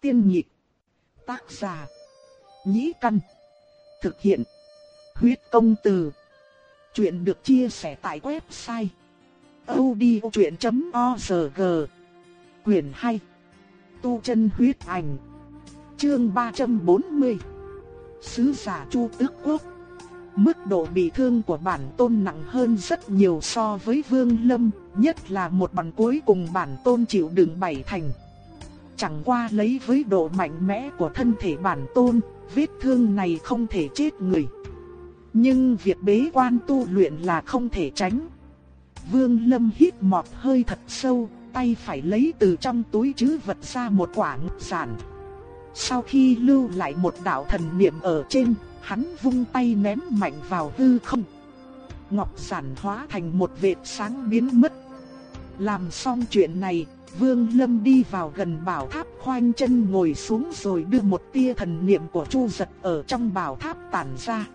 Tiên nhịp. Tác giả. Nhĩ căn. Thực hiện. Huyết công từ. Chuyện được chia sẻ tại website. odchuyện.org Quyền hay. Tu chân huyết ảnh. Chương 340. Sứ giả Chu Tước Quốc. Mức độ bị thương của bản tôn nặng hơn rất nhiều so với Vương Lâm, nhất là một bản cuối cùng bản tôn chịu đựng bảy thành. Chẳng qua lấy với độ mạnh mẽ của thân thể bản tôn, vết thương này không thể chết người. Nhưng việc bế quan tu luyện là không thể tránh. Vương Lâm hít một hơi thật sâu, tay phải lấy từ trong túi trữ vật ra một quả ngọc giản. Sau khi lưu lại một đạo thần niệm ở trên, hắn vung tay ném mạnh vào hư không. Ngọc giản hóa thành một vệt sáng biến mất. Làm xong chuyện này, Vương Lâm đi vào gần bảo tháp khoanh chân ngồi xuống rồi đưa một tia thần niệm của Chu Giật ở trong bảo tháp tản ra.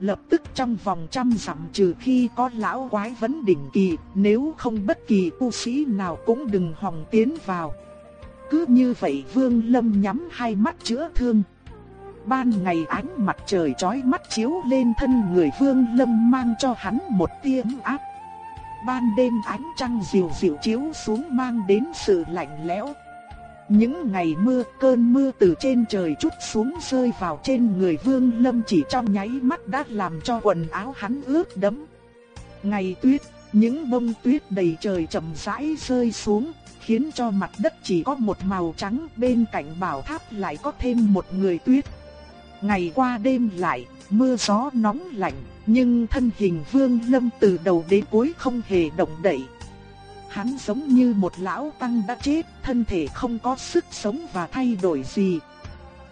Lập tức trong vòng trăm dặm trừ khi có lão quái vấn đỉnh kỳ, nếu không bất kỳ tu sĩ nào cũng đừng hòng tiến vào. Cứ như vậy Vương Lâm nhắm hai mắt chữa thương. Ban ngày ánh mặt trời chói mắt chiếu lên thân người Vương Lâm mang cho hắn một tia áp. Ban đêm ánh trăng dịu dịu chiếu xuống mang đến sự lạnh lẽo. Những ngày mưa, cơn mưa từ trên trời chút xuống rơi vào trên người Vương Lâm chỉ trong nháy mắt đã làm cho quần áo hắn ướt đẫm. Ngày tuyết, những bông tuyết đầy trời chậm rãi rơi xuống, khiến cho mặt đất chỉ có một màu trắng, bên cạnh bảo tháp lại có thêm một người tuyết. Ngày qua đêm lại, mưa gió nóng lạnh, nhưng thân hình Vương Lâm từ đầu đến cuối không hề động đậy. Hắn giống như một lão tăng đã chết, thân thể không có sức sống và thay đổi gì.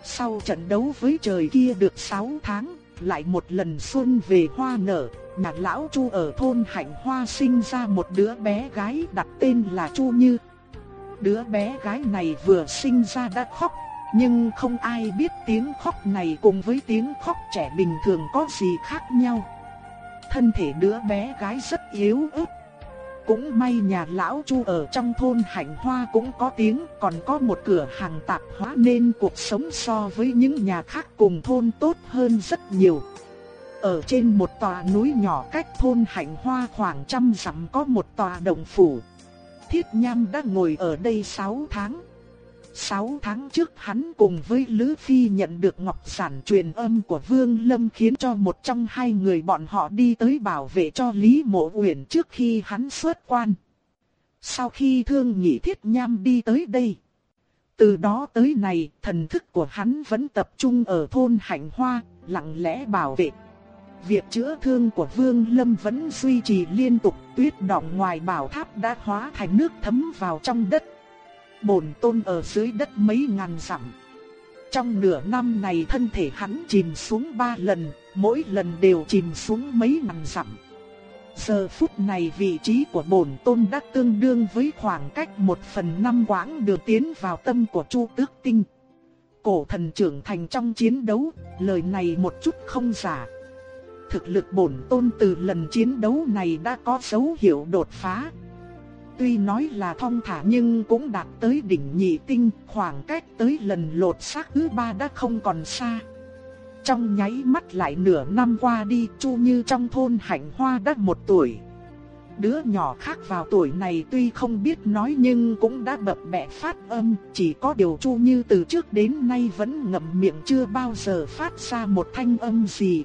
Sau trận đấu với trời kia được 6 tháng, lại một lần xuân về hoa nở, nhà lão Chu ở thôn Hạnh Hoa sinh ra một đứa bé gái đặt tên là Chu Như. Đứa bé gái này vừa sinh ra đã khóc, nhưng không ai biết tiếng khóc này cùng với tiếng khóc trẻ bình thường có gì khác nhau. Thân thể đứa bé gái rất yếu ớt, cũng may nhà lão Chu ở trong thôn Hạnh Hoa cũng có tiếng, còn có một cửa hàng tạp hóa nên cuộc sống so với những nhà khác cùng thôn tốt hơn rất nhiều. Ở trên một tòa núi nhỏ cách thôn Hạnh Hoa khoảng trăm dặm có một tòa động phủ. Thiết Nham đã ngồi ở đây 6 tháng. 6 tháng trước hắn cùng với Lữ Phi nhận được ngọc sản truyền âm của Vương Lâm khiến cho một trong hai người bọn họ đi tới bảo vệ cho Lý Mộ Uyển trước khi hắn xuất quan. Sau khi thương nhị thiết nham đi tới đây. Từ đó tới này, thần thức của hắn vẫn tập trung ở thôn Hạnh Hoa, lặng lẽ bảo vệ. Việc chữa thương của Vương Lâm vẫn duy trì liên tục, tuyết đọng ngoài bảo tháp đã hóa thành nước thấm vào trong đất bổn tôn ở dưới đất mấy ngàn dặm. Trong nửa năm này thân thể hắn chìm xuống ba lần, mỗi lần đều chìm xuống mấy ngàn dặm. Giờ phút này vị trí của bổn tôn đã tương đương với khoảng cách một phần năm quãng đường tiến vào tâm của Chu Tước Tinh. Cổ thần trưởng thành trong chiến đấu, lời này một chút không giả. Thực lực bổn tôn từ lần chiến đấu này đã có dấu hiệu đột phá, Tuy nói là thong thả nhưng cũng đạt tới đỉnh nhị tinh, khoảng cách tới lần lột xác thứ ba đã không còn xa. Trong nháy mắt lại nửa năm qua đi, Chu Như trong thôn hạnh hoa đã một tuổi. Đứa nhỏ khác vào tuổi này tuy không biết nói nhưng cũng đã bập bẹ phát âm, chỉ có điều Chu Như từ trước đến nay vẫn ngậm miệng chưa bao giờ phát ra một thanh âm gì.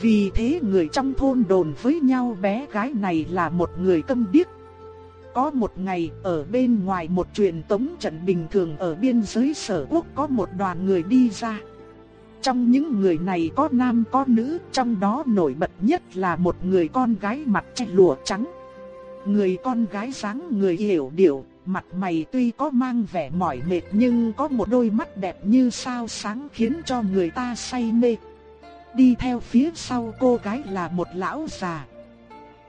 Vì thế người trong thôn đồn với nhau bé gái này là một người câm điếc có một ngày, ở bên ngoài một truyền tống trận bình thường ở biên giới sở quốc có một đoàn người đi ra. Trong những người này có nam có nữ, trong đó nổi bật nhất là một người con gái mặt che lụa trắng. Người con gái sáng người hiểu điệu, mặt mày tuy có mang vẻ mỏi mệt nhưng có một đôi mắt đẹp như sao sáng khiến cho người ta say mê. Đi theo phía sau cô gái là một lão già,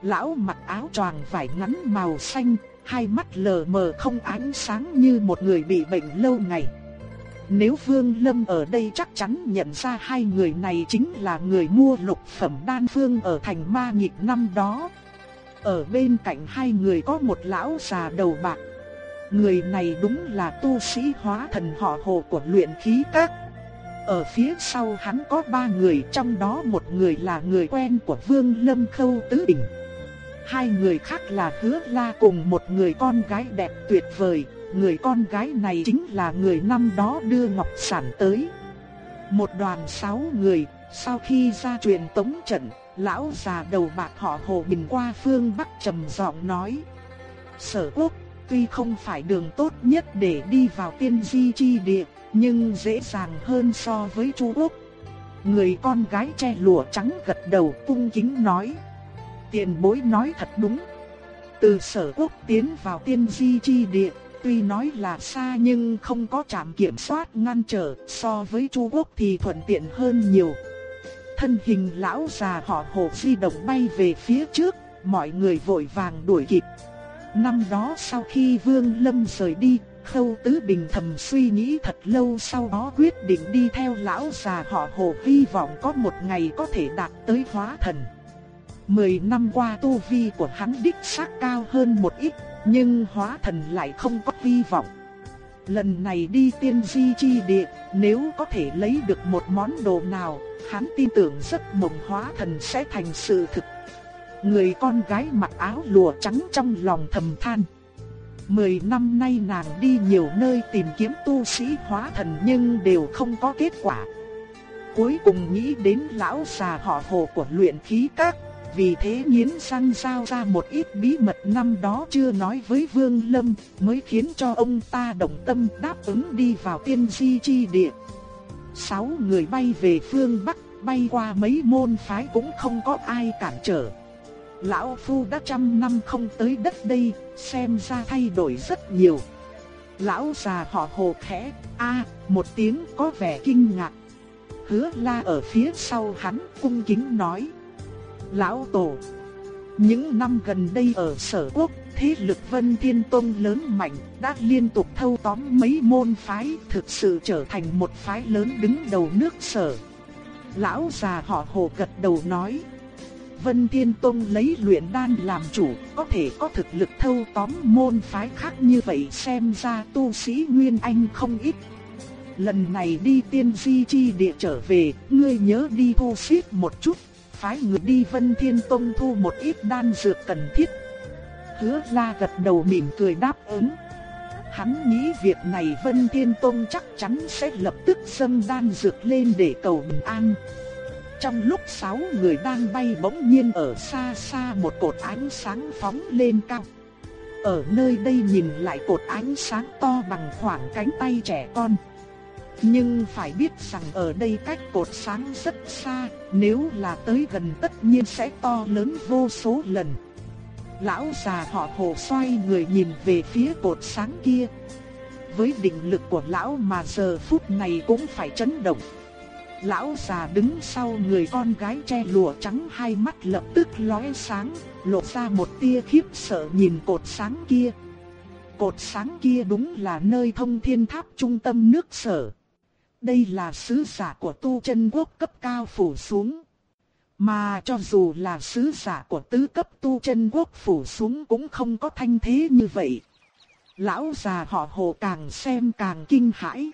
Lão mặc áo choàng vải ngắn màu xanh, hai mắt lờ mờ không ánh sáng như một người bị bệnh lâu ngày. Nếu Vương Lâm ở đây chắc chắn nhận ra hai người này chính là người mua lục phẩm đan phương ở thành ma nhịp năm đó. Ở bên cạnh hai người có một lão già đầu bạc. người này đúng là tu sĩ hóa thần họ hồ của luyện khí các. Ở phía sau hắn có ba người trong đó một người là người quen của Vương Lâm Khâu Tứ Bình. Hai người khác là Hứa La cùng một người con gái đẹp tuyệt vời, người con gái này chính là người năm đó đưa Ngọc Sản tới. Một đoàn sáu người, sau khi ra truyền tống trận, lão già đầu bạc họ Hồ Bình qua phương Bắc trầm giọng nói. Sở quốc, tuy không phải đường tốt nhất để đi vào tiên di chi địa, nhưng dễ dàng hơn so với Chu Quốc. Người con gái che lụa trắng gật đầu cung kính nói. Tiền bối nói thật đúng. Từ sở quốc tiến vào tiên di chi địa, tuy nói là xa nhưng không có trạm kiểm soát ngăn trở, so với Chu Quốc thì thuận tiện hơn nhiều. Thân hình lão già họ hồ di động bay về phía trước, mọi người vội vàng đuổi kịp. Năm đó sau khi Vương Lâm rời đi, Khâu Tứ Bình thầm suy nghĩ thật lâu sau đó quyết định đi theo lão già họ Hồ hy vọng có một ngày có thể đạt tới hóa thần. Mười năm qua tu vi của hắn đích xác cao hơn một ít, nhưng hóa thần lại không có hy vọng. Lần này đi tiên di chi địa, nếu có thể lấy được một món đồ nào, hắn tin tưởng giấc mộng hóa thần sẽ thành sự thực. Người con gái mặc áo lụa trắng trong lòng thầm than. Mười năm nay nàng đi nhiều nơi tìm kiếm tu sĩ hóa thần nhưng đều không có kết quả. Cuối cùng nghĩ đến lão già họ hồ của luyện khí các, vì thế nghiến răng giao ra một ít bí mật năm đó chưa nói với Vương Lâm, mới khiến cho ông ta động tâm đáp ứng đi vào tiên di chi địa. Sáu người bay về phương Bắc, bay qua mấy môn phái cũng không có ai cản trở. Lão Phu đã trăm năm không tới đất đây, xem ra thay đổi rất nhiều. Lão già họ hồ khẽ, a một tiếng có vẻ kinh ngạc. Hứa la ở phía sau hắn cung kính nói. Lão Tổ, những năm gần đây ở sở quốc, thế lực Vân Thiên Tông lớn mạnh, đã liên tục thâu tóm mấy môn phái, thực sự trở thành một phái lớn đứng đầu nước sở. Lão già họ hồ gật đầu nói. Vân Thiên Tông lấy luyện đan làm chủ, có thể có thực lực thâu tóm môn phái khác như vậy xem ra tu sĩ Nguyên Anh không ít. Lần này đi tiên di chi địa trở về, ngươi nhớ đi thu xếp một chút, phái người đi Vân Thiên Tông thu một ít đan dược cần thiết. Hứa la gật đầu mỉm cười đáp ứng. Hắn nghĩ việc này Vân Thiên Tông chắc chắn sẽ lập tức dâng đan dược lên để cầu bình an. Trong lúc sáu người đang bay bỗng nhiên ở xa xa một cột ánh sáng phóng lên cao. Ở nơi đây nhìn lại cột ánh sáng to bằng khoảng cánh tay trẻ con. Nhưng phải biết rằng ở đây cách cột sáng rất xa, nếu là tới gần tất nhiên sẽ to lớn vô số lần. Lão già họ hồ xoay người nhìn về phía cột sáng kia. Với định lực của lão mà giờ phút này cũng phải chấn động. Lão già đứng sau người con gái che lụa trắng hai mắt lập tức lóe sáng, lộ ra một tia khiếp sợ nhìn cột sáng kia. Cột sáng kia đúng là nơi thông thiên tháp trung tâm nước sở. Đây là sứ giả của tu chân quốc cấp cao phủ xuống. Mà cho dù là sứ giả của tứ cấp tu chân quốc phủ xuống cũng không có thanh thế như vậy. Lão già họ hồ càng xem càng kinh hãi.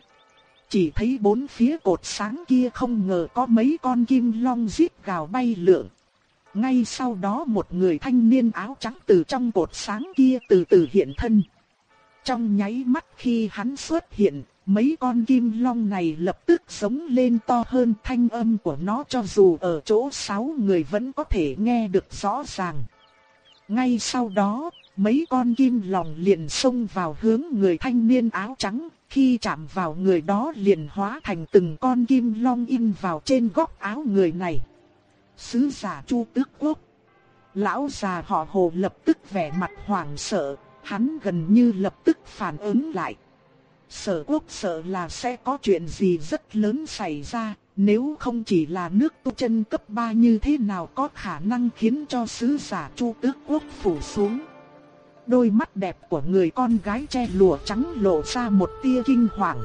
Chỉ thấy bốn phía cột sáng kia không ngờ có mấy con kim long giết gào bay lượn. Ngay sau đó một người thanh niên áo trắng từ trong cột sáng kia từ từ hiện thân. Trong nháy mắt khi hắn xuất hiện, mấy con kim long này lập tức sống lên to hơn thanh âm của nó cho dù ở chỗ sáu người vẫn có thể nghe được rõ ràng. Ngay sau đó, mấy con kim long liền xông vào hướng người thanh niên áo trắng, khi chạm vào người đó liền hóa thành từng con kim long in vào trên góc áo người này. Sứ giả Chu Tước Quốc Lão già họ hồ lập tức vẻ mặt hoảng sợ, hắn gần như lập tức phản ứng lại. Sở quốc sợ là sẽ có chuyện gì rất lớn xảy ra, nếu không chỉ là nước tu chân cấp 3 như thế nào có khả năng khiến cho sứ giả Chu Tước Quốc phủ xuống. Đôi mắt đẹp của người con gái che lụa trắng lộ ra một tia kinh hoàng.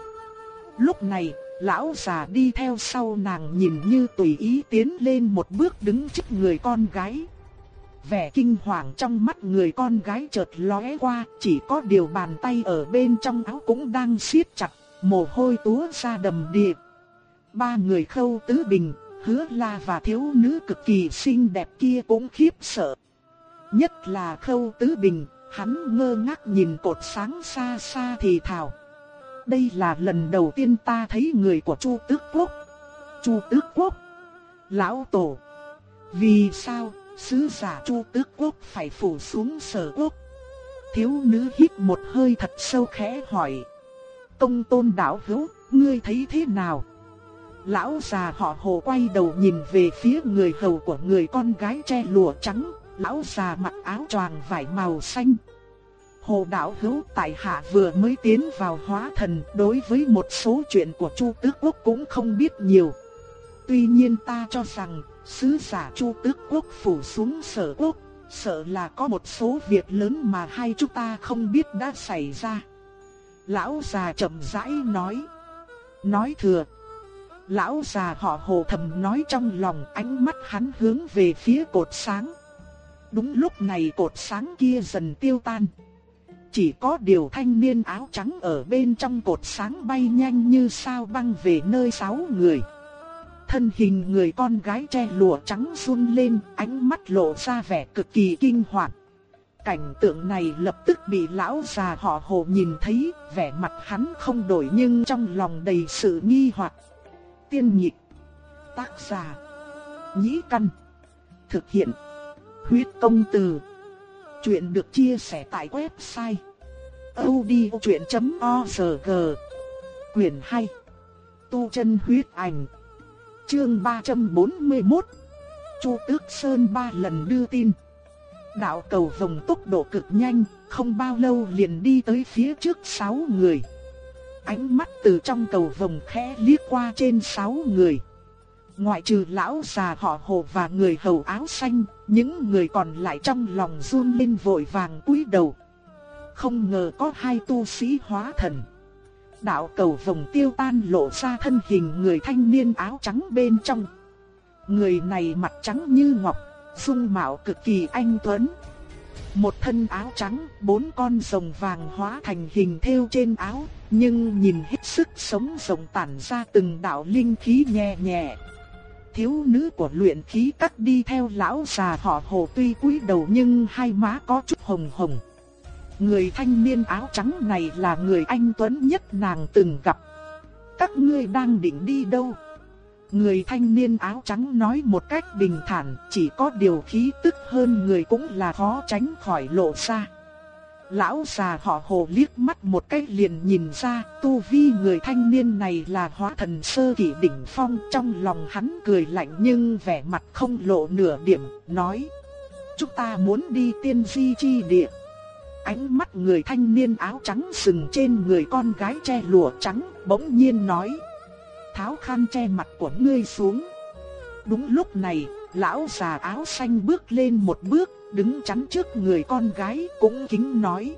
Lúc này, lão già đi theo sau nàng nhìn như tùy ý tiến lên một bước đứng trước người con gái vẻ kinh hoàng trong mắt người con gái chợt lóe qua, chỉ có điều bàn tay ở bên trong áo cũng đang siết chặt, mồ hôi túa ra đầm đìa. Ba người khâu tứ bình, hứa la và thiếu nữ cực kỳ xinh đẹp kia cũng khiếp sợ. Nhất là khâu tứ bình, hắn ngơ ngác nhìn cột sáng xa xa thì thào. Đây là lần đầu tiên ta thấy người của Chu Tước Quốc. Chu Tước Quốc? Lão Tổ. Vì sao sứ giả Chu Tước Quốc phải phủ xuống sở quốc? Thiếu nữ hít một hơi thật sâu khẽ hỏi. Công tôn đạo hữu, ngươi thấy thế nào? Lão già họ hồ quay đầu nhìn về phía người hầu của người con gái che lụa trắng, lão già mặc áo choàng vải màu xanh. Hồ đạo hữu tại hạ vừa mới tiến vào hóa thần đối với một số chuyện của Chu Tước Quốc cũng không biết nhiều. Tuy nhiên ta cho rằng, sứ giả Chu Tước Quốc phủ xuống sở quốc, sợ là có một số việc lớn mà hai chúng ta không biết đã xảy ra. Lão già chậm rãi nói. Nói thừa. Lão già họ hồ thầm nói trong lòng ánh mắt hắn hướng về phía cột sáng. Đúng lúc này cột sáng kia dần tiêu tan. Chỉ có điều thanh niên áo trắng ở bên trong cột sáng bay nhanh như sao băng về nơi sáu người. Thân hình người con gái che lụa trắng run lên, ánh mắt lộ ra vẻ cực kỳ kinh hoàng. Cảnh tượng này lập tức bị lão già họ hồ nhìn thấy, vẻ mặt hắn không đổi nhưng trong lòng đầy sự nghi hoặc. Tiên nhịp, tác giả, nhĩ căn, thực hiện, huyết công từ. Chuyện được chia sẻ tại website odchuyện.org Quyền 2 Tu chân huyết ảnh Chương 341 Chu Tước Sơn ba lần đưa tin Đạo cầu vòng tốc độ cực nhanh, không bao lâu liền đi tới phía trước sáu người. Ánh mắt từ trong cầu vòng khẽ liếc qua trên sáu người. Ngoại trừ lão già họ hồ và người hầu áo xanh, những người còn lại trong lòng run lên vội vàng cúi đầu. Không ngờ có hai tu sĩ hóa thần. Đạo cầu vòng tiêu tan lộ ra thân hình người thanh niên áo trắng bên trong. Người này mặt trắng như ngọc, dung mạo cực kỳ anh tuấn. Một thân áo trắng, bốn con rồng vàng hóa thành hình thêu trên áo, nhưng nhìn hết sức sống rồng tản ra từng đạo linh khí nhẹ nhẹ. Thiếu nữ của luyện khí cắt đi theo lão già họ hồ tuy cúi đầu nhưng hai má có chút hồng hồng. Người thanh niên áo trắng này là người anh tuấn nhất nàng từng gặp. Các ngươi đang định đi đâu? Người thanh niên áo trắng nói một cách bình thản, chỉ có điều khí tức hơn người cũng là khó tránh khỏi lộ ra. Lão già họ hồ liếc mắt một cái liền nhìn ra, tu vi người thanh niên này là hóa thần sơ kỳ đỉnh phong, trong lòng hắn cười lạnh nhưng vẻ mặt không lộ nửa điểm, nói: "Chúng ta muốn đi tiên di chi địa." Ánh mắt người thanh niên áo trắng sừng trên người con gái che lụa trắng, bỗng nhiên nói: tháo khăn che mặt của ngươi xuống. Đúng lúc này, lão già áo xanh bước lên một bước, đứng chắn trước người con gái cũng kính nói.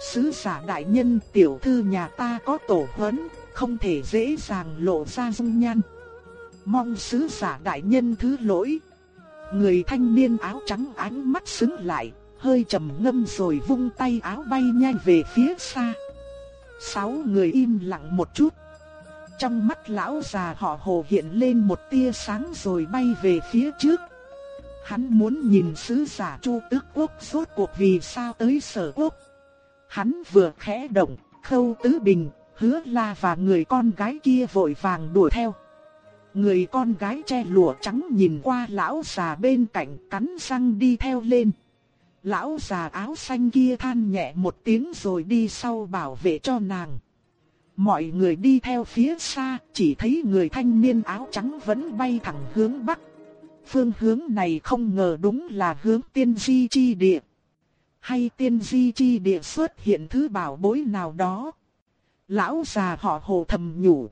Sứ giả đại nhân tiểu thư nhà ta có tổ huấn, không thể dễ dàng lộ ra dung nhan. Mong sứ giả đại nhân thứ lỗi. Người thanh niên áo trắng ánh mắt sững lại, hơi trầm ngâm rồi vung tay áo bay nhanh về phía xa. Sáu người im lặng một chút, trong mắt lão già họ hồ hiện lên một tia sáng rồi bay về phía trước. Hắn muốn nhìn sứ giả Chu Tước Quốc suốt cuộc vì sao tới sở quốc. Hắn vừa khẽ động, khâu tứ bình, hứa la và người con gái kia vội vàng đuổi theo. Người con gái che lụa trắng nhìn qua lão già bên cạnh cắn răng đi theo lên. Lão già áo xanh kia than nhẹ một tiếng rồi đi sau bảo vệ cho nàng. Mọi người đi theo phía xa, chỉ thấy người thanh niên áo trắng vẫn bay thẳng hướng bắc. Phương hướng này không ngờ đúng là hướng tiên di chi địa. Hay tiên di chi địa xuất hiện thứ bảo bối nào đó. Lão già họ hồ thầm nhủ.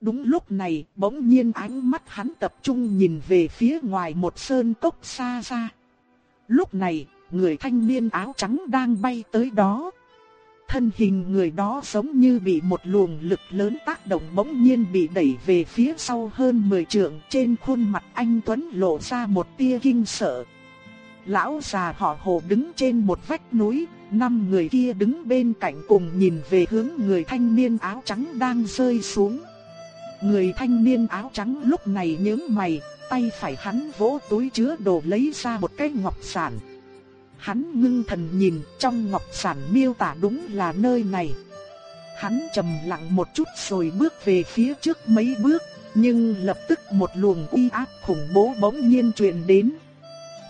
Đúng lúc này, bỗng nhiên ánh mắt hắn tập trung nhìn về phía ngoài một sơn cốc xa xa. Lúc này, người thanh niên áo trắng đang bay tới đó. Thân hình người đó giống như bị một luồng lực lớn tác động bỗng nhiên bị đẩy về phía sau hơn 10 trượng trên khuôn mặt anh Tuấn lộ ra một tia kinh sợ. lão già họ Hồ đứng trên một vách núi, năm người kia đứng bên cạnh cùng nhìn về hướng người thanh niên áo trắng đang rơi xuống. Người thanh niên áo trắng lúc này nhướng mày, tay phải hắn vỗ túi chứa đồ lấy ra một cái ngọc sản. Hắn ngưng thần nhìn, trong ngọc sản miêu tả đúng là nơi này. Hắn trầm lặng một chút rồi bước về phía trước mấy bước, nhưng lập tức một luồng uy áp khủng bố bỗng nhiên truyền đến.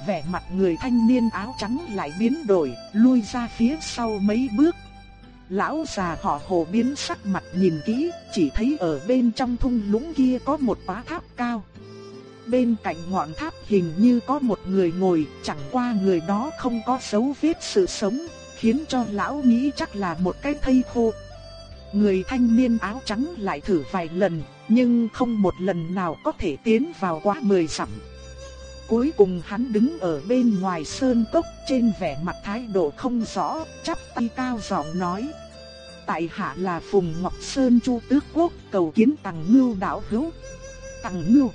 Vẻ mặt người thanh niên áo trắng lại biến đổi, lui ra phía sau mấy bước. Lão già họ hồ biến sắc mặt nhìn kỹ, chỉ thấy ở bên trong thung lũng kia có một bá tháp cao. Bên cạnh ngọn tháp hình như có một người ngồi, chẳng qua người đó không có dấu vết sự sống, khiến cho lão nghĩ chắc là một cái thây khô. Người thanh niên áo trắng lại thử vài lần, nhưng không một lần nào có thể tiến vào quá mười dặm. Cuối cùng hắn đứng ở bên ngoài sơn cốc trên vẻ mặt thái độ không rõ, chắp tay cao giọng nói. Tại hạ là Phùng Ngọc Sơn Chu Tước Quốc cầu kiến tàng Ngưu đạo hữu. tàng Ngưu.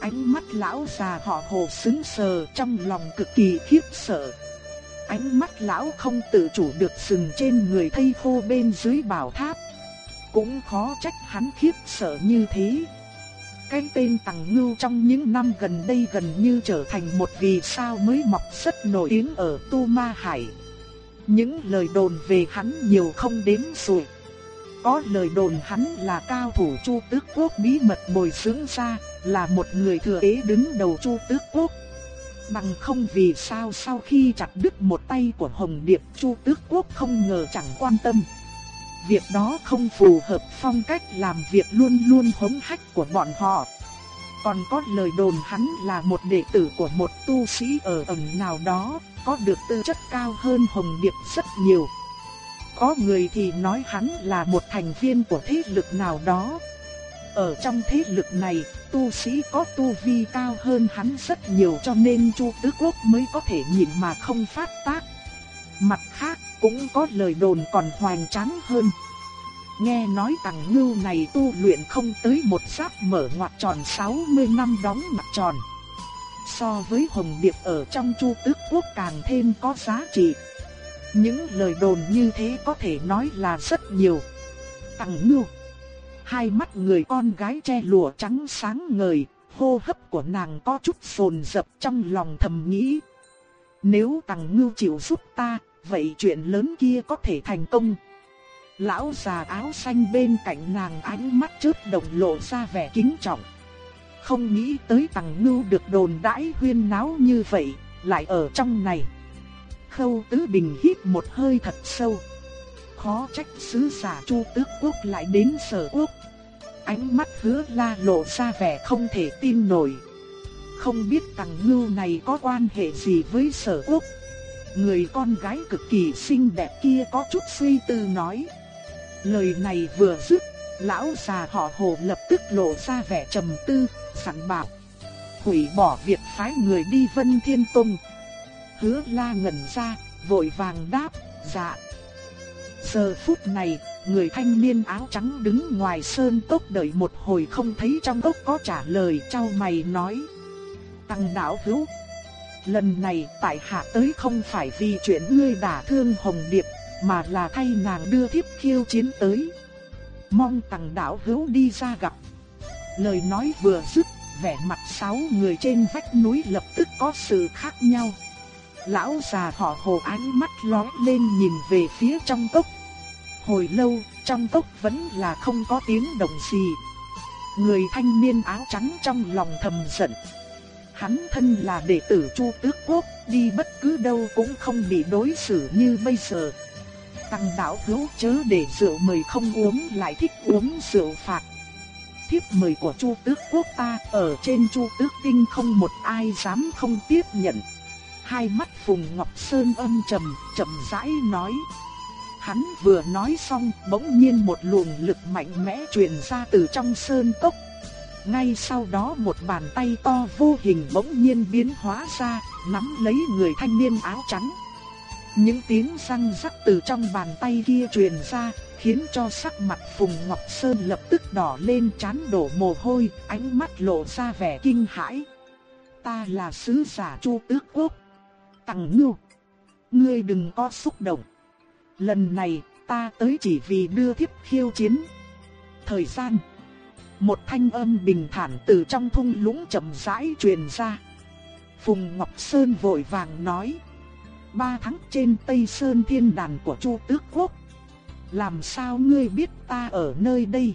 Ánh mắt lão già họ hồ sững sờ trong lòng cực kỳ khiếp sợ. Ánh mắt lão không tự chủ được sừng trên người thây khô bên dưới bảo tháp. Cũng khó trách hắn khiếp sợ như thế. Cái tên Tằng Ngưu trong những năm gần đây gần như trở thành một vì sao mới mọc rất nổi tiếng ở Tu Ma Hải. Những lời đồn về hắn nhiều không đếm xuể. Có lời đồn hắn là cao thủ Chu Tước Quốc bí mật bồi dưỡng ra, là một người thừa kế đứng đầu Chu Tước Quốc. Bằng không vì sao sau khi chặt đứt một tay của Hồng Điệp Chu Tước Quốc không ngờ chẳng quan tâm. Việc đó không phù hợp phong cách làm việc luôn luôn hống hách của bọn họ. Còn có lời đồn hắn là một đệ tử của một tu sĩ ở ẩn nào đó, có được tư chất cao hơn Hồng Điệp rất nhiều. Có người thì nói hắn là một thành viên của thế lực nào đó. Ở trong thế lực này, tu sĩ có tu vi cao hơn hắn rất nhiều cho nên Chu Tứ Quốc mới có thể nhìn mà không phát tác. Mặt khác, cũng có lời đồn còn hoành tráng hơn. Nghe nói tàng ngưu này tu luyện không tới một giáp mở ngoặt tròn 60 năm đóng mặt tròn. So với Hồng Điệp ở trong Chu Tước Quốc càng thêm có giá trị. Những lời đồn như thế có thể nói là rất nhiều. Tằng ngưu. Hai mắt người con gái che lụa trắng sáng ngời, hô hấp của nàng có chút phồn dập trong lòng thầm nghĩ. Nếu tằng ngưu chịu giúp ta, vậy chuyện lớn kia có thể thành công. Lão già áo xanh bên cạnh nàng ánh mắt chớp động lộ ra vẻ kính trọng. Không nghĩ tới tằng ngưu được đồn đãi huyên náo như vậy, lại ở trong này. Khâu Tứ Bình hít một hơi thật sâu. Khó trách sứ giả Chu Tước Quốc lại đến sở quốc. Ánh mắt hứa la lộ ra vẻ không thể tin nổi. Không biết tàng ngưu này có quan hệ gì với sở quốc. Người con gái cực kỳ xinh đẹp kia có chút suy tư nói. Lời này vừa dứt, lão già họ hồ lập tức lộ ra vẻ trầm tư, sẵn bảo. Hủy bỏ việc phái người đi Vân Thiên Tông. Hứa la ngẩn ra, vội vàng đáp, dạ. Giờ phút này, người thanh niên áo trắng đứng ngoài sơn cốc đợi một hồi không thấy trong cốc có trả lời trao mày nói. Tăng đạo hữu, lần này tại hạ tới không phải vì chuyện ngươi đả thương Hồng Điệp, mà là thay nàng đưa thiếp khiêu chiến tới. Mong tăng đạo hữu đi ra gặp. Lời nói vừa dứt, vẻ mặt sáu người trên vách núi lập tức có sự khác nhau. Lão già họ hồ ánh mắt lóe lên nhìn về phía trong cốc. Hồi lâu, trong cốc vẫn là không có tiếng động gì. Người thanh niên áo trắng trong lòng thầm giận. Hắn thân là đệ tử Chu Tước Quốc, đi bất cứ đâu cũng không bị đối xử như bây giờ. Tăng đạo hữu chớ để rượu mời không uống lại thích uống rượu phạt. Thiếp mời của Chu Tước Quốc ta ở trên Chu Tước Tinh không một ai dám không tiếp nhận hai mắt Phùng Ngọc Sơn âm trầm, chậm rãi nói. Hắn vừa nói xong, bỗng nhiên một luồng lực mạnh mẽ truyền ra từ trong sơn cốc. Ngay sau đó một bàn tay to vô hình bỗng nhiên biến hóa ra, nắm lấy người thanh niên áo trắng. Những tiếng răng rắc từ trong bàn tay kia truyền ra, khiến cho sắc mặt Phùng Ngọc Sơn lập tức đỏ lên chán đổ mồ hôi, ánh mắt lộ ra vẻ kinh hãi. Ta là sứ giả Chu Tước Quốc. Tằng ngưu, ngươi đừng có xúc động. Lần này ta tới chỉ vì đưa thiếp khiêu chiến. Thời gian. Một thanh âm bình thản từ trong thung lũng chậm rãi truyền ra. Phùng Ngọc Sơn vội vàng nói. Ba tháng trên Tây Sơn thiên đàn của Chu Tước Quốc. Làm sao ngươi biết ta ở nơi đây?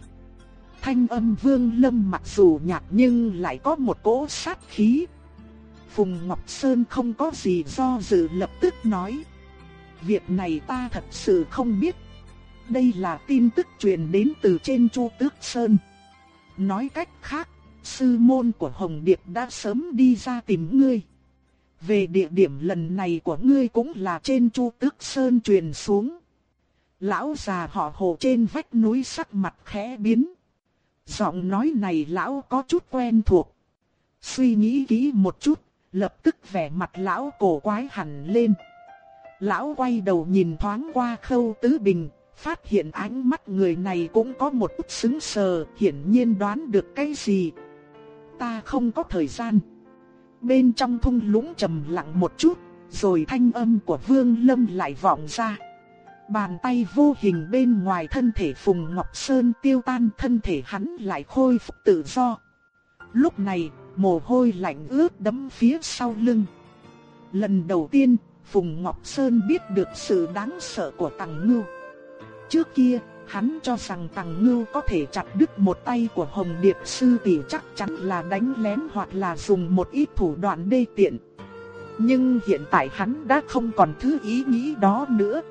Thanh âm vương lâm mặc dù nhạt nhưng lại có một cỗ sát khí. Phùng Ngọc Sơn không có gì do dự lập tức nói. Việc này ta thật sự không biết. Đây là tin tức truyền đến từ trên Chu Tước Sơn. Nói cách khác, sư môn của Hồng Điệp đã sớm đi ra tìm ngươi. Về địa điểm lần này của ngươi cũng là trên Chu Tước Sơn truyền xuống. Lão già họ hồ trên vách núi sắc mặt khẽ biến. Giọng nói này lão có chút quen thuộc. Suy nghĩ kỹ một chút, lập tức vẻ mặt lão cổ quái hẳn lên. Lão quay đầu nhìn thoáng qua khâu tứ bình, phát hiện ánh mắt người này cũng có một chút sững sờ, hiển nhiên đoán được cái gì. Ta không có thời gian. Bên trong thung lũng trầm lặng một chút, rồi thanh âm của Vương Lâm lại vọng ra. Bàn tay vô hình bên ngoài thân thể Phùng Ngọc Sơn tiêu tan thân thể hắn lại khôi phục tự do. Lúc này, mồ hôi lạnh ướt đẫm phía sau lưng. Lần đầu tiên, Phùng Ngọc Sơn biết được sự đáng sợ của Tằng Ngưu. Trước kia, hắn cho rằng Tằng Ngưu có thể chặt đứt một tay của Hồng Điệp Sư tỷ chắc chắn là đánh lén hoặc là dùng một ít thủ đoạn đê tiện. Nhưng hiện tại hắn đã không còn thứ ý nghĩ đó nữa.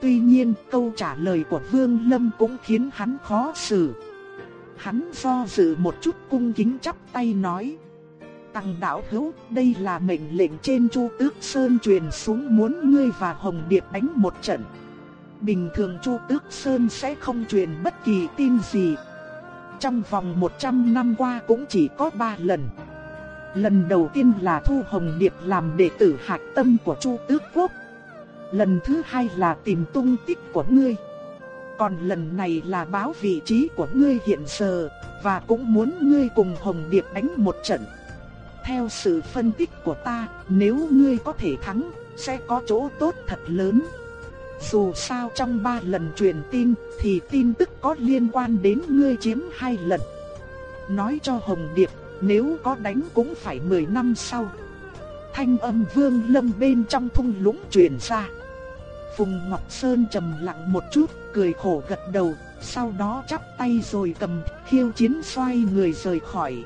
Tuy nhiên câu trả lời của Vương Lâm cũng khiến hắn khó xử. Hắn do dự một chút cung kính chắp tay nói. Tăng đạo hữu, đây là mệnh lệnh trên Chu Tước Sơn truyền xuống muốn ngươi và Hồng Điệp đánh một trận. Bình thường Chu Tước Sơn sẽ không truyền bất kỳ tin gì. Trong vòng 100 năm qua cũng chỉ có 3 lần. Lần đầu tiên là Thu Hồng Điệp làm đệ tử hạt tâm của Chu Tước Quốc. Lần thứ hai là tìm tung tích của ngươi. Còn lần này là báo vị trí của ngươi hiện giờ, và cũng muốn ngươi cùng Hồng Điệp đánh một trận. Theo sự phân tích của ta, nếu ngươi có thể thắng, sẽ có chỗ tốt thật lớn. Dù sao trong ba lần truyền tin, thì tin tức có liên quan đến ngươi chiếm hai lần. Nói cho Hồng Điệp, nếu có đánh cũng phải 10 năm sau. Thanh âm vương lâm bên trong thung lũng truyền ra. Phùng Ngọc Sơn trầm lặng một chút, cười khổ gật đầu, sau đó chắp tay rồi cầm khiêu chiến xoay người rời khỏi.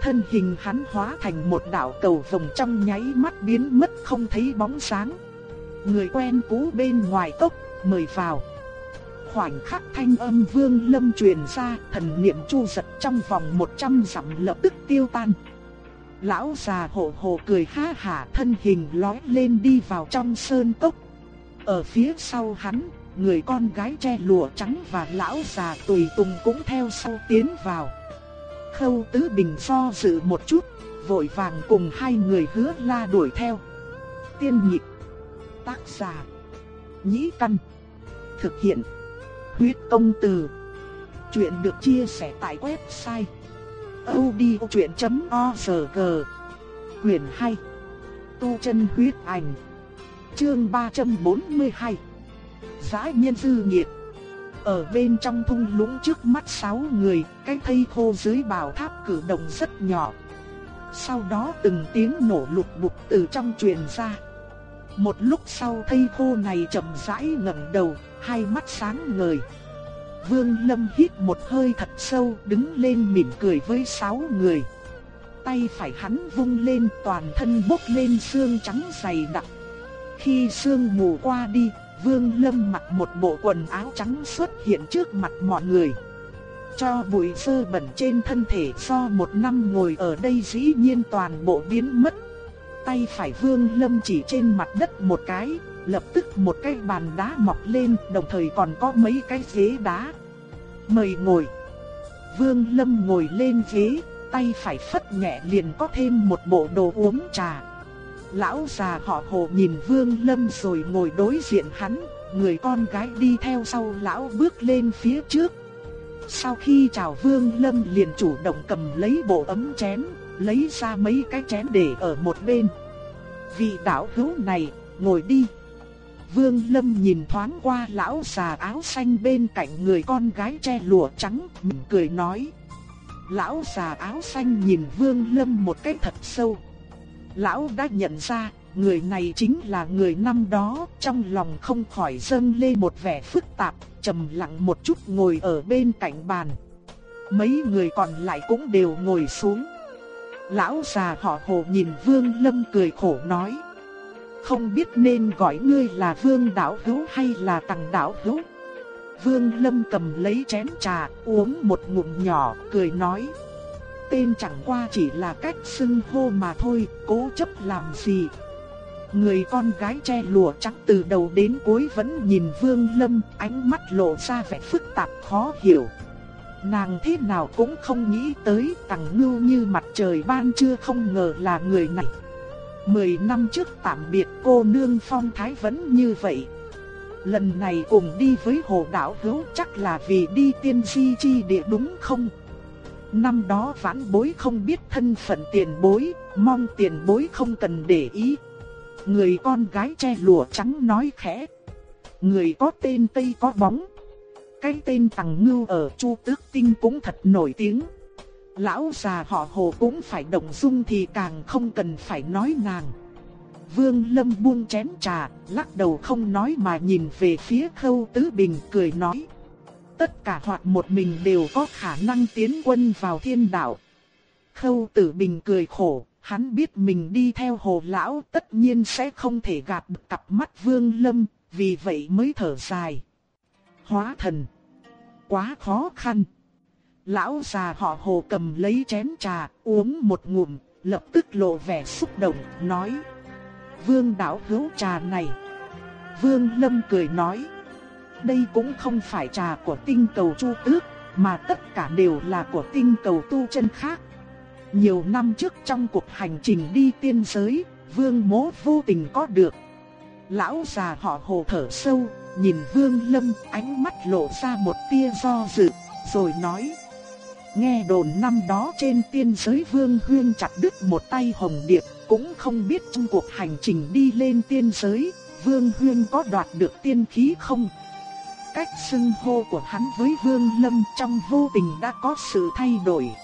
Thân hình hắn hóa thành một đạo cầu vồng trong nháy mắt biến mất không thấy bóng sáng. Người quen cũ bên ngoài tốc, mời vào. Khoảnh khắc thanh âm vương lâm truyền ra, thần niệm chu giật trong vòng 100 dặm lập tức tiêu tan. Lão già hổ hổ cười ha hả thân hình lói lên đi vào trong sơn cốc. Ở phía sau hắn, người con gái che lụa trắng và lão già tùy tùng cũng theo sau tiến vào. Khâu Tứ Bình do dự một chút, vội vàng cùng hai người hứa la đuổi theo. Tiên nhịp, tác giả, nhĩ căn, thực hiện, huyết công từ. Chuyện được chia sẻ tại website odchuyện.org Quyền 2 Tu chân huyết ảnh Chương 342 Giã nhân dư nghiệt Ở bên trong thung lũng trước mắt sáu người, cái thây khô dưới bào tháp cử động rất nhỏ. Sau đó từng tiếng nổ lục bục từ trong truyền ra. Một lúc sau thây khô này chậm rãi ngẩng đầu, hai mắt sáng ngời. Vương Lâm hít một hơi thật sâu, đứng lên mỉm cười với sáu người. Tay phải hắn vung lên, toàn thân bốc lên xương trắng dày đặc. Khi sương mù qua đi, Vương Lâm mặc một bộ quần áo trắng xuất hiện trước mặt mọi người. Cho bụi sơ bẩn trên thân thể do một năm ngồi ở đây dĩ nhiên toàn bộ biến mất. Tay phải Vương Lâm chỉ trên mặt đất một cái, lập tức một cái bàn đá mọc lên, đồng thời còn có mấy cái ghế đá. Mời ngồi. Vương Lâm ngồi lên ghế, tay phải phất nhẹ liền có thêm một bộ đồ uống trà. Lão già họ hồ nhìn Vương Lâm rồi ngồi đối diện hắn, người con gái đi theo sau lão bước lên phía trước. Sau khi chào Vương Lâm liền chủ động cầm lấy bộ ấm chén, lấy ra mấy cái chén để ở một bên. vị đạo hữu này, ngồi đi. Vương Lâm nhìn thoáng qua lão già áo xanh bên cạnh người con gái che lụa trắng, mỉm cười nói. Lão già áo xanh nhìn Vương Lâm một cái thật sâu. Lão đã nhận ra, người này chính là người năm đó, trong lòng không khỏi dâng lên một vẻ phức tạp, trầm lặng một chút ngồi ở bên cạnh bàn. Mấy người còn lại cũng đều ngồi xuống. Lão già họ hồ nhìn Vương Lâm cười khổ nói. Không biết nên gọi ngươi là Vương Đạo Hữu hay là Tằng Đạo Hữu. Vương Lâm cầm lấy chén trà, uống một ngụm nhỏ, cười nói. Tên chẳng qua chỉ là cách xưng hô mà thôi, cố chấp làm gì. Người con gái che lụa trắng từ đầu đến cuối vẫn nhìn Vương Lâm, ánh mắt lộ ra vẻ phức tạp khó hiểu. Nàng thế nào cũng không nghĩ tới tàng ngưu như mặt trời ban trưa không ngờ là người này. Mười năm trước tạm biệt cô nương phong thái vẫn như vậy. Lần này cùng đi với hồ đảo hữu chắc là vì đi tiên di chi địa đúng không? Năm đó vãn bối không biết thân phận tiền bối, mong tiền bối không cần để ý. Người con gái che lụa trắng nói khẽ. Người có tên Tây có bóng. Cái tên Tằng Ngưu ở Chu Tước Tinh cũng thật nổi tiếng. Lão già họ hồ cũng phải động dung thì càng không cần phải nói nàng. Vương Lâm buông chén trà, lắc đầu không nói mà nhìn về phía Khâu Tứ Bình cười nói. Tất cả hoặc một mình đều có khả năng tiến quân vào thiên đạo. Khâu Tử Bình cười khổ, hắn biết mình đi theo hồ lão tất nhiên sẽ không thể gạt được cặp mắt Vương Lâm, vì vậy mới thở dài. Hóa thần. Quá khó khăn. Lão già họ hồ cầm lấy chén trà, uống một ngụm, lập tức lộ vẻ xúc động, nói. Vương đảo hữu trà này. Vương Lâm cười nói. Đây cũng không phải trà của tinh cầu chu tước, mà tất cả đều là của tinh cầu tu chân khác. Nhiều năm trước trong cuộc hành trình đi tiên giới, vương mố vô tình có được. Lão già họ hồ thở sâu, nhìn vương lâm ánh mắt lộ ra một tia do dự, rồi nói. Nghe đồn năm đó trên tiên giới vương huyên chặt đứt một tay hồng điệp, cũng không biết trong cuộc hành trình đi lên tiên giới, vương huyên có đoạt được tiên khí không? Cách xưng hô của hắn với vương lâm trong vô tình đã có sự thay đổi.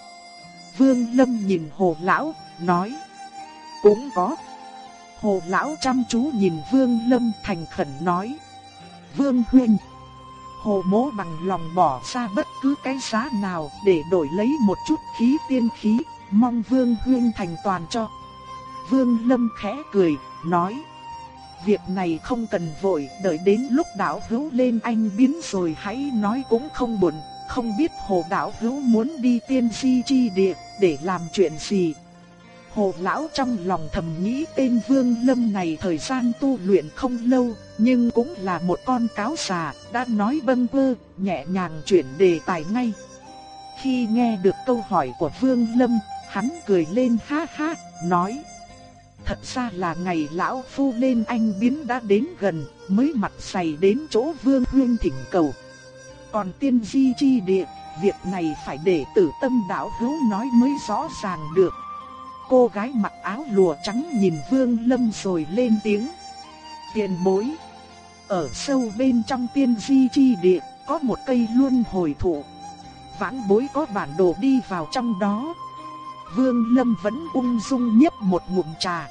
Vương lâm nhìn hồ lão, nói. Cũng có. Hồ lão chăm chú nhìn vương lâm thành khẩn nói. Vương huyên. Hồ mố bằng lòng bỏ ra bất cứ cái giá nào để đổi lấy một chút khí tiên khí, mong Vương Huyên thành toàn cho. Vương Lâm khẽ cười, nói. Việc này không cần vội, đợi đến lúc đạo hữu lên anh biến rồi hãy nói cũng không buồn, không biết hồ đạo hữu muốn đi tiên si chi địa, để làm chuyện gì. Hồ lão trong lòng thầm nghĩ tên Vương Lâm này thời gian tu luyện không lâu, nhưng cũng là một con cáo già, đã nói bâng vơ, nhẹ nhàng chuyển đề tài ngay. Khi nghe được câu hỏi của Vương Lâm, hắn cười lên ha ha, nói. Thật ra là ngày lão phu lên anh biến đã đến gần, mới mặt dày đến chỗ Vương Huyên thỉnh cầu. Còn tiên di chi địa, việc này phải để tử tâm đạo hữu nói mới rõ ràng được. Cô gái mặc áo lùa trắng nhìn Vương Lâm rồi lên tiếng. Tiền bối. Ở sâu bên trong tiên di chi địa, có một cây luân hồi thụ. Vãn bối có bản đồ đi vào trong đó. Vương Lâm vẫn ung dung nhấp một ngụm trà.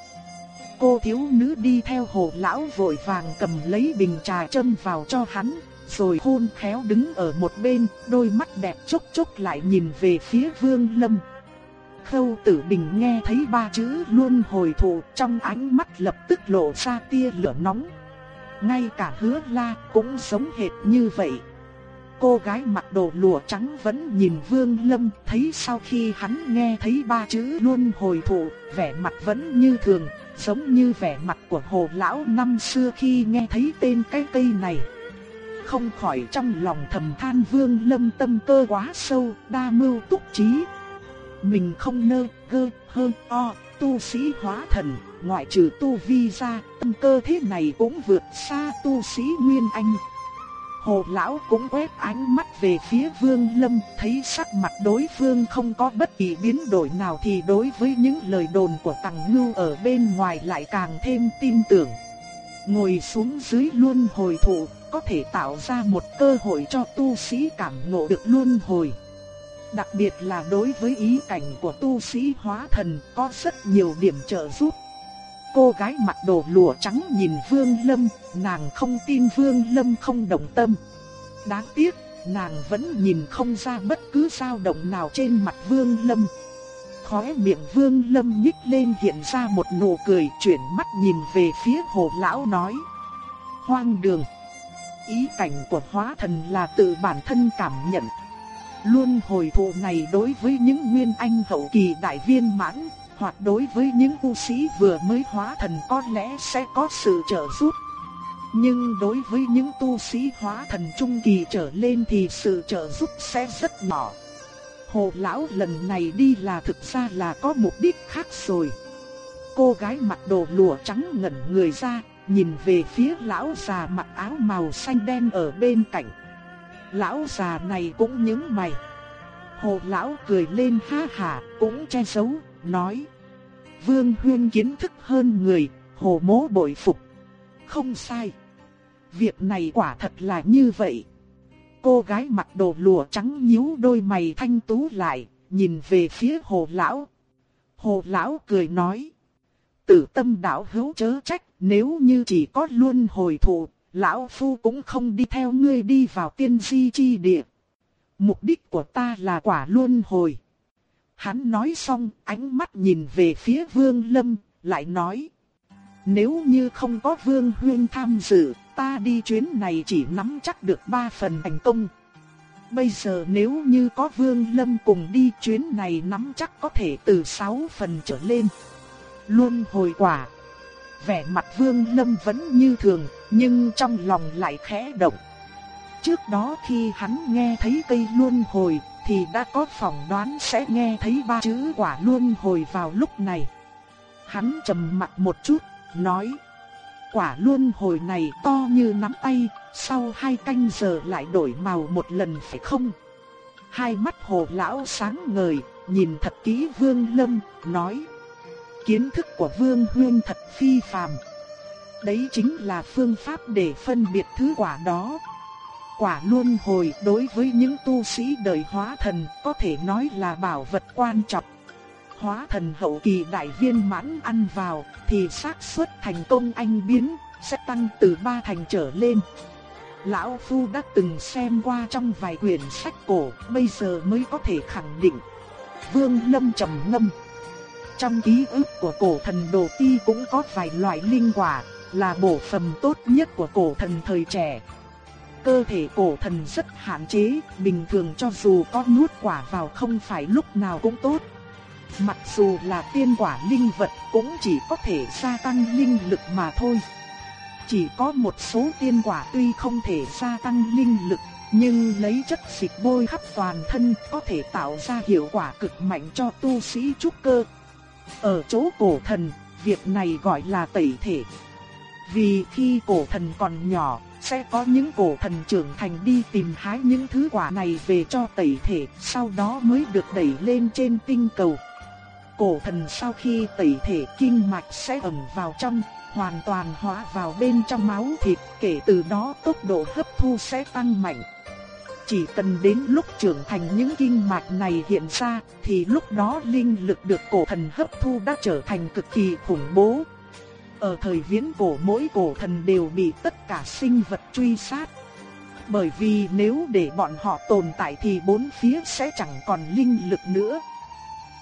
Cô thiếu nữ đi theo hồ lão vội vàng cầm lấy bình trà châm vào cho hắn, rồi hôn khéo đứng ở một bên, đôi mắt đẹp chốc chốc lại nhìn về phía Vương Lâm. Khâu Tử Bình nghe thấy ba chữ luôn hồi thụ trong ánh mắt lập tức lộ ra tia lửa nóng. Ngay cả hứa la cũng sống hệt như vậy. Cô gái mặc đồ lụa trắng vẫn nhìn Vương Lâm thấy sau khi hắn nghe thấy ba chữ luôn hồi thụ, vẻ mặt vẫn như thường, giống như vẻ mặt của hồ lão năm xưa khi nghe thấy tên cái cây này. Không khỏi trong lòng thầm than Vương Lâm tâm cơ quá sâu, đa mưu túc trí, mình không nơ, gơ, hơn, o, tu sĩ hóa thần, ngoại trừ tu vi ra, tâm cơ thế này cũng vượt xa tu sĩ Nguyên Anh. Hồ lão cũng quét ánh mắt về phía Vương Lâm, thấy sắc mặt đối phương không có bất kỳ biến đổi nào thì đối với những lời đồn của Tằng Ngưu ở bên ngoài lại càng thêm tin tưởng. Ngồi xuống dưới luân hồi thụ, có thể tạo ra một cơ hội cho tu sĩ cảm ngộ được luân hồi. Đặc biệt là đối với ý cảnh của tu sĩ hóa thần có rất nhiều điểm trợ giúp. Cô gái mặc đồ lụa trắng nhìn Vương Lâm, nàng không tin Vương Lâm không động tâm. Đáng tiếc, nàng vẫn nhìn không ra bất cứ dao động nào trên mặt Vương Lâm. Khóe miệng Vương Lâm nhích lên hiện ra một nụ cười chuyển mắt nhìn về phía hồ lão nói. Hoang đường. Ý cảnh của hóa thần là tự bản thân cảm nhận. Luôn hồi thụ này đối với những nguyên anh hậu kỳ đại viên mãn hoặc đối với những tu sĩ vừa mới hóa thần có lẽ sẽ có sự trợ giúp. Nhưng đối với những tu sĩ hóa thần trung kỳ trở lên thì sự trợ giúp sẽ rất nhỏ. Hồ lão lần này đi là thực ra là có mục đích khác rồi. Cô gái mặc đồ lụa trắng ngẩn người ra, nhìn về phía lão già mặc áo màu xanh đen ở bên cạnh. Lão già này cũng nhướng mày. Hồ lão cười lên ha hà, cũng che giấu, nói. Vương Huyên kiến thức hơn người, hồ mố bội phục. Không sai. Việc này quả thật là như vậy. Cô gái mặc đồ lụa trắng nhíu đôi mày thanh tú lại, nhìn về phía hồ lão. Hồ lão cười nói. Tử tâm đạo hữu chớ trách, nếu như chỉ có luân hồi thụ, lão phu cũng không đi theo ngươi đi vào tiên di chi địa. Mục đích của ta là quả luân hồi. Hắn nói xong, ánh mắt nhìn về phía Vương Lâm, lại nói. Nếu như không có Vương Huyên tham dự, ta đi chuyến này chỉ nắm chắc được ba phần thành công. Bây giờ nếu như có Vương Lâm cùng đi chuyến này nắm chắc có thể từ sáu phần trở lên. Luôn hồi quả. Vẻ mặt Vương Lâm vẫn như thường, nhưng trong lòng lại khẽ động. Trước đó khi hắn nghe thấy cây luân hồi, thì đã có phỏng đoán sẽ nghe thấy ba chữ quả luân hồi vào lúc này. Hắn trầm mặt một chút, nói: "Quả luân hồi này to như nắm tay, sau hai canh giờ lại đổi màu một lần phải không?" Hai mắt hồ lão sáng ngời, nhìn thật kỹ Vương Lâm, nói: "Kiến thức của Vương Huyên thật phi phàm." Đấy chính là phương pháp để phân biệt thứ quả đó quả luân hồi đối với những tu sĩ đời hóa thần có thể nói là bảo vật quan trọng. Hóa thần hậu kỳ đại viên mãn ăn vào thì xác suất thành công anh biến sẽ tăng từ ba thành trở lên. Lão Phu đã từng xem qua trong vài quyển sách cổ, bây giờ mới có thể khẳng định. Vương Lâm trầm ngâm. Trong ký ức của cổ thần Đồ Ti cũng có vài loại linh quả, là bổ phẩm tốt nhất của cổ thần thời trẻ, Cơ thể cổ thần rất hạn chế, bình thường cho dù có nuốt quả vào không phải lúc nào cũng tốt. Mặc dù là tiên quả linh vật cũng chỉ có thể gia tăng linh lực mà thôi. Chỉ có một số tiên quả tuy không thể gia tăng linh lực, nhưng lấy chất dịch bôi khắp toàn thân có thể tạo ra hiệu quả cực mạnh cho tu sĩ trúc cơ. Ở chỗ cổ thần, việc này gọi là tẩy thể. Vì khi cổ thần còn nhỏ, sẽ có những cổ thần trưởng thành đi tìm hái những thứ quả này về cho tẩy thể, sau đó mới được đẩy lên trên tinh cầu. Cổ thần sau khi tẩy thể kinh mạch sẽ ẩn vào trong, hoàn toàn hóa vào bên trong máu thịt, kể từ đó tốc độ hấp thu sẽ tăng mạnh. Chỉ cần đến lúc trưởng thành những kinh mạch này hiện ra, thì lúc đó linh lực được cổ thần hấp thu đã trở thành cực kỳ khủng bố. Ở thời viễn cổ mỗi cổ thần đều bị tất cả sinh vật truy sát. Bởi vì nếu để bọn họ tồn tại thì bốn phía sẽ chẳng còn linh lực nữa.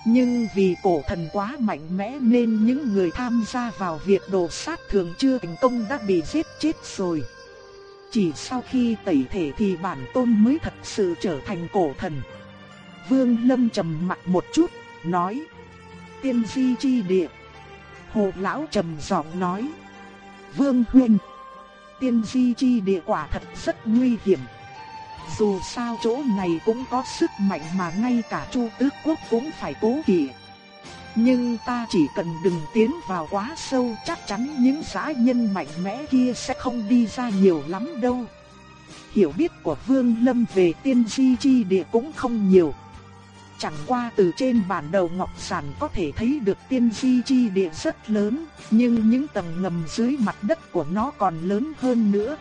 Nhưng vì cổ thần quá mạnh mẽ nên những người tham gia vào việc đồ sát thường chưa thành công đã bị giết chết rồi. Chỉ sau khi tẩy thể thì bản tôn mới thật sự trở thành cổ thần. Vương Lâm trầm mặt một chút, nói. Tiên di chi địa. Hồ lão trầm giọng nói. Vương huynh, tiên di chi địa quả thật rất nguy hiểm. Dù sao chỗ này cũng có sức mạnh mà ngay cả Chu Tước Quốc cũng phải cố kỵ. Nhưng ta chỉ cần đừng tiến vào quá sâu chắc chắn những xã nhân mạnh mẽ kia sẽ không đi ra nhiều lắm đâu. Hiểu biết của Vương Lâm về tiên di chi địa cũng không nhiều. Chẳng qua từ trên bản đầu ngọc sản có thể thấy được tiên di chi địa rất lớn, nhưng những tầng ngầm dưới mặt đất của nó còn lớn hơn nữa.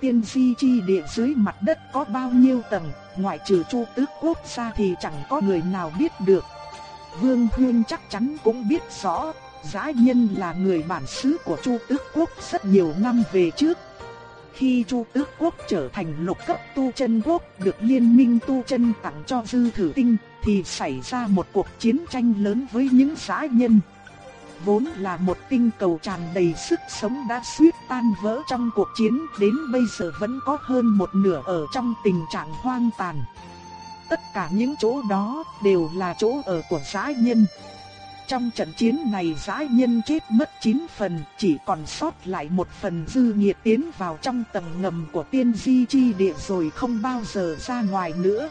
Tiên di chi địa dưới mặt đất có bao nhiêu tầng, ngoại trừ Chu Tước Quốc gia thì chẳng có người nào biết được. Vương Huyên chắc chắn cũng biết rõ, giã Nhân là người bản xứ của Chu Tước Quốc rất nhiều năm về trước. Khi Chu Tước Quốc trở thành lục cấp tu chân quốc được liên minh tu chân tặng cho dư thử tinh, thì xảy ra một cuộc chiến tranh lớn với những xã nhân. Vốn là một tinh cầu tràn đầy sức sống đã suýt tan vỡ trong cuộc chiến đến bây giờ vẫn có hơn một nửa ở trong tình trạng hoang tàn. Tất cả những chỗ đó đều là chỗ ở của xã nhân. Trong trận chiến này giã nhân chết mất 9 phần, chỉ còn sót lại một phần dư nhiệt tiến vào trong tầng ngầm của tiên di chi địa rồi không bao giờ ra ngoài nữa.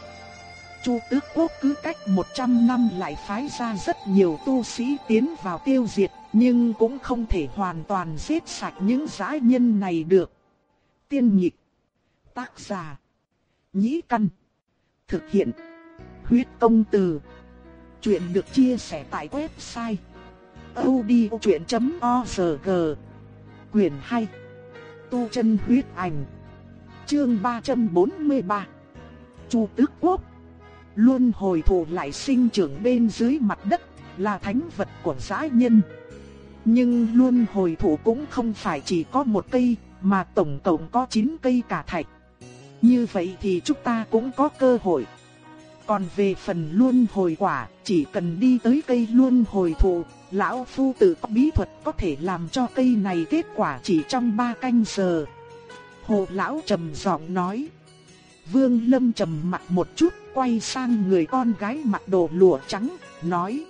Chu tước quốc cứ cách 100 năm lại phái ra rất nhiều tu sĩ tiến vào tiêu diệt, nhưng cũng không thể hoàn toàn giết sạch những giã nhân này được. Tiên nhịp Tác giả Nhĩ Căn Thực hiện Huyết công từ Chuyện được chia sẻ tại website odchuyện.org Quyền 2 Tu chân huyết ảnh. Chương 343 Chu Tước Quốc. Luôn hồi thủ lại sinh trưởng bên dưới mặt đất, Là thánh vật của giã nhân. Nhưng luôn hồi thủ cũng không phải chỉ có một cây, Mà tổng tổng có 9 cây cả thạch. Như vậy thì chúng ta cũng có cơ hội còn về phần luân hồi quả, chỉ cần đi tới cây luân hồi thụ, lão phu tự có bí thuật có thể làm cho cây này kết quả chỉ trong ba canh giờ. Hồ lão trầm giọng nói. Vương Lâm trầm mặt một chút, quay sang người con gái mặc đồ lụa trắng, nói: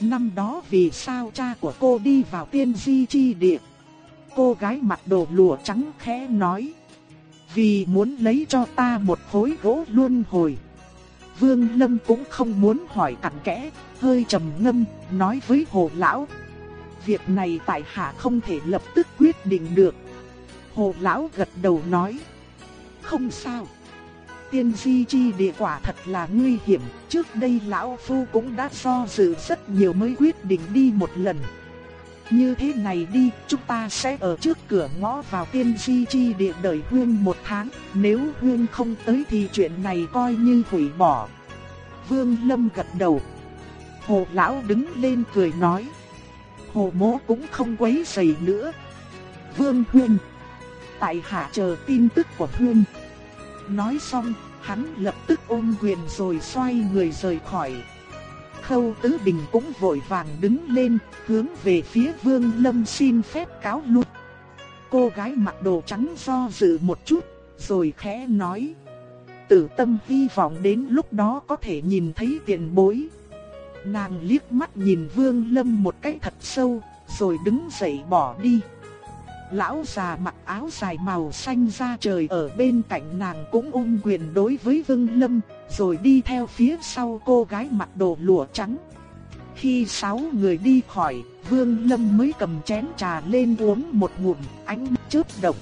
"Năm đó vì sao cha của cô đi vào tiên di chi địa?" Cô gái mặc đồ lụa trắng khẽ nói: "Vì muốn lấy cho ta một khối gỗ luân hồi." Vương Lâm cũng không muốn hỏi cặn kẽ, hơi trầm ngâm, nói với Hồ Lão. Việc này tại hạ không thể lập tức quyết định được. Hồ Lão gật đầu nói. Không sao. Tiên di chi địa quả thật là nguy hiểm, trước đây Lão Phu cũng đã do dự rất nhiều mới quyết định đi một lần. Như thế này đi, chúng ta sẽ ở trước cửa ngõ vào tiên di chi địa đợi Huyên một tháng, nếu Huyên không tới thì chuyện này coi như hủy bỏ. Vương Lâm gật đầu. Hồ Lão đứng lên cười nói. Hồ mỗ cũng không quấy rầy nữa. Vương Huyên. Tại hạ chờ tin tức của Huyên. Nói xong, hắn lập tức ôm quyền rồi xoay người rời khỏi. Khâu Tứ Bình cũng vội vàng đứng lên, hướng về phía Vương Lâm xin phép cáo lui. Cô gái mặc đồ trắng do dự một chút, rồi khẽ nói. Tử tâm hy vọng đến lúc đó có thể nhìn thấy tiền bối. Nàng liếc mắt nhìn Vương Lâm một cái thật sâu, rồi đứng dậy bỏ đi. Lão già mặc áo dài màu xanh da trời ở bên cạnh nàng cũng ung quyền đối với Vương Lâm, rồi đi theo phía sau cô gái mặc đồ lụa trắng. Khi sáu người đi khỏi, Vương Lâm mới cầm chén trà lên uống một ngụm, ánh mắt chớp động.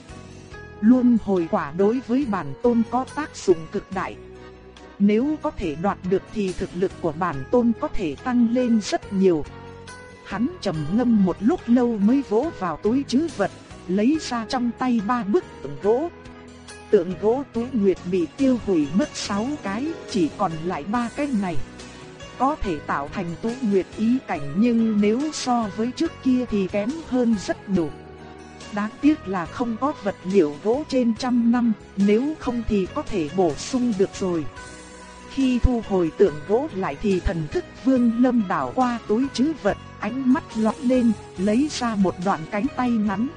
Luôn hồi quả đối với bản tôn có tác dụng cực đại. Nếu có thể đoạt được thì thực lực của bản tôn có thể tăng lên rất nhiều. Hắn trầm ngâm một lúc lâu mới vỗ vào túi trữ vật, lấy ra trong tay ba bức tượng gỗ. Tượng gỗ túi nguyệt bị tiêu hủy mất 6 cái, chỉ còn lại ba cái này. Có thể tạo thành túi nguyệt ý cảnh nhưng nếu so với trước kia thì kém hơn rất nhiều. Đáng tiếc là không có vật liệu gỗ trên trăm năm, nếu không thì có thể bổ sung được rồi. Khi thu hồi tượng gỗ lại thì thần thức vương lâm đảo qua túi chứ vật, ánh mắt lóe lên, lấy ra một đoạn cánh tay ngắn.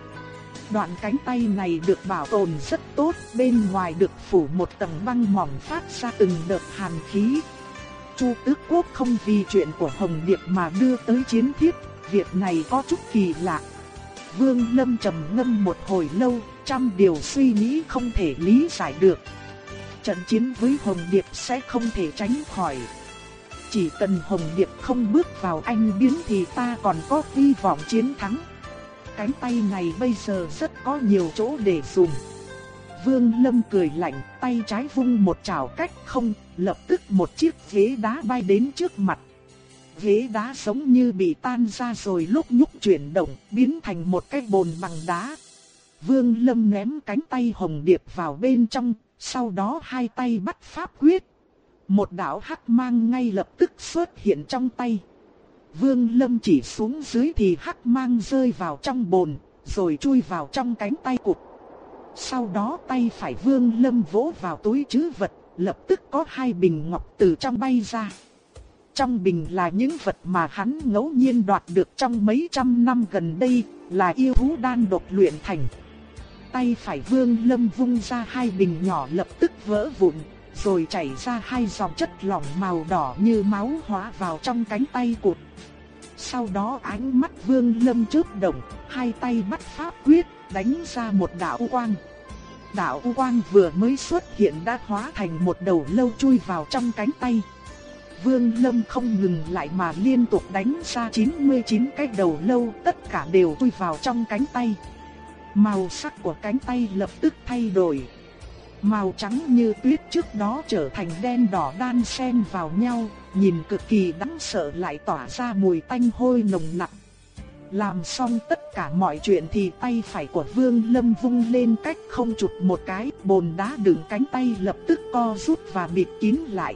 Đoạn cánh tay này được bảo tồn rất tốt, bên ngoài được phủ một tầng băng mỏng phát ra từng đợt hàn khí. Chu Tước Quốc không vì chuyện của Hồng Điệp mà đưa tới chiến thiết, việc này có chút kỳ lạ. Vương Lâm trầm ngâm một hồi lâu, trăm điều suy nghĩ không thể lý giải được. Trận chiến với Hồng Điệp sẽ không thể tránh khỏi. Chỉ cần Hồng Điệp không bước vào anh biến thì ta còn có hy vọng chiến thắng. Cánh tay này bây giờ rất có nhiều chỗ để dùng. Vương Lâm cười lạnh, tay trái vung một chảo cách không, lập tức một chiếc ghế đá bay đến trước mặt. Ghế đá giống như bị tan ra rồi lúc nhúc chuyển động, biến thành một cái bồn bằng đá. Vương Lâm ném cánh tay Hồng Điệp vào bên trong, sau đó hai tay bắt pháp quyết. Một đạo hắc mang ngay lập tức xuất hiện trong tay. Vương Lâm chỉ xuống dưới thì hắc mang rơi vào trong bồn, rồi chui vào trong cánh tay cụt. Sau đó tay phải Vương Lâm vỗ vào túi trữ vật, lập tức có hai bình ngọc từ trong bay ra. Trong bình là những vật mà hắn ngẫu nhiên đoạt được trong mấy trăm năm gần đây, là yêu thú đan đột luyện thành. Tay phải Vương Lâm vung ra hai bình nhỏ lập tức vỡ vụn, rồi chảy ra hai dòng chất lỏng màu đỏ như máu hóa vào trong cánh tay cụt. Sau đó ánh mắt Vương Lâm chớp động, hai tay bắt pháp quyết, đánh ra một đạo quang. Đạo quang vừa mới xuất hiện đã hóa thành một đầu lâu chui vào trong cánh tay. Vương Lâm không ngừng lại mà liên tục đánh ra 99 cái đầu lâu, tất cả đều chui vào trong cánh tay. Màu sắc của cánh tay lập tức thay đổi. Màu trắng như tuyết trước đó trở thành đen đỏ đan xen vào nhau, nhìn cực kỳ đáng sợ lại tỏa ra mùi tanh hôi nồng nặc. Làm xong tất cả mọi chuyện thì tay phải của Vương Lâm vung lên cách không chụp một cái, bồn đá đựng cánh tay lập tức co rút và bịt kín lại.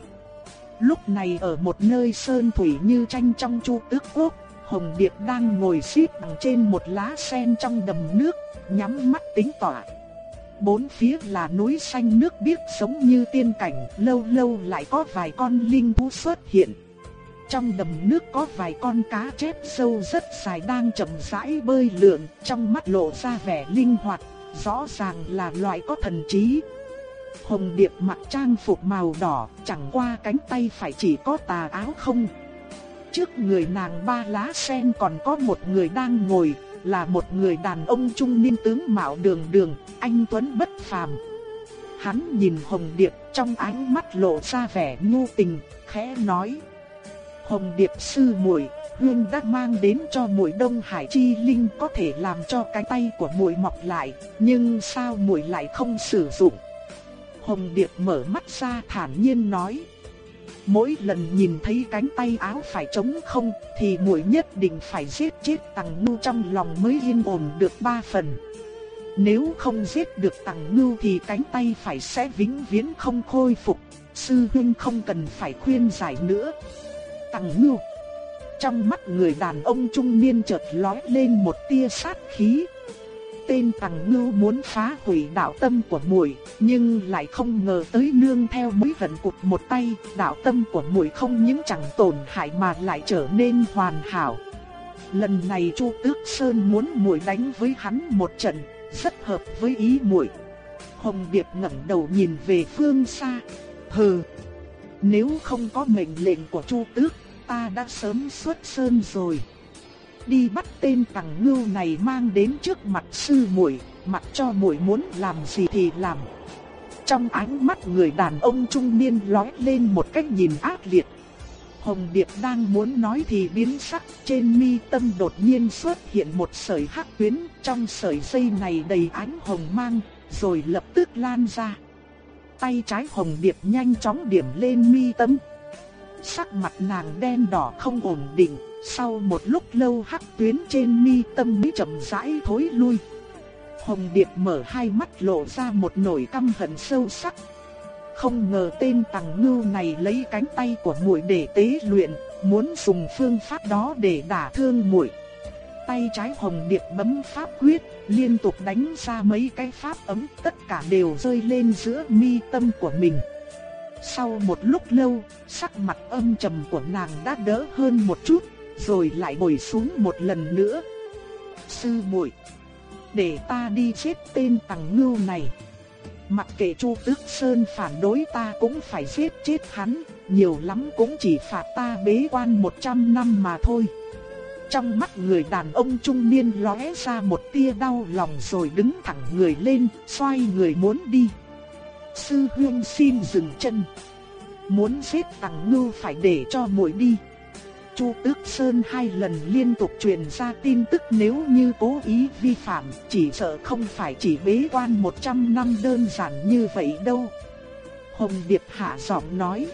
Lúc này ở một nơi sơn thủy như tranh trong chu tước quốc, Hồng Điệp đang ngồi xếp bằng trên một lá sen trong đầm nước, nhắm mắt tính tọa. Bốn phía là núi xanh nước biếc giống như tiên cảnh, lâu lâu lại có vài con linh thú xuất hiện. Trong đầm nước có vài con cá chép sâu rất dài đang chậm rãi bơi lượn, trong mắt lộ ra vẻ linh hoạt, rõ ràng là loại có thần trí. Hồng Điệp mặc trang phục màu đỏ, chẳng qua cánh tay phải chỉ có tà áo không. Trước người nàng ba lá sen còn có một người đang ngồi, là một người đàn ông trung niên tướng mạo đường đường, anh Tuấn bất phàm. Hắn nhìn Hồng Điệp trong ánh mắt lộ ra vẻ nhu tình, khẽ nói. Hồng Điệp sư muội, Hương đã mang đến cho muội Đông Hải chi linh có thể làm cho cái tay của muội mọc lại, nhưng sao muội lại không sử dụng? Hồng Điệp mở mắt ra thản nhiên nói: Mỗi lần nhìn thấy cánh tay áo phải trống không thì muội nhất định phải giết chết Tằng Nhu trong lòng mới yên ổn được ba phần. Nếu không giết được Tằng Nhu thì cánh tay phải sẽ vĩnh viễn không khôi phục. Sư huynh không cần phải khuyên giải nữa. Tằng Nhu Trong mắt người đàn ông trung niên chợt lóe lên một tia sát khí, tên thằng Ngưu muốn phá hủy đạo tâm của muội, nhưng lại không ngờ tới nương theo mũi vận cục một tay, đạo tâm của muội không những chẳng tổn hại mà lại trở nên hoàn hảo. Lần này Chu Tước Sơn muốn muội đánh với hắn một trận, rất hợp với ý muội. Hồng Điệp ngẩng đầu nhìn về phương xa, hừ, nếu không có mệnh lệnh của Chu Tước, ta đã sớm xuất sơn rồi đi bắt tên tằng ngưu này mang đến trước mặt sư muội, mặc cho muội muốn làm gì thì làm. Trong ánh mắt người đàn ông trung niên lóe lên một cách nhìn ác liệt. Hồng Điệp đang muốn nói thì biến sắc, trên mi tâm đột nhiên xuất hiện một sợi hắc tuyến, trong sợi dây này đầy ánh hồng mang, rồi lập tức lan ra. Tay trái Hồng Điệp nhanh chóng điểm lên mi tâm. Sắc mặt nàng đen đỏ không ổn định, sau một lúc lâu hắc tuyến trên mi tâm mới chậm rãi thối lui. Hồng Điệp mở hai mắt lộ ra một nỗi căm hận sâu sắc. Không ngờ tên tàng ngưu này lấy cánh tay của muội để tế luyện, muốn dùng phương pháp đó để đả thương muội. Tay trái Hồng Điệp bấm pháp quyết, liên tục đánh ra mấy cái pháp ấm, tất cả đều rơi lên giữa mi tâm của mình. Sau một lúc lâu, sắc mặt âm trầm của nàng đã đỡ hơn một chút, rồi lại ngồi xuống một lần nữa. Sư muội, để ta đi giết tên tằng ngưu này. Mặc kệ Chu Tước Sơn phản đối ta cũng phải giết chết hắn, nhiều lắm cũng chỉ phạt ta bế quan 100 năm mà thôi. Trong mắt người đàn ông trung niên lóe ra một tia đau lòng rồi đứng thẳng người lên, xoay người muốn đi. Sư huynh xin dừng chân. Muốn giết tằng ngưu phải để cho muội đi. Chu Tước Sơn hai lần liên tục truyền ra tin tức nếu như cố ý vi phạm, chỉ sợ không phải chỉ bế quan 100 năm đơn giản như vậy đâu. Hồng Điệp hạ giọng nói.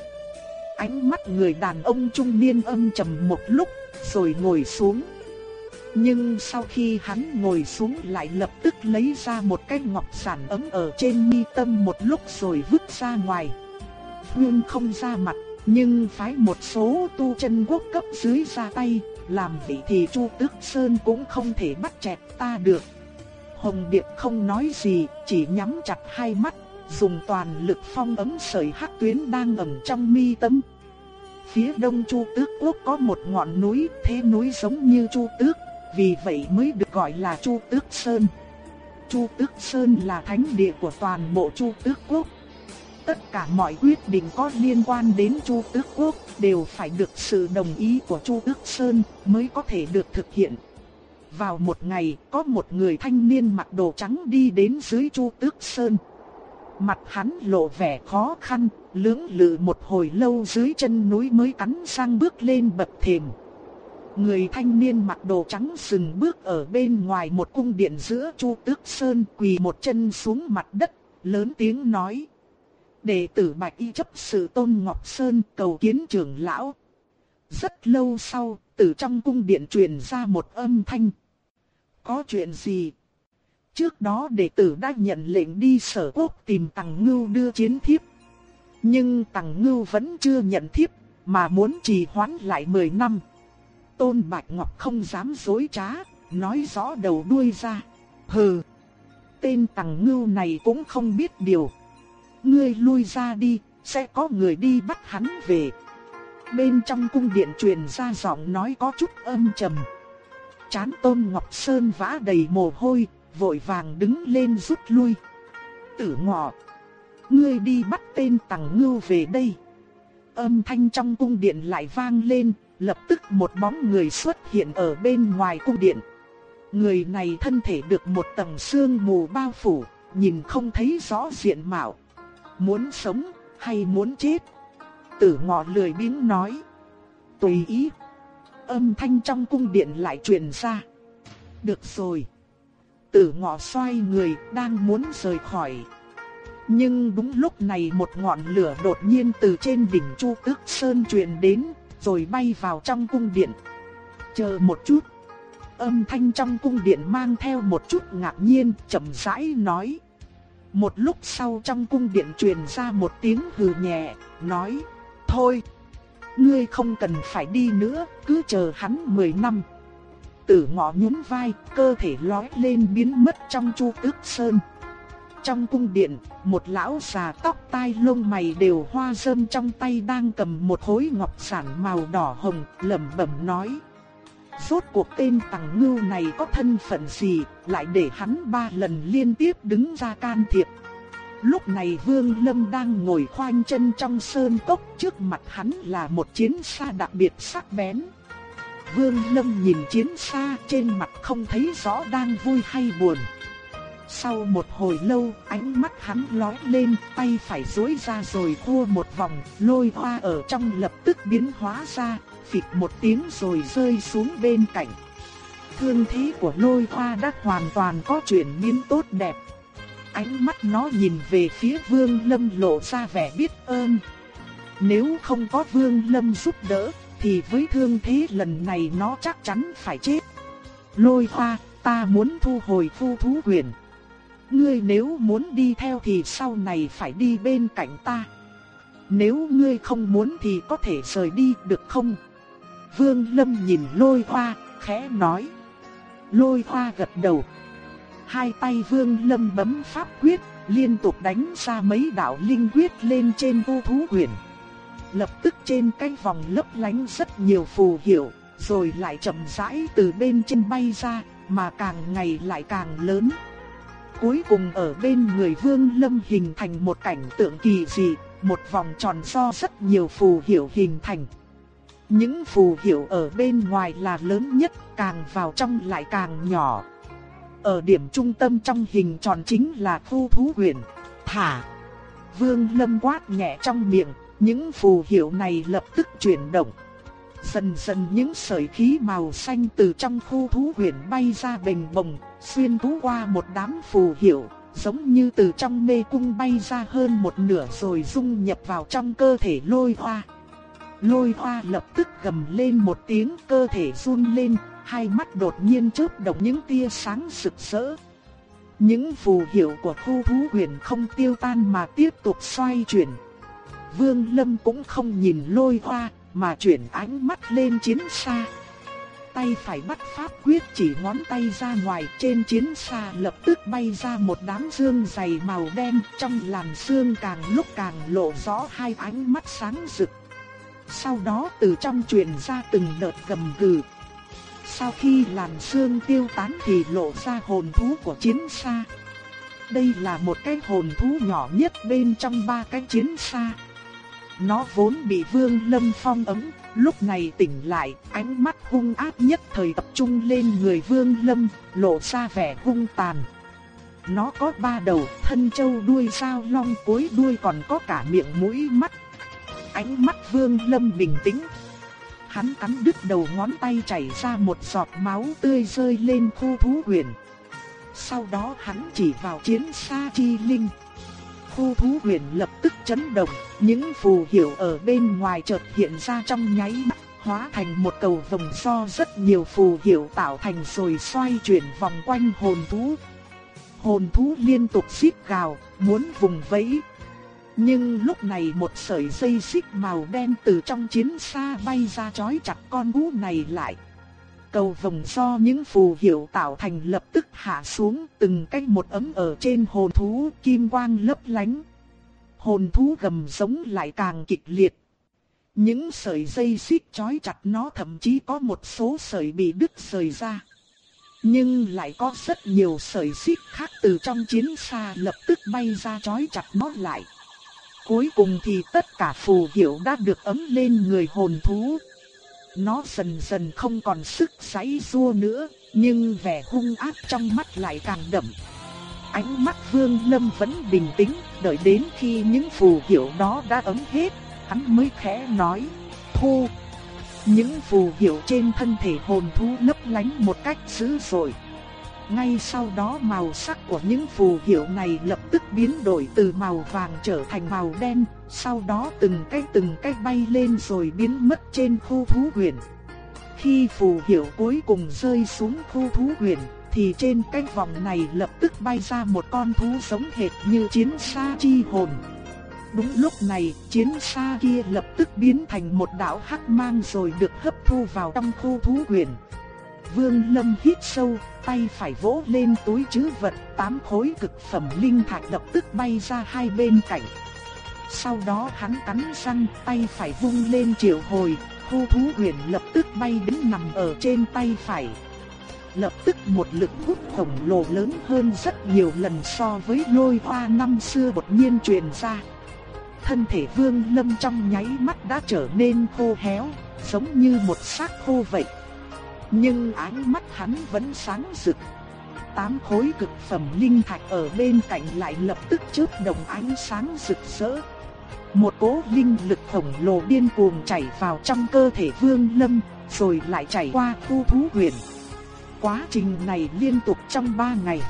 Ánh mắt người đàn ông trung niên âm trầm một lúc, rồi ngồi xuống. Nhưng sau khi hắn ngồi xuống lại lập tức lấy ra một cái ngọc sản ấm ở trên mi tâm một lúc rồi vứt ra ngoài. nguyên không ra mặt, nhưng phái một số tu chân quốc cấp dưới ra tay, làm vậy thì Chu Tước Sơn cũng không thể bắt chẹt ta được. Hồng Điệp không nói gì, chỉ nhắm chặt hai mắt, dùng toàn lực phong ấm sợi hắc tuyến đang ẩn trong mi tâm. Phía đông Chu Tước Quốc có một ngọn núi, thế núi giống như Chu Tước, vì vậy mới được gọi là Chu Tước Sơn. Chu Tước Sơn là thánh địa của toàn bộ Chu Tước Quốc. Tất cả mọi quyết định có liên quan đến Chu Tước Quốc đều phải được sự đồng ý của Chu Tước Sơn mới có thể được thực hiện. Vào một ngày, có một người thanh niên mặc đồ trắng đi đến dưới Chu Tước Sơn. Mặt hắn lộ vẻ khó khăn, lưỡng lự một hồi lâu dưới chân núi mới cắn răng bước lên bậc thềm. Người thanh niên mặc đồ trắng dừng bước ở bên ngoài một cung điện giữa Chu Tước Sơn quỳ một chân xuống mặt đất, lớn tiếng nói. Đệ tử Bạch Y chấp sự Tôn Ngọc Sơn cầu kiến trưởng lão. Rất lâu sau, từ trong cung điện truyền ra một âm thanh. Có chuyện gì? Trước đó đệ tử đã nhận lệnh đi sở quốc tìm Tằng Ngưu đưa chiến thiếp. Nhưng Tằng Ngưu vẫn chưa nhận thiếp, mà muốn trì hoãn lại 10 năm. Tôn Bạch Ngọc không dám dối trá, nói rõ đầu đuôi ra. Hừ, tên Tằng Ngưu này cũng không biết điều. Ngươi lui ra đi, sẽ có người đi bắt hắn về. Bên trong cung điện truyền ra giọng nói có chút âm trầm. Chán Tôn Ngọc Sơn vã đầy mồ hôi, vội vàng đứng lên rút lui. Tử ngọ, ngươi đi bắt tên Tằng Ngưu về đây. Âm thanh trong cung điện lại vang lên, lập tức một bóng người xuất hiện ở bên ngoài cung điện. Người này thân thể được một tầng sương mù bao phủ, nhìn không thấy rõ diện mạo. Muốn sống hay muốn chết? Tử ngọ lười biếng nói. Tùy ý. Âm thanh trong cung điện lại truyền ra. Được rồi. Tử ngọ xoay người đang muốn rời khỏi. Nhưng đúng lúc này một ngọn lửa đột nhiên từ trên đỉnh Chu Tước Sơn truyền đến, rồi bay vào trong cung điện. Chờ một chút. Âm thanh trong cung điện mang theo một chút ngạc nhiên, chậm rãi nói. Một lúc sau trong cung điện truyền ra một tiếng hừ nhẹ, nói, thôi, ngươi không cần phải đi nữa, cứ chờ hắn 10 năm. Tử ngọ nhún vai, cơ thể lói lên biến mất trong chu tước sơn. Trong cung điện, một lão già tóc tai lông mày đều hoa râm trong tay đang cầm một khối ngọc sản màu đỏ hồng, lẩm bẩm nói. Rốt cuộc tên Tàng Ngưu này có thân phận gì, lại để hắn ba lần liên tiếp đứng ra can thiệp. Lúc này Vương Lâm đang ngồi khoanh chân trong sơn cốc, trước mặt hắn là một chiến xa đặc biệt sắc bén. Vương Lâm nhìn chiến xa trên mặt không thấy rõ đang vui hay buồn. Sau một hồi lâu, ánh mắt hắn lóe lên, tay phải duỗi ra rồi khua một vòng, lôi hoa ở trong lập tức biến hóa ra, phịch một tiếng rồi rơi xuống bên cạnh. Thương thế của lôi hoa đã hoàn toàn có chuyển biến tốt đẹp. Ánh mắt nó nhìn về phía Vương Lâm lộ ra vẻ biết ơn. Nếu không có Vương Lâm giúp đỡ, thì với thương thế lần này nó chắc chắn phải chết. Lôi hoa, ta muốn thu hồi phu thú quyền. Ngươi nếu muốn đi theo thì sau này phải đi bên cạnh ta. Nếu ngươi không muốn thì có thể rời đi được không? Vương Lâm nhìn lôi hoa, khẽ nói. Lôi hoa gật đầu. Hai tay Vương Lâm bấm pháp quyết, liên tục đánh ra mấy đạo linh quyết lên trên vô thú quyển. Lập tức trên cái vòng lấp lánh rất nhiều phù hiệu, rồi lại chậm rãi từ bên trên bay ra, mà càng ngày lại càng lớn. Cuối cùng ở bên người Vương Lâm hình thành một cảnh tượng kỳ dị, một vòng tròn do rất nhiều phù hiệu hình thành. Những phù hiệu ở bên ngoài là lớn nhất, càng vào trong lại càng nhỏ. Ở điểm trung tâm trong hình tròn chính là khu thú huyền. Thả! Vương Lâm quát nhẹ trong miệng, những phù hiệu này lập tức chuyển động. Dần dần những sợi khí màu xanh từ trong khu thú huyền bay ra bình bồng, xuyên thú qua một đám phù hiệu, giống như từ trong mê cung bay ra hơn một nửa rồi dung nhập vào trong cơ thể lôi hoa. Lôi hoa lập tức gầm lên một tiếng cơ thể run lên, hai mắt đột nhiên chớp động những tia sáng sực sỡ. Những phù hiệu của khu thú huyền không tiêu tan mà tiếp tục xoay chuyển. Vương Lâm cũng không nhìn lôi hoa, mà chuyển ánh mắt lên chiến xa. Tay phải bắt pháp quyết chỉ ngón tay ra ngoài trên chiến xa lập tức bay ra một đám xương dày màu đen trong làn xương càng lúc càng lộ rõ hai ánh mắt sáng rực. Sau đó từ trong truyền ra từng đợt gầm gừ. Sau khi làn xương tiêu tán thì lộ ra hồn thú của chiến xa. Đây là một cái hồn thú nhỏ nhất bên trong ba cái chiến xa. Nó vốn bị Vương Lâm phong ấm, lúc này tỉnh lại, ánh mắt hung ác nhất thời tập trung lên người Vương Lâm, lộ ra vẻ hung tàn. Nó có ba đầu, thân châu đuôi sao long cuối đuôi còn có cả miệng mũi mắt. Ánh mắt Vương Lâm bình tĩnh. Hắn cắn đứt đầu ngón tay chảy ra một giọt máu tươi rơi lên khu thú huyền. Sau đó hắn chỉ vào chiến xa chi linh khu thú huyền lập tức chấn động, những phù hiệu ở bên ngoài chợt hiện ra trong nháy mắt, hóa thành một cầu vòng do rất nhiều phù hiệu tạo thành rồi xoay chuyển vòng quanh hồn thú. Hồn thú liên tục xít gào, muốn vùng vẫy. Nhưng lúc này một sợi dây xích màu đen từ trong chiến xa bay ra chói chặt con thú này lại. Cầu vòng do những phù hiệu tạo thành lập tức hạ xuống từng cách một ấm ở trên hồn thú kim quang lấp lánh. Hồn thú gầm giống lại càng kịch liệt. Những sợi dây xích chói chặt nó thậm chí có một số sợi bị đứt rời ra. Nhưng lại có rất nhiều sợi xích khác từ trong chiến xa lập tức bay ra chói chặt nó lại. Cuối cùng thì tất cả phù hiệu đã được ấm lên người hồn thú. Nó dần dần không còn sức giãy giụa nữa, nhưng vẻ hung ác trong mắt lại càng đậm. Ánh mắt Vương Lâm vẫn bình tĩnh, đợi đến khi những phù hiệu đó đã ấm hết, hắn mới khẽ nói: "Thu." Những phù hiệu trên thân thể hồn thú lấp lánh một cách dữ dội. Ngay sau đó màu sắc của những phù hiệu này lập tức biến đổi từ màu vàng trở thành màu đen, sau đó từng cái từng cái bay lên rồi biến mất trên khu thú huyền. Khi phù hiệu cuối cùng rơi xuống khu thú huyền, thì trên cái vòng này lập tức bay ra một con thú giống hệt như chiến xa chi hồn. Đúng lúc này, chiến xa kia lập tức biến thành một đạo hắc mang rồi được hấp thu vào trong khu thú huyền. Vương Lâm hít sâu, tay phải vỗ lên túi trữ vật, tám khối cực phẩm linh thạch lập tức bay ra hai bên cạnh. Sau đó hắn cắn răng, tay phải vung lên triệu hồi, khu thú huyền lập tức bay đến nằm ở trên tay phải. Lập tức một lực hút khổng lồ lớn hơn rất nhiều lần so với lôi hoa năm xưa đột nhiên truyền ra. Thân thể vương lâm trong nháy mắt đã trở nên khô héo, giống như một xác khô vậy. Nhưng ánh mắt hắn vẫn sáng rực. Tám khối cực phẩm linh thạch ở bên cạnh lại lập tức chớp đồng ánh sáng rực rỡ. Một cỗ linh lực khổng lồ điên cuồng chảy vào trong cơ thể Vương Lâm, rồi lại chảy qua khu thú huyền. Quá trình này liên tục trong ba ngày.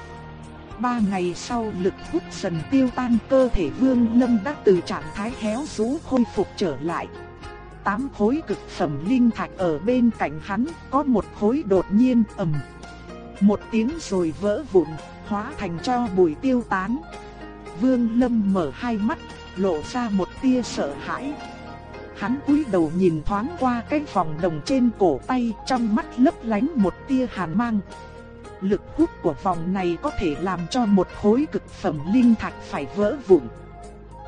Ba ngày sau lực hút dần tiêu tan cơ thể Vương Lâm đã từ trạng thái héo rũ khôi phục trở lại tám khối cực phẩm linh thạch ở bên cạnh hắn, có một khối đột nhiên ầm. Một tiếng rồi vỡ vụn, hóa thành cho bụi tiêu tán. Vương Lâm mở hai mắt, lộ ra một tia sợ hãi. Hắn cúi đầu nhìn thoáng qua cái vòng đồng trên cổ tay, trong mắt lấp lánh một tia hàn mang. Lực hút của vòng này có thể làm cho một khối cực phẩm linh thạch phải vỡ vụn.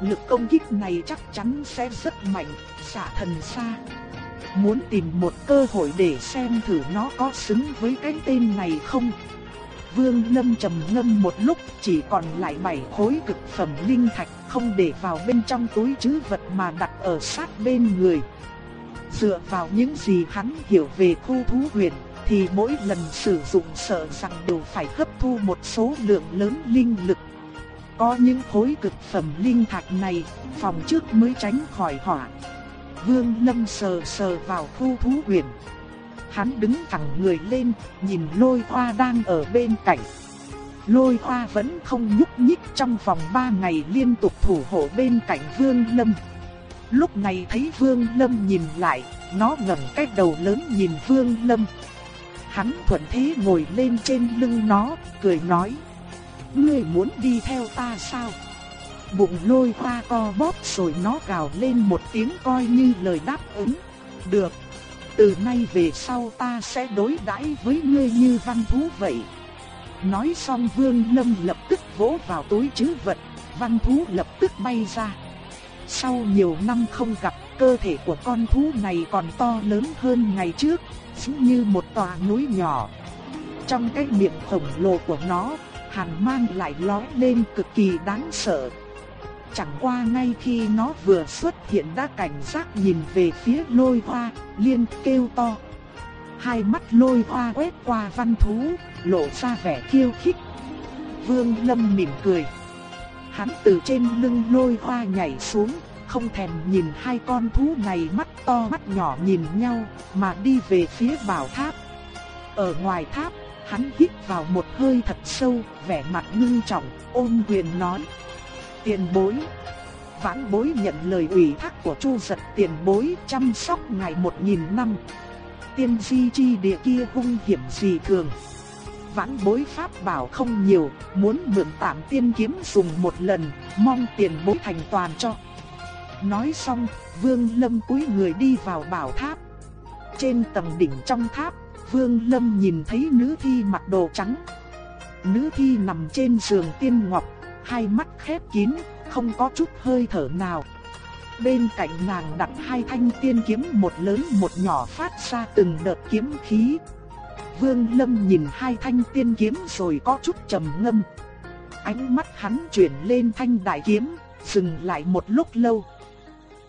Lực công kích này chắc chắn sẽ rất mạnh, xả thần xa. Muốn tìm một cơ hội để xem thử nó có xứng với cái tên này không. Vương Lâm trầm ngâm một lúc, chỉ còn lại bảy khối cực phẩm linh thạch, không để vào bên trong túi trữ vật mà đặt ở sát bên người. Dựa vào những gì hắn hiểu về khu thú huyền, thì mỗi lần sử dụng sợ rằng đều phải hấp thu một số lượng lớn linh lực có những khối cực phẩm linh thạch này, phòng trước mới tránh khỏi hỏa. Vương Lâm sờ sờ vào khu thú huyền. Hắn đứng thẳng người lên, nhìn lôi hoa đang ở bên cạnh. Lôi hoa vẫn không nhúc nhích trong vòng 3 ngày liên tục thủ hộ bên cạnh Vương Lâm. Lúc này thấy Vương Lâm nhìn lại, nó ngẩng cái đầu lớn nhìn Vương Lâm. Hắn thuận thế ngồi lên trên lưng nó, cười nói. Ngươi muốn đi theo ta sao? Bụng lôi ta co bóp rồi nó gào lên một tiếng coi như lời đáp ứng. Được, từ nay về sau ta sẽ đối đãi với ngươi như văn thú vậy. Nói xong Vương Lâm lập tức vỗ vào túi chứ vật, văn thú lập tức bay ra. Sau nhiều năm không gặp, cơ thể của con thú này còn to lớn hơn ngày trước, giống như một tòa núi nhỏ. Trong cái miệng khổng lồ của nó, hàn mang lại lóe lên cực kỳ đáng sợ. Chẳng qua ngay khi nó vừa xuất hiện đã cảnh giác nhìn về phía lôi hoa, liên kêu to. Hai mắt lôi hoa quét qua văn thú, lộ ra vẻ khiêu khích. Vương Lâm mỉm cười. Hắn từ trên lưng lôi hoa nhảy xuống, không thèm nhìn hai con thú này mắt to mắt nhỏ nhìn nhau, mà đi về phía bảo tháp. Ở ngoài tháp, hắn hít vào một hơi thật sâu, vẻ mặt ngưng trọng, ôn quyền nói. Tiền bối. Vãn bối nhận lời ủy thác của Chu giật tiền bối chăm sóc ngài một nghìn năm. Tiên di chi địa kia hung hiểm gì thường. Vãn bối pháp bảo không nhiều, muốn mượn tạm tiên kiếm dùng một lần, mong tiền bối thành toàn cho. Nói xong, Vương Lâm cúi người đi vào bảo tháp. Trên tầng đỉnh trong tháp, Vương Lâm nhìn thấy nữ thi mặc đồ trắng. Nữ thi nằm trên giường tiên ngọc, hai mắt khép kín, không có chút hơi thở nào. Bên cạnh nàng đặt hai thanh tiên kiếm một lớn một nhỏ phát ra từng đợt kiếm khí. Vương Lâm nhìn hai thanh tiên kiếm rồi có chút trầm ngâm. Ánh mắt hắn chuyển lên thanh đại kiếm, dừng lại một lúc lâu.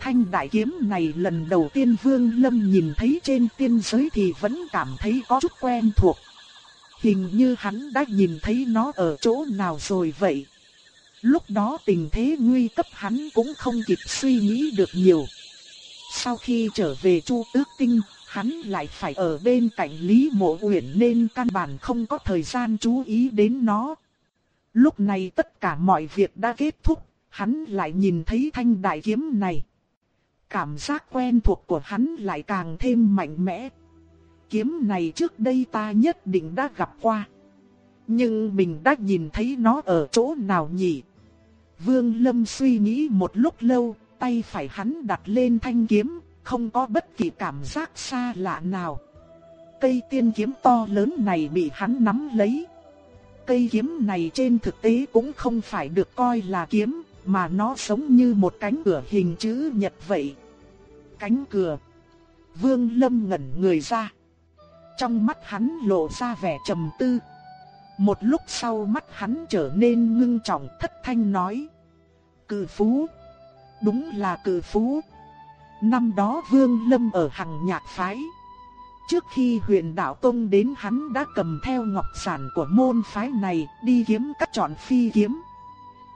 Thanh đại kiếm này lần đầu tiên Vương Lâm nhìn thấy trên tiên giới thì vẫn cảm thấy có chút quen thuộc. Hình như hắn đã nhìn thấy nó ở chỗ nào rồi vậy. Lúc đó tình thế nguy cấp hắn cũng không kịp suy nghĩ được nhiều. Sau khi trở về Chu Tước Tinh, hắn lại phải ở bên cạnh Lý Mộ Uyển nên căn bản không có thời gian chú ý đến nó. Lúc này tất cả mọi việc đã kết thúc, hắn lại nhìn thấy thanh đại kiếm này. Cảm giác quen thuộc của hắn lại càng thêm mạnh mẽ. Kiếm này trước đây ta nhất định đã gặp qua. Nhưng mình đã nhìn thấy nó ở chỗ nào nhỉ? Vương Lâm suy nghĩ một lúc lâu, tay phải hắn đặt lên thanh kiếm, không có bất kỳ cảm giác xa lạ nào. Cây tiên kiếm to lớn này bị hắn nắm lấy. Cây kiếm này trên thực tế cũng không phải được coi là kiếm, mà nó giống như một cánh cửa hình chữ nhật vậy. Cánh cửa. Vương Lâm ngẩn người ra. Trong mắt hắn lộ ra vẻ trầm tư. Một lúc sau mắt hắn trở nên ngưng trọng thất thanh nói. Cự phú. Đúng là cự phú. Năm đó Vương Lâm ở hằng nhạc phái. Trước khi huyền đạo tông đến hắn đã cầm theo ngọc sản của môn phái này đi kiếm các chọn phi kiếm.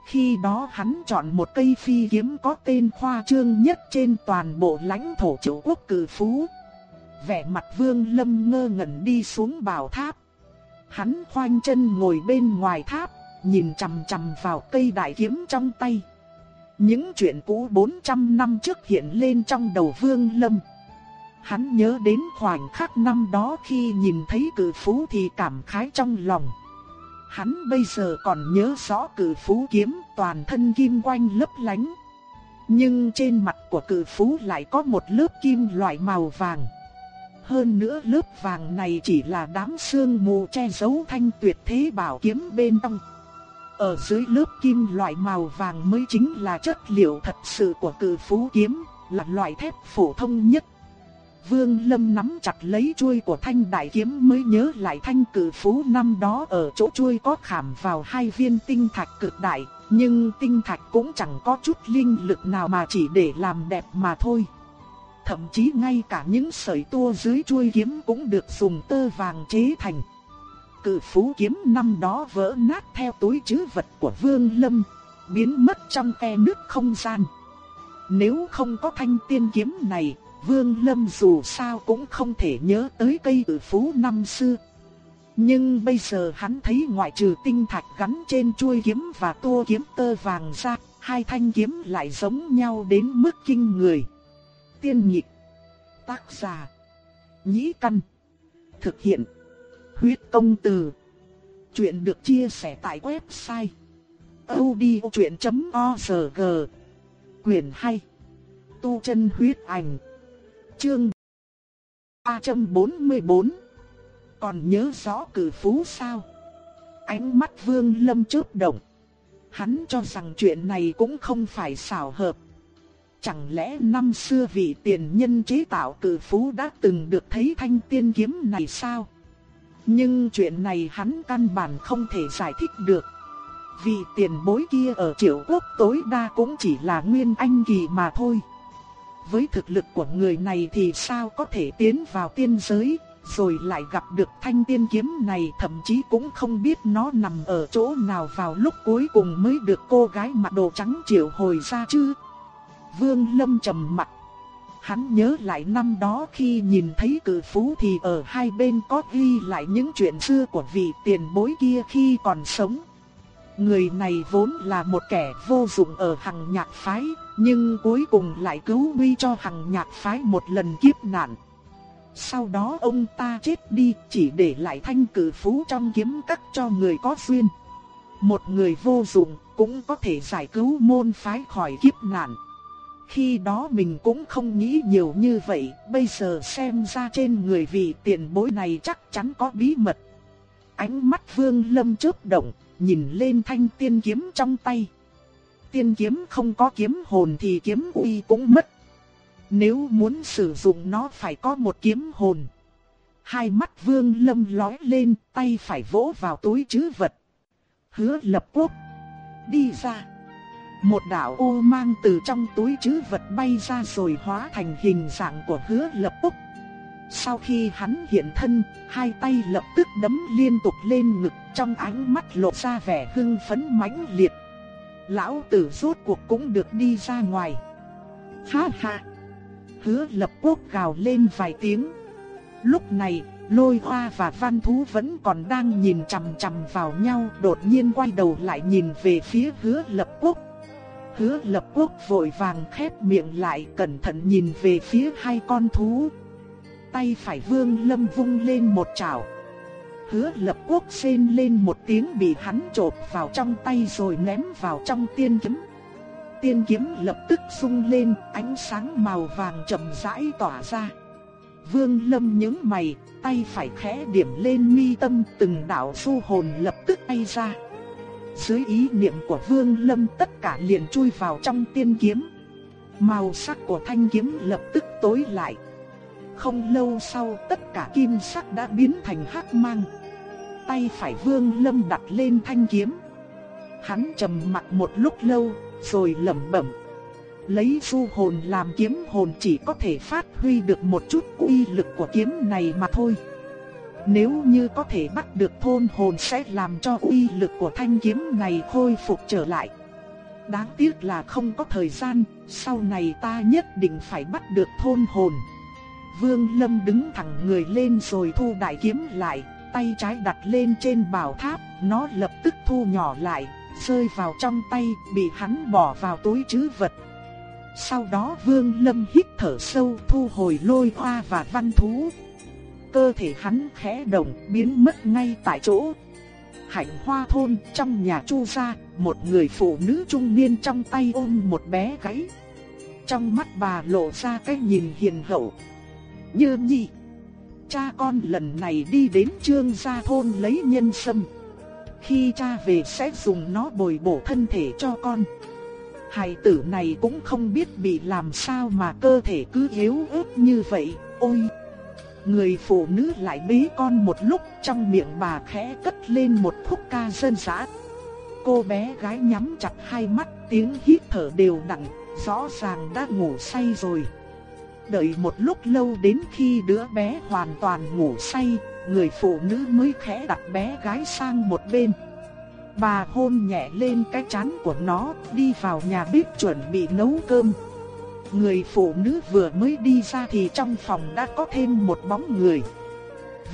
Khi đó hắn chọn một cây phi kiếm có tên khoa trương nhất trên toàn bộ lãnh thổ triệu quốc cử phú. Vẻ mặt vương lâm ngơ ngẩn đi xuống bảo tháp. Hắn khoanh chân ngồi bên ngoài tháp, nhìn chằm chằm vào cây đại kiếm trong tay. Những chuyện cũ 400 năm trước hiện lên trong đầu vương lâm. Hắn nhớ đến khoảnh khắc năm đó khi nhìn thấy cử phú thì cảm khái trong lòng. Hắn bây giờ còn nhớ rõ cử phú kiếm toàn thân kim quanh lấp lánh. Nhưng trên mặt của cử phú lại có một lớp kim loại màu vàng. Hơn nữa lớp vàng này chỉ là đám sương mù che giấu thanh tuyệt thế bảo kiếm bên trong. Ở dưới lớp kim loại màu vàng mới chính là chất liệu thật sự của cử phú kiếm, là loại thép phổ thông nhất. Vương Lâm nắm chặt lấy chuôi của thanh đại kiếm mới nhớ lại thanh cử phú năm đó ở chỗ chuôi có khảm vào hai viên tinh thạch cực đại, nhưng tinh thạch cũng chẳng có chút linh lực nào mà chỉ để làm đẹp mà thôi. Thậm chí ngay cả những sợi tua dưới chuôi kiếm cũng được dùng tơ vàng chế thành. Cự phú kiếm năm đó vỡ nát theo túi trữ vật của Vương Lâm, biến mất trong khe nước không gian. Nếu không có thanh tiên kiếm này, Vương Lâm dù sao cũng không thể nhớ tới cây tử phú năm xưa. Nhưng bây giờ hắn thấy ngoại trừ tinh thạch gắn trên chuôi kiếm và tua kiếm tơ vàng ra, hai thanh kiếm lại giống nhau đến mức kinh người. Tiên nhịp, tác giả, nhĩ căn, thực hiện, huyết công từ. Chuyện được chia sẻ tại website odchuyện.org Quyền hay Tu chân huyết ảnh Chương 344 Còn nhớ rõ cử phú sao? Ánh mắt vương lâm chớp động. Hắn cho rằng chuyện này cũng không phải xảo hợp. Chẳng lẽ năm xưa vị tiền nhân chế tạo cử phú đã từng được thấy thanh tiên kiếm này sao? Nhưng chuyện này hắn căn bản không thể giải thích được. Vì tiền bối kia ở triệu quốc tối đa cũng chỉ là nguyên anh kỳ mà thôi. Với thực lực của người này thì sao có thể tiến vào tiên giới, rồi lại gặp được thanh tiên kiếm này thậm chí cũng không biết nó nằm ở chỗ nào vào lúc cuối cùng mới được cô gái mặc đồ trắng triệu hồi ra chứ. Vương Lâm trầm mặt. Hắn nhớ lại năm đó khi nhìn thấy cử phú thì ở hai bên có ghi lại những chuyện xưa của vị tiền bối kia khi còn sống. Người này vốn là một kẻ vô dụng ở hằng nhạc phái, nhưng cuối cùng lại cứu nguy cho hằng nhạc phái một lần kiếp nạn. Sau đó ông ta chết đi chỉ để lại thanh cử phú trong kiếm cắt cho người có duyên. Một người vô dụng cũng có thể giải cứu môn phái khỏi kiếp nạn. Khi đó mình cũng không nghĩ nhiều như vậy, bây giờ xem ra trên người vị tiền bối này chắc chắn có bí mật. Ánh mắt vương lâm chớp động, nhìn lên thanh tiên kiếm trong tay. Tiên kiếm không có kiếm hồn thì kiếm uy cũng mất. Nếu muốn sử dụng nó phải có một kiếm hồn. Hai mắt vương lâm lói lên, tay phải vỗ vào túi chứ vật. Hứa lập quốc. Đi ra. Một đạo ô mang từ trong túi chứ vật bay ra rồi hóa thành hình dạng của hứa lập quốc. Sau khi hắn hiện thân, hai tay lập tức đấm liên tục lên ngực trong ánh mắt lộ ra vẻ hưng phấn mãnh liệt. Lão tử rốt cuộc cũng được đi ra ngoài. Ha ha! Hứa lập quốc gào lên vài tiếng. Lúc này, lôi hoa và văn thú vẫn còn đang nhìn chằm chằm vào nhau đột nhiên quay đầu lại nhìn về phía hứa lập quốc. Hứa lập quốc vội vàng khép miệng lại cẩn thận nhìn về phía hai con thú. Tay phải vương lâm vung lên một chảo. Hứa lập quốc xên lên một tiếng bị hắn trột vào trong tay rồi ném vào trong tiên kiếm. Tiên kiếm lập tức sung lên, ánh sáng màu vàng chậm rãi tỏa ra. Vương Lâm nhướng mày, tay phải khẽ điểm lên mi tâm, từng đạo su hồn lập tức bay ra. Dưới ý niệm của Vương Lâm tất cả liền chui vào trong tiên kiếm. Màu sắc của thanh kiếm lập tức tối lại. Không lâu sau tất cả kim sắc đã biến thành hắc mang. Tay phải Vương Lâm đặt lên thanh kiếm. Hắn trầm mặt một lúc lâu, rồi lẩm bẩm. Lấy du hồn làm kiếm hồn chỉ có thể phát huy được một chút uy lực của kiếm này mà thôi. Nếu như có thể bắt được thôn hồn sẽ làm cho uy lực của thanh kiếm này khôi phục trở lại. Đáng tiếc là không có thời gian, sau này ta nhất định phải bắt được thôn hồn. Vương Lâm đứng thẳng người lên rồi thu đại kiếm lại, tay trái đặt lên trên bảo tháp, nó lập tức thu nhỏ lại, rơi vào trong tay, bị hắn bỏ vào túi trữ vật. Sau đó Vương Lâm hít thở sâu thu hồi lôi hoa và văn thú. Cơ thể hắn khẽ động biến mất ngay tại chỗ. Hạnh hoa thôn trong nhà chu gia, một người phụ nữ trung niên trong tay ôm một bé gái. Trong mắt bà lộ ra cái nhìn hiền hậu. Như nhi, cha con lần này đi đến trương gia thôn lấy nhân sâm. Khi cha về sẽ dùng nó bồi bổ thân thể cho con. Hài tử này cũng không biết bị làm sao mà cơ thể cứ yếu ớt như vậy, ôi! Người phụ nữ lại bế con một lúc trong miệng bà khẽ cất lên một khúc ca dân dã. Cô bé gái nhắm chặt hai mắt tiếng hít thở đều đặn, rõ ràng đã ngủ say rồi. Đợi một lúc lâu đến khi đứa bé hoàn toàn ngủ say, người phụ nữ mới khẽ đặt bé gái sang một bên. Bà hôn nhẹ lên cái chán của nó, đi vào nhà bếp chuẩn bị nấu cơm. Người phụ nữ vừa mới đi ra thì trong phòng đã có thêm một bóng người.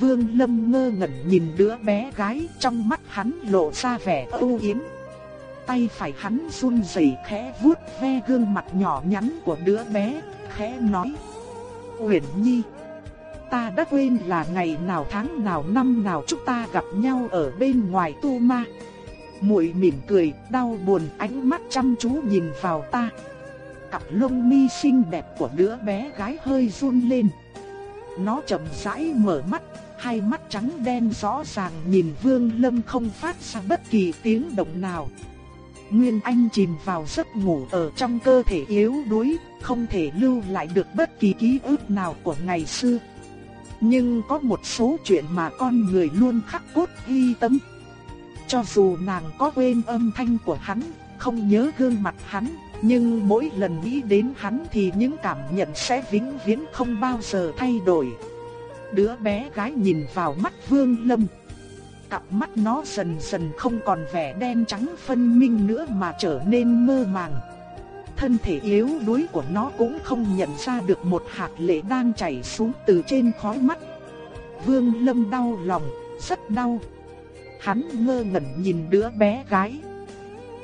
Vương Lâm ngơ ngẩn nhìn đứa bé gái trong mắt hắn lộ ra vẻ ưu yếm. Tay phải hắn run rẩy khẽ vuốt ve gương mặt nhỏ nhắn của đứa bé, khẽ nói. Uyển Nhi, ta đã quên là ngày nào tháng nào năm nào chúng ta gặp nhau ở bên ngoài tu ma. Muội mỉm cười, đau buồn ánh mắt chăm chú nhìn vào ta. Cặp lông mi xinh đẹp của đứa bé gái hơi run lên. Nó chậm rãi mở mắt, hai mắt trắng đen rõ ràng nhìn Vương Lâm không phát ra bất kỳ tiếng động nào. Nguyên Anh chìm vào giấc ngủ ở trong cơ thể yếu đuối, không thể lưu lại được bất kỳ ký ức nào của ngày xưa. Nhưng có một số chuyện mà con người luôn khắc cốt ghi tâm. Cho dù nàng có quên âm thanh của hắn, không nhớ gương mặt hắn, nhưng mỗi lần nghĩ đến hắn thì những cảm nhận sẽ vĩnh viễn không bao giờ thay đổi. Đứa bé gái nhìn vào mắt Vương Lâm. Cặp mắt nó dần dần không còn vẻ đen trắng phân minh nữa mà trở nên mơ màng. Thân thể yếu đuối của nó cũng không nhận ra được một hạt lệ đang chảy xuống từ trên khóe mắt. Vương Lâm đau lòng, rất đau. Hắn ngơ ngẩn nhìn đứa bé gái.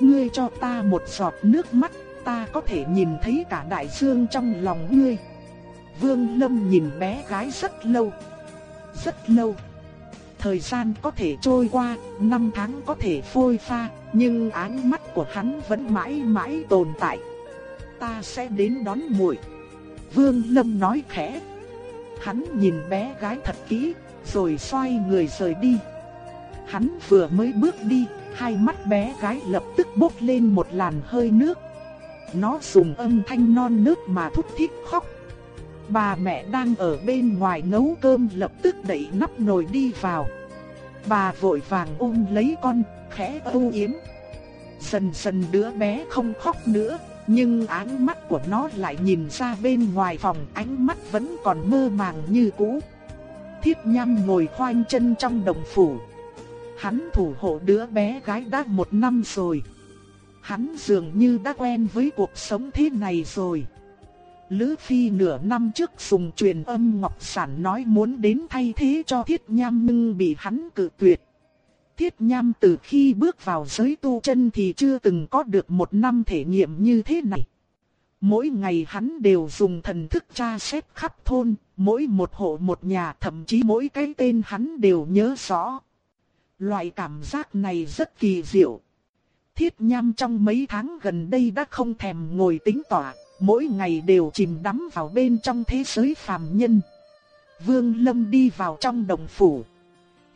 Ngươi cho ta một giọt nước mắt, ta có thể nhìn thấy cả đại dương trong lòng ngươi. Vương Lâm nhìn bé gái rất lâu. Rất lâu. Thời gian có thể trôi qua, năm tháng có thể phôi pha, nhưng ánh mắt của hắn vẫn mãi mãi tồn tại. Ta sẽ đến đón muội. Vương Lâm nói khẽ. Hắn nhìn bé gái thật kỹ, rồi xoay người rời đi. Hắn vừa mới bước đi, hai mắt bé gái lập tức bốc lên một làn hơi nước. Nó dùng âm thanh non nớt mà thúc thít khóc. Bà mẹ đang ở bên ngoài nấu cơm lập tức đẩy nắp nồi đi vào. Bà vội vàng ôm lấy con, khẽ âu yếm. Dần dần đứa bé không khóc nữa, nhưng ánh mắt của nó lại nhìn ra bên ngoài phòng ánh mắt vẫn còn mơ màng như cũ. Thiết nhâm ngồi khoanh chân trong đồng phủ. Hắn thủ hộ đứa bé gái đã một năm rồi. Hắn dường như đã quen với cuộc sống thế này rồi. Lữ Phi nửa năm trước dùng truyền âm Ngọc Sản nói muốn đến thay thế cho Thiết Nham nhưng bị hắn cự tuyệt. Thiết Nham từ khi bước vào giới tu chân thì chưa từng có được một năm thể nghiệm như thế này. Mỗi ngày hắn đều dùng thần thức tra xét khắp thôn, mỗi một hộ một nhà thậm chí mỗi cái tên hắn đều nhớ rõ. Loại cảm giác này rất kỳ diệu. Thiết Nham trong mấy tháng gần đây đã không thèm ngồi tính tỏa, mỗi ngày đều chìm đắm vào bên trong thế giới phàm nhân. Vương Lâm đi vào trong đồng phủ.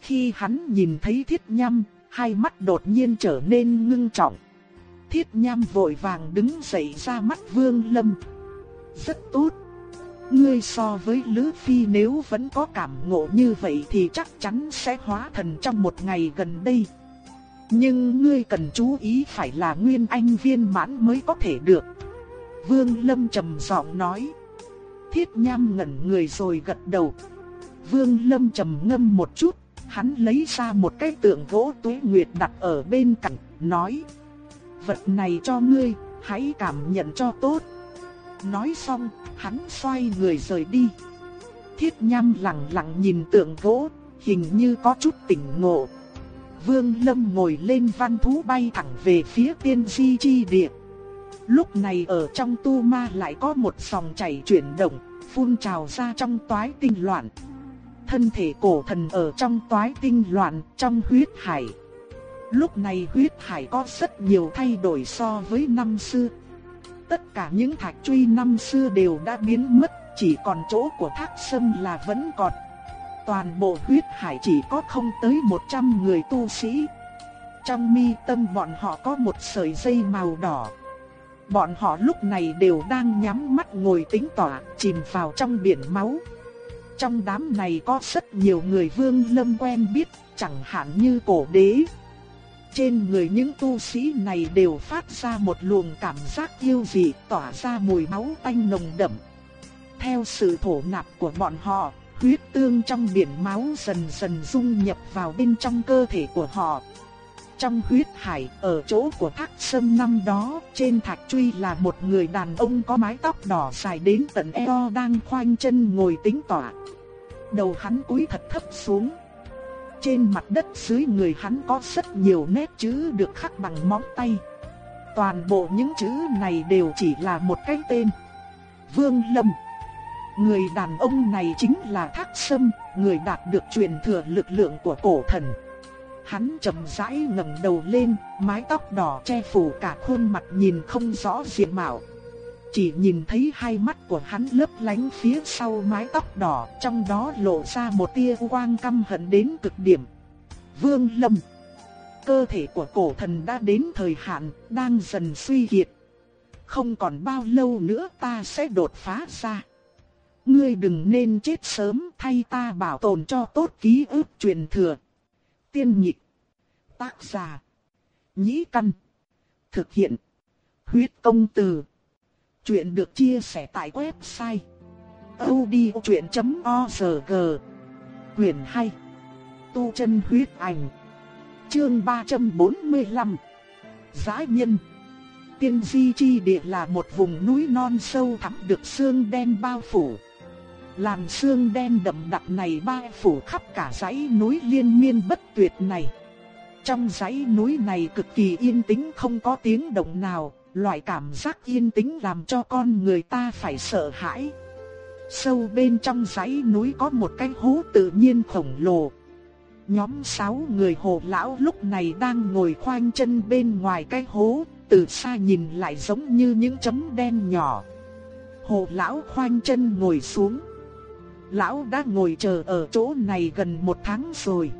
Khi hắn nhìn thấy Thiết Nham, hai mắt đột nhiên trở nên ngưng trọng. Thiết Nham vội vàng đứng dậy ra mắt Vương Lâm. Rất tốt. Ngươi so với Lữ Phi nếu vẫn có cảm ngộ như vậy thì chắc chắn sẽ hóa thần trong một ngày gần đây. Nhưng ngươi cần chú ý phải là nguyên anh viên mãn mới có thể được. Vương Lâm trầm giọng nói. Thiết Nham ngẩn người rồi gật đầu. Vương Lâm trầm ngâm một chút, hắn lấy ra một cái tượng gỗ tuế nguyệt đặt ở bên cạnh, nói. Vật này cho ngươi, hãy cảm nhận cho tốt. Nói xong, hắn xoay người rời đi. Thiết Nham lặng lặng nhìn tượng gỗ, hình như có chút tỉnh ngộ. Vương Lâm ngồi lên văn thú bay thẳng về phía tiên di chi địa. Lúc này ở trong tu ma lại có một dòng chảy chuyển động, phun trào ra trong toái tinh loạn. Thân thể cổ thần ở trong toái tinh loạn, trong huyết hải. Lúc này huyết hải có rất nhiều thay đổi so với năm xưa. Tất cả những thạch truy năm xưa đều đã biến mất, chỉ còn chỗ của thác sâm là vẫn còn. Toàn bộ huyết hải chỉ có không tới 100 người tu sĩ. Trong mi tâm bọn họ có một sợi dây màu đỏ. Bọn họ lúc này đều đang nhắm mắt ngồi tính tỏa, chìm vào trong biển máu. Trong đám này có rất nhiều người vương lâm quen biết, chẳng hạn như cổ đế. Trên người những tu sĩ này đều phát ra một luồng cảm giác yêu dị, tỏa ra mùi máu tanh nồng đậm. Theo sự thổ nạp của bọn họ, huyết tương trong biển máu dần dần dung nhập vào bên trong cơ thể của họ trong huyết hải, ở chỗ của thác sâm năm đó, trên thạch truy là một người đàn ông có mái tóc đỏ dài đến tận eo đang khoanh chân ngồi tính tỏa Đầu hắn cúi thật thấp xuống. Trên mặt đất dưới người hắn có rất nhiều nét chữ được khắc bằng móng tay. Toàn bộ những chữ này đều chỉ là một cái tên. Vương Lâm. Người đàn ông này chính là Thác Sâm, người đạt được truyền thừa lực lượng của cổ thần. Hắn chậm rãi ngẩng đầu lên, mái tóc đỏ che phủ cả khuôn mặt nhìn không rõ diện mạo. Chỉ nhìn thấy hai mắt của hắn lấp lánh phía sau mái tóc đỏ, trong đó lộ ra một tia quang căm hận đến cực điểm. Vương Lâm Cơ thể của cổ thần đã đến thời hạn, đang dần suy kiệt. Không còn bao lâu nữa ta sẽ đột phá ra. Ngươi đừng nên chết sớm thay ta bảo tồn cho tốt ký ức truyền thừa. Tiên nhịp. Tác giả. Nhĩ căn. Thực hiện. Huyết công từ. Chuyện được chia sẻ tại website. odchuyện.org Quyền hay. Tu chân huyết ảnh. Chương 345. Giá nhân. Tiên di chi địa là một vùng núi non sâu thẳm được sương đen bao phủ. Làn sương đen đậm đặc này bao phủ khắp cả dãy núi liên miên bất tuyệt này. Trong dãy núi này cực kỳ yên tĩnh không có tiếng động nào, loại cảm giác yên tĩnh làm cho con người ta phải sợ hãi. Sâu bên trong dãy núi có một cái hố tự nhiên khổng lồ. Nhóm sáu người hồ lão lúc này đang ngồi khoanh chân bên ngoài cái hố, từ xa nhìn lại giống như những chấm đen nhỏ. Hồ lão khoanh chân ngồi xuống. Lão đã ngồi chờ ở chỗ này gần một tháng rồi.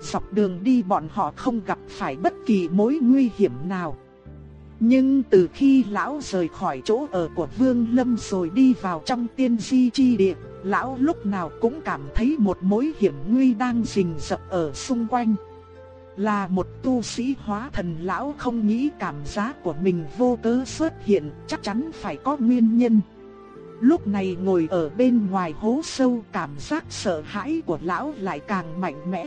Dọc đường đi bọn họ không gặp phải bất kỳ mối nguy hiểm nào. Nhưng từ khi lão rời khỏi chỗ ở của Vương Lâm rồi đi vào trong tiên di chi địa, lão lúc nào cũng cảm thấy một mối hiểm nguy đang rình rập ở xung quanh. Là một tu sĩ hóa thần lão không nghĩ cảm giác của mình vô cớ xuất hiện, chắc chắn phải có nguyên nhân. Lúc này ngồi ở bên ngoài hố sâu, cảm giác sợ hãi của lão lại càng mạnh mẽ.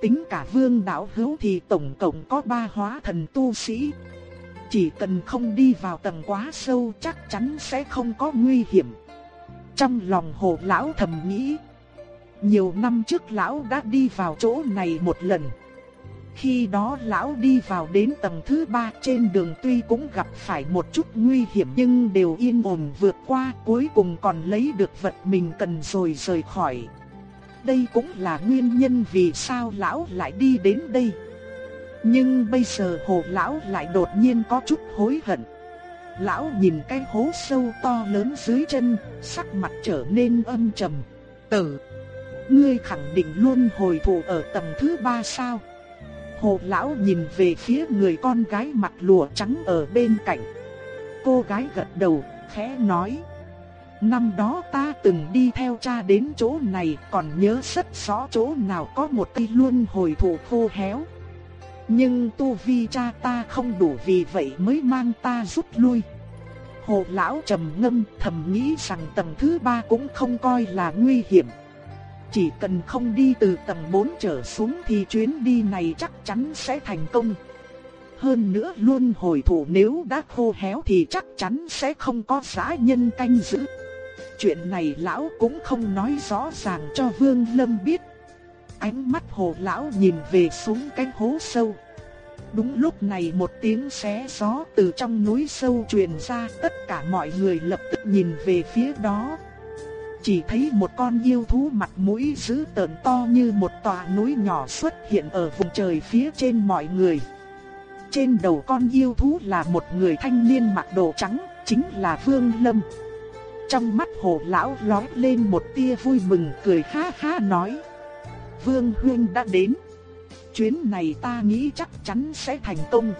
Tính cả vương đạo hữu thì tổng cộng có ba hóa thần tu sĩ. Chỉ cần không đi vào tầng quá sâu chắc chắn sẽ không có nguy hiểm. Trong lòng hồ lão thầm nghĩ. Nhiều năm trước lão đã đi vào chỗ này một lần. Khi đó lão đi vào đến tầng thứ ba trên đường tuy cũng gặp phải một chút nguy hiểm nhưng đều yên ổn vượt qua cuối cùng còn lấy được vật mình cần rồi rời khỏi. Đây cũng là nguyên nhân vì sao lão lại đi đến đây. Nhưng bây giờ hồ lão lại đột nhiên có chút hối hận. Lão nhìn cái hố sâu to lớn dưới chân, sắc mặt trở nên âm trầm. Tử, ngươi khẳng định luôn hồi thụ ở tầng thứ ba sao? Hồ lão nhìn về phía người con gái mặt lụa trắng ở bên cạnh. Cô gái gật đầu, khẽ nói. Năm đó ta từng đi theo cha đến chỗ này còn nhớ rất rõ chỗ nào có một cây luôn hồi thụ khô héo. Nhưng tu vi cha ta không đủ vì vậy mới mang ta rút lui. Hồ lão trầm ngâm thầm nghĩ rằng tầng thứ ba cũng không coi là nguy hiểm. Chỉ cần không đi từ tầng 4 trở xuống thì chuyến đi này chắc chắn sẽ thành công. Hơn nữa luôn hồi thủ nếu đã khô héo thì chắc chắn sẽ không có giá nhân canh giữ. Chuyện này lão cũng không nói rõ ràng cho Vương Lâm biết. Ánh mắt hồ lão nhìn về xuống cái hố sâu. Đúng lúc này một tiếng xé gió từ trong núi sâu truyền ra, tất cả mọi người lập tức nhìn về phía đó. Chỉ thấy một con yêu thú mặt mũi dữ tợn to như một tòa núi nhỏ xuất hiện ở vùng trời phía trên mọi người. Trên đầu con yêu thú là một người thanh niên mặc đồ trắng, chính là Vương Lâm. Trong mắt hồ lão lóe lên một tia vui mừng cười ha ha nói. Vương Huyên đã đến. Chuyến này ta nghĩ chắc chắn sẽ thành công.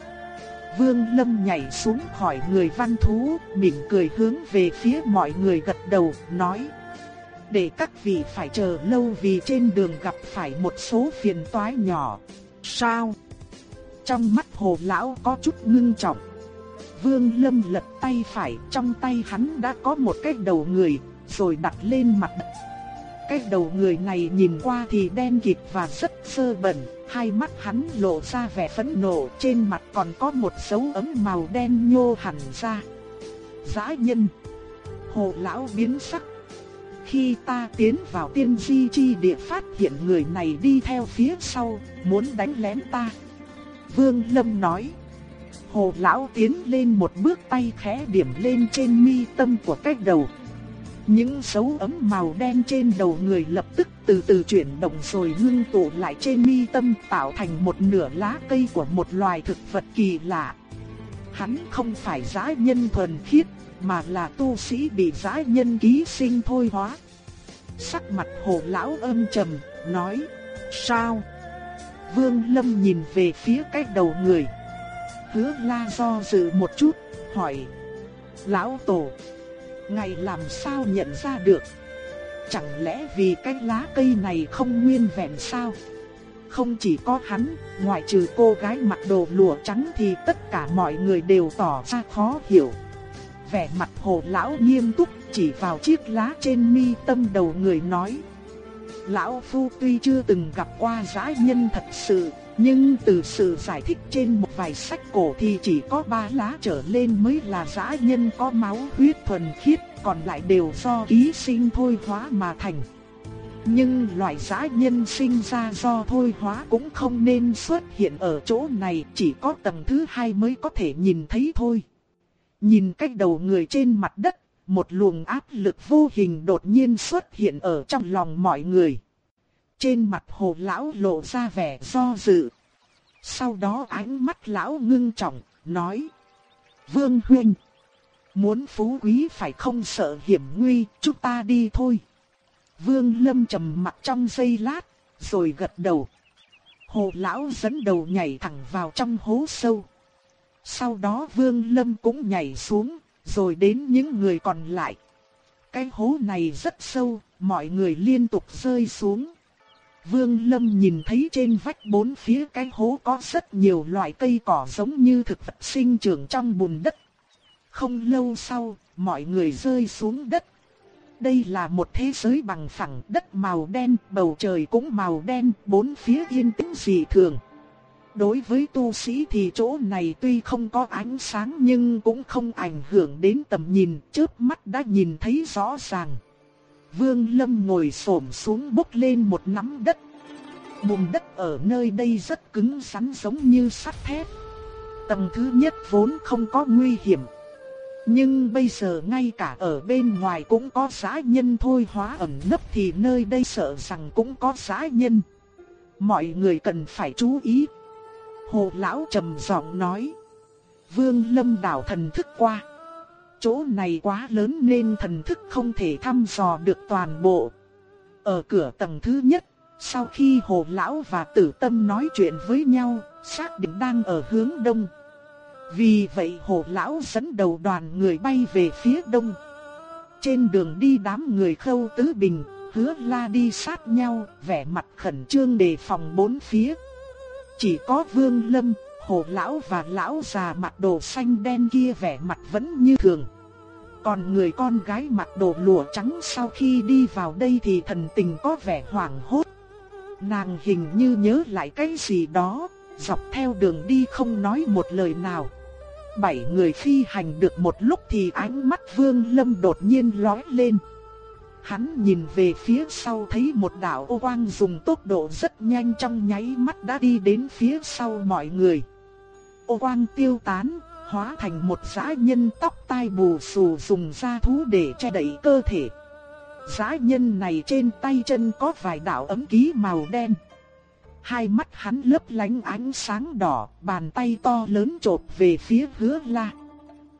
Vương Lâm nhảy xuống khỏi người văn thú, mỉm cười hướng về phía mọi người gật đầu, nói để các vị phải chờ lâu vì trên đường gặp phải một số phiền toái nhỏ. Sao? Trong mắt hồ lão có chút ngưng trọng. Vương Lâm lật tay phải, trong tay hắn đã có một cái đầu người, rồi đặt lên mặt đất. Cái đầu người này nhìn qua thì đen kịt và rất sơ bẩn, hai mắt hắn lộ ra vẻ phẫn nộ, trên mặt còn có một dấu ấm màu đen nhô hẳn ra. Dã nhân. Hồ lão biến sắc. Khi ta tiến vào tiên di chi địa phát hiện người này đi theo phía sau, muốn đánh lén ta. Vương Lâm nói. Hồ lão tiến lên một bước tay khẽ điểm lên trên mi tâm của cách đầu. Những dấu ấm màu đen trên đầu người lập tức từ từ chuyển động rồi ngưng tụ lại trên mi tâm tạo thành một nửa lá cây của một loài thực vật kỳ lạ. Hắn không phải giã nhân thuần khiết, mà là tu sĩ bị giã nhân ký sinh thôi hóa. Sắc mặt hồ lão âm trầm, nói, sao? Vương Lâm nhìn về phía cái đầu người. Hứa la do dự một chút, hỏi, lão tổ, ngài làm sao nhận ra được? Chẳng lẽ vì cái lá cây này không nguyên vẹn sao? Không chỉ có hắn, ngoại trừ cô gái mặc đồ lụa trắng thì tất cả mọi người đều tỏ ra khó hiểu. Vẻ mặt hồ lão nghiêm túc chỉ vào chiếc lá trên mi tâm đầu người nói. Lão Phu tuy chưa từng gặp qua giã nhân thật sự, nhưng từ sự giải thích trên một vài sách cổ thì chỉ có ba lá trở lên mới là giã nhân có máu huyết thuần khiết, còn lại đều do ký sinh thôi hóa mà thành. Nhưng loại giã nhân sinh ra do thôi hóa cũng không nên xuất hiện ở chỗ này, chỉ có tầng thứ hai mới có thể nhìn thấy thôi. Nhìn cách đầu người trên mặt đất, một luồng áp lực vô hình đột nhiên xuất hiện ở trong lòng mọi người. Trên mặt hồ lão lộ ra vẻ do dự. Sau đó ánh mắt lão ngưng trọng, nói. Vương Huynh, muốn phú quý phải không sợ hiểm nguy, chúng ta đi thôi. Vương Lâm trầm mặt trong giây lát, rồi gật đầu. Hồ lão dẫn đầu nhảy thẳng vào trong hố sâu. Sau đó Vương Lâm cũng nhảy xuống, rồi đến những người còn lại. Cái hố này rất sâu, mọi người liên tục rơi xuống. Vương Lâm nhìn thấy trên vách bốn phía cái hố có rất nhiều loại cây cỏ giống như thực vật sinh trưởng trong bùn đất. Không lâu sau, mọi người rơi xuống đất. Đây là một thế giới bằng phẳng, đất màu đen, bầu trời cũng màu đen, bốn phía yên tĩnh dị thường. Đối với tu sĩ thì chỗ này tuy không có ánh sáng nhưng cũng không ảnh hưởng đến tầm nhìn, chớp mắt đã nhìn thấy rõ ràng. Vương Lâm ngồi xổm xuống bốc lên một nắm đất. Bùn đất ở nơi đây rất cứng rắn giống như sắt thép. Tầng thứ nhất vốn không có nguy hiểm. Nhưng bây giờ ngay cả ở bên ngoài cũng có giá nhân thôi hóa ẩn nấp thì nơi đây sợ rằng cũng có giá nhân. Mọi người cần phải chú ý Hồ lão trầm giọng nói. Vương lâm đảo thần thức qua. Chỗ này quá lớn nên thần thức không thể thăm dò được toàn bộ. Ở cửa tầng thứ nhất, sau khi hồ lão và tử tâm nói chuyện với nhau, xác định đang ở hướng đông. Vì vậy hồ lão dẫn đầu đoàn người bay về phía đông. Trên đường đi đám người khâu tứ bình, hứa la đi sát nhau, vẻ mặt khẩn trương đề phòng bốn phía. Chỉ có Vương Lâm, Hồ Lão và Lão già mặc đồ xanh đen kia vẻ mặt vẫn như thường. Còn người con gái mặc đồ lụa trắng sau khi đi vào đây thì thần tình có vẻ hoảng hốt. Nàng hình như nhớ lại cái gì đó, dọc theo đường đi không nói một lời nào. Bảy người phi hành được một lúc thì ánh mắt Vương Lâm đột nhiên lóe lên. Hắn nhìn về phía sau thấy một đạo ô quang dùng tốc độ rất nhanh trong nháy mắt đã đi đến phía sau mọi người. Ô quang tiêu tán, hóa thành một dã nhân tóc tai bù xù dùng da thú để che đậy cơ thể. Dã nhân này trên tay chân có vài đạo ấm ký màu đen. Hai mắt hắn lấp lánh ánh sáng đỏ, bàn tay to lớn chộp về phía hứa la.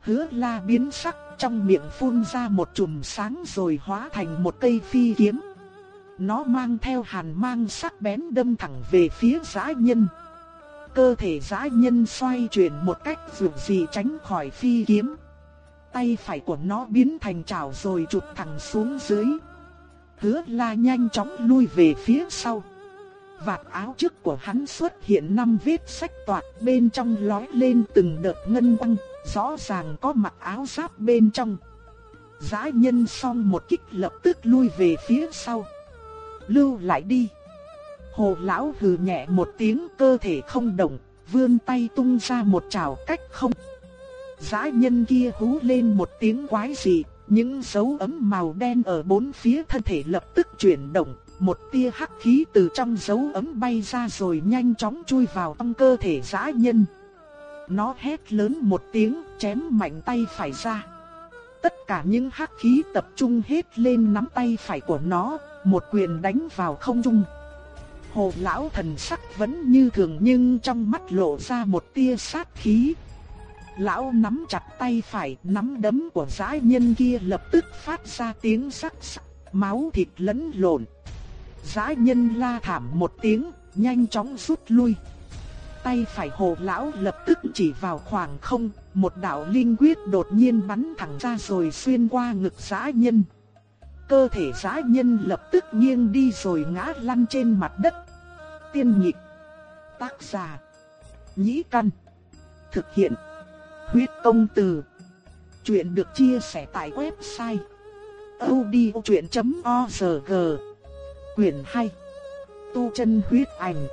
Hứa la biến sắc, trong miệng phun ra một chùm sáng rồi hóa thành một cây phi kiếm. Nó mang theo hàn mang sắc bén đâm thẳng về phía giã nhân. Cơ thể giã nhân xoay chuyển một cách dù gì tránh khỏi phi kiếm. Tay phải của nó biến thành chảo rồi chụp thẳng xuống dưới. Hứa la nhanh chóng lui về phía sau. Vạt áo trước của hắn xuất hiện năm vết sách toạc bên trong lói lên từng đợt ngân quăng rõ ràng có mặc áo giáp bên trong. Giá nhân xong một kích lập tức lui về phía sau. Lưu lại đi. Hồ lão hừ nhẹ một tiếng cơ thể không động, vươn tay tung ra một trào cách không. Giá nhân kia hú lên một tiếng quái dị, những dấu ấm màu đen ở bốn phía thân thể lập tức chuyển động, một tia hắc khí từ trong dấu ấm bay ra rồi nhanh chóng chui vào trong cơ thể Giá nhân. Nó hét lớn một tiếng, chém mạnh tay phải ra. Tất cả những hắc khí tập trung hết lên nắm tay phải của nó, một quyền đánh vào không trung. Hồ lão thần sắc vẫn như thường nhưng trong mắt lộ ra một tia sát khí. Lão nắm chặt tay phải, nắm đấm của dã nhân kia lập tức phát ra tiếng sắc sắc, máu thịt lẫn lộn. Dã nhân la thảm một tiếng, nhanh chóng rút lui. Tay phải hồ lão lập tức chỉ vào khoảng không, một đạo linh quyết đột nhiên bắn thẳng ra rồi xuyên qua ngực giã nhân. Cơ thể giã nhân lập tức nghiêng đi rồi ngã lăn trên mặt đất. Tiên nhịp. Tác giả. Nhĩ căn. Thực hiện. Huyết công từ. Chuyện được chia sẻ tại website. odchuyện.org quyển 2 Tu chân huyết ảnh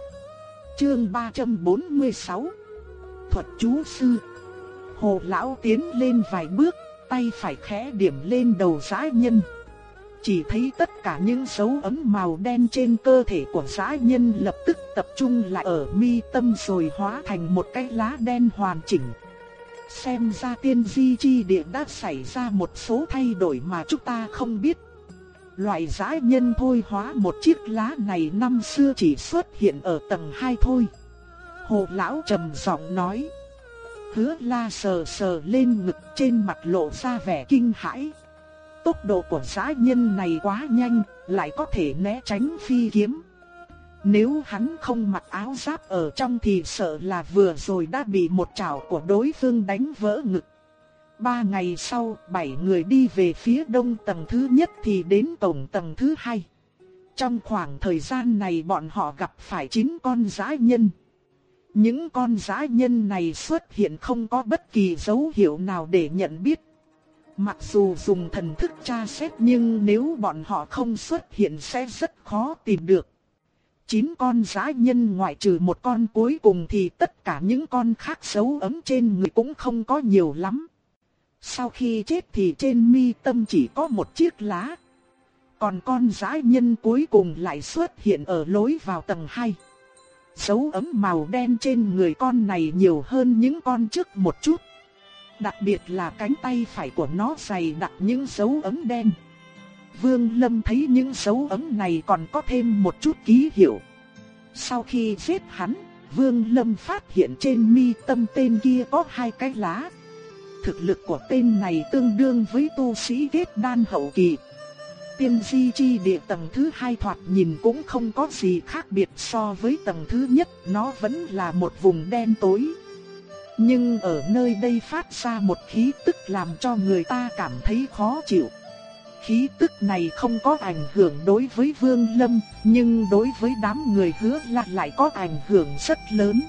Chương 346 Thuật chú sư Hồ lão tiến lên vài bước, tay phải khẽ điểm lên đầu giã nhân. Chỉ thấy tất cả những dấu ấm màu đen trên cơ thể của giã nhân lập tức tập trung lại ở mi tâm rồi hóa thành một cái lá đen hoàn chỉnh. Xem ra tiên di chi địa đã xảy ra một số thay đổi mà chúng ta không biết. Loại giã nhân thôi hóa một chiếc lá này năm xưa chỉ xuất hiện ở tầng 2 thôi. Hồ lão trầm giọng nói. Hứa la sờ sờ lên ngực trên mặt lộ ra vẻ kinh hãi. Tốc độ của giã nhân này quá nhanh, lại có thể né tránh phi kiếm. Nếu hắn không mặc áo giáp ở trong thì sợ là vừa rồi đã bị một chảo của đối phương đánh vỡ ngực. Ba ngày sau, bảy người đi về phía đông tầng thứ nhất thì đến tổng tầng thứ hai. Trong khoảng thời gian này bọn họ gặp phải chín con giã nhân. Những con giã nhân này xuất hiện không có bất kỳ dấu hiệu nào để nhận biết. Mặc dù dùng thần thức tra xét nhưng nếu bọn họ không xuất hiện sẽ rất khó tìm được. Chín con giã nhân ngoại trừ một con cuối cùng thì tất cả những con khác dấu ấm trên người cũng không có nhiều lắm. Sau khi chết thì trên mi tâm chỉ có một chiếc lá. Còn con dã nhân cuối cùng lại xuất hiện ở lối vào tầng 2. Dấu ấm màu đen trên người con này nhiều hơn những con trước một chút. Đặc biệt là cánh tay phải của nó dày đặc những dấu ấm đen. Vương Lâm thấy những dấu ấm này còn có thêm một chút ký hiệu. Sau khi giết hắn, Vương Lâm phát hiện trên mi tâm tên kia có hai cái lá. Thực lực của tên này tương đương với tu sĩ kết đan hậu kỳ. Tiên di chi địa tầng thứ hai thoạt nhìn cũng không có gì khác biệt so với tầng thứ nhất, nó vẫn là một vùng đen tối. Nhưng ở nơi đây phát ra một khí tức làm cho người ta cảm thấy khó chịu. Khí tức này không có ảnh hưởng đối với Vương Lâm, nhưng đối với đám người hứa là lại có ảnh hưởng rất lớn.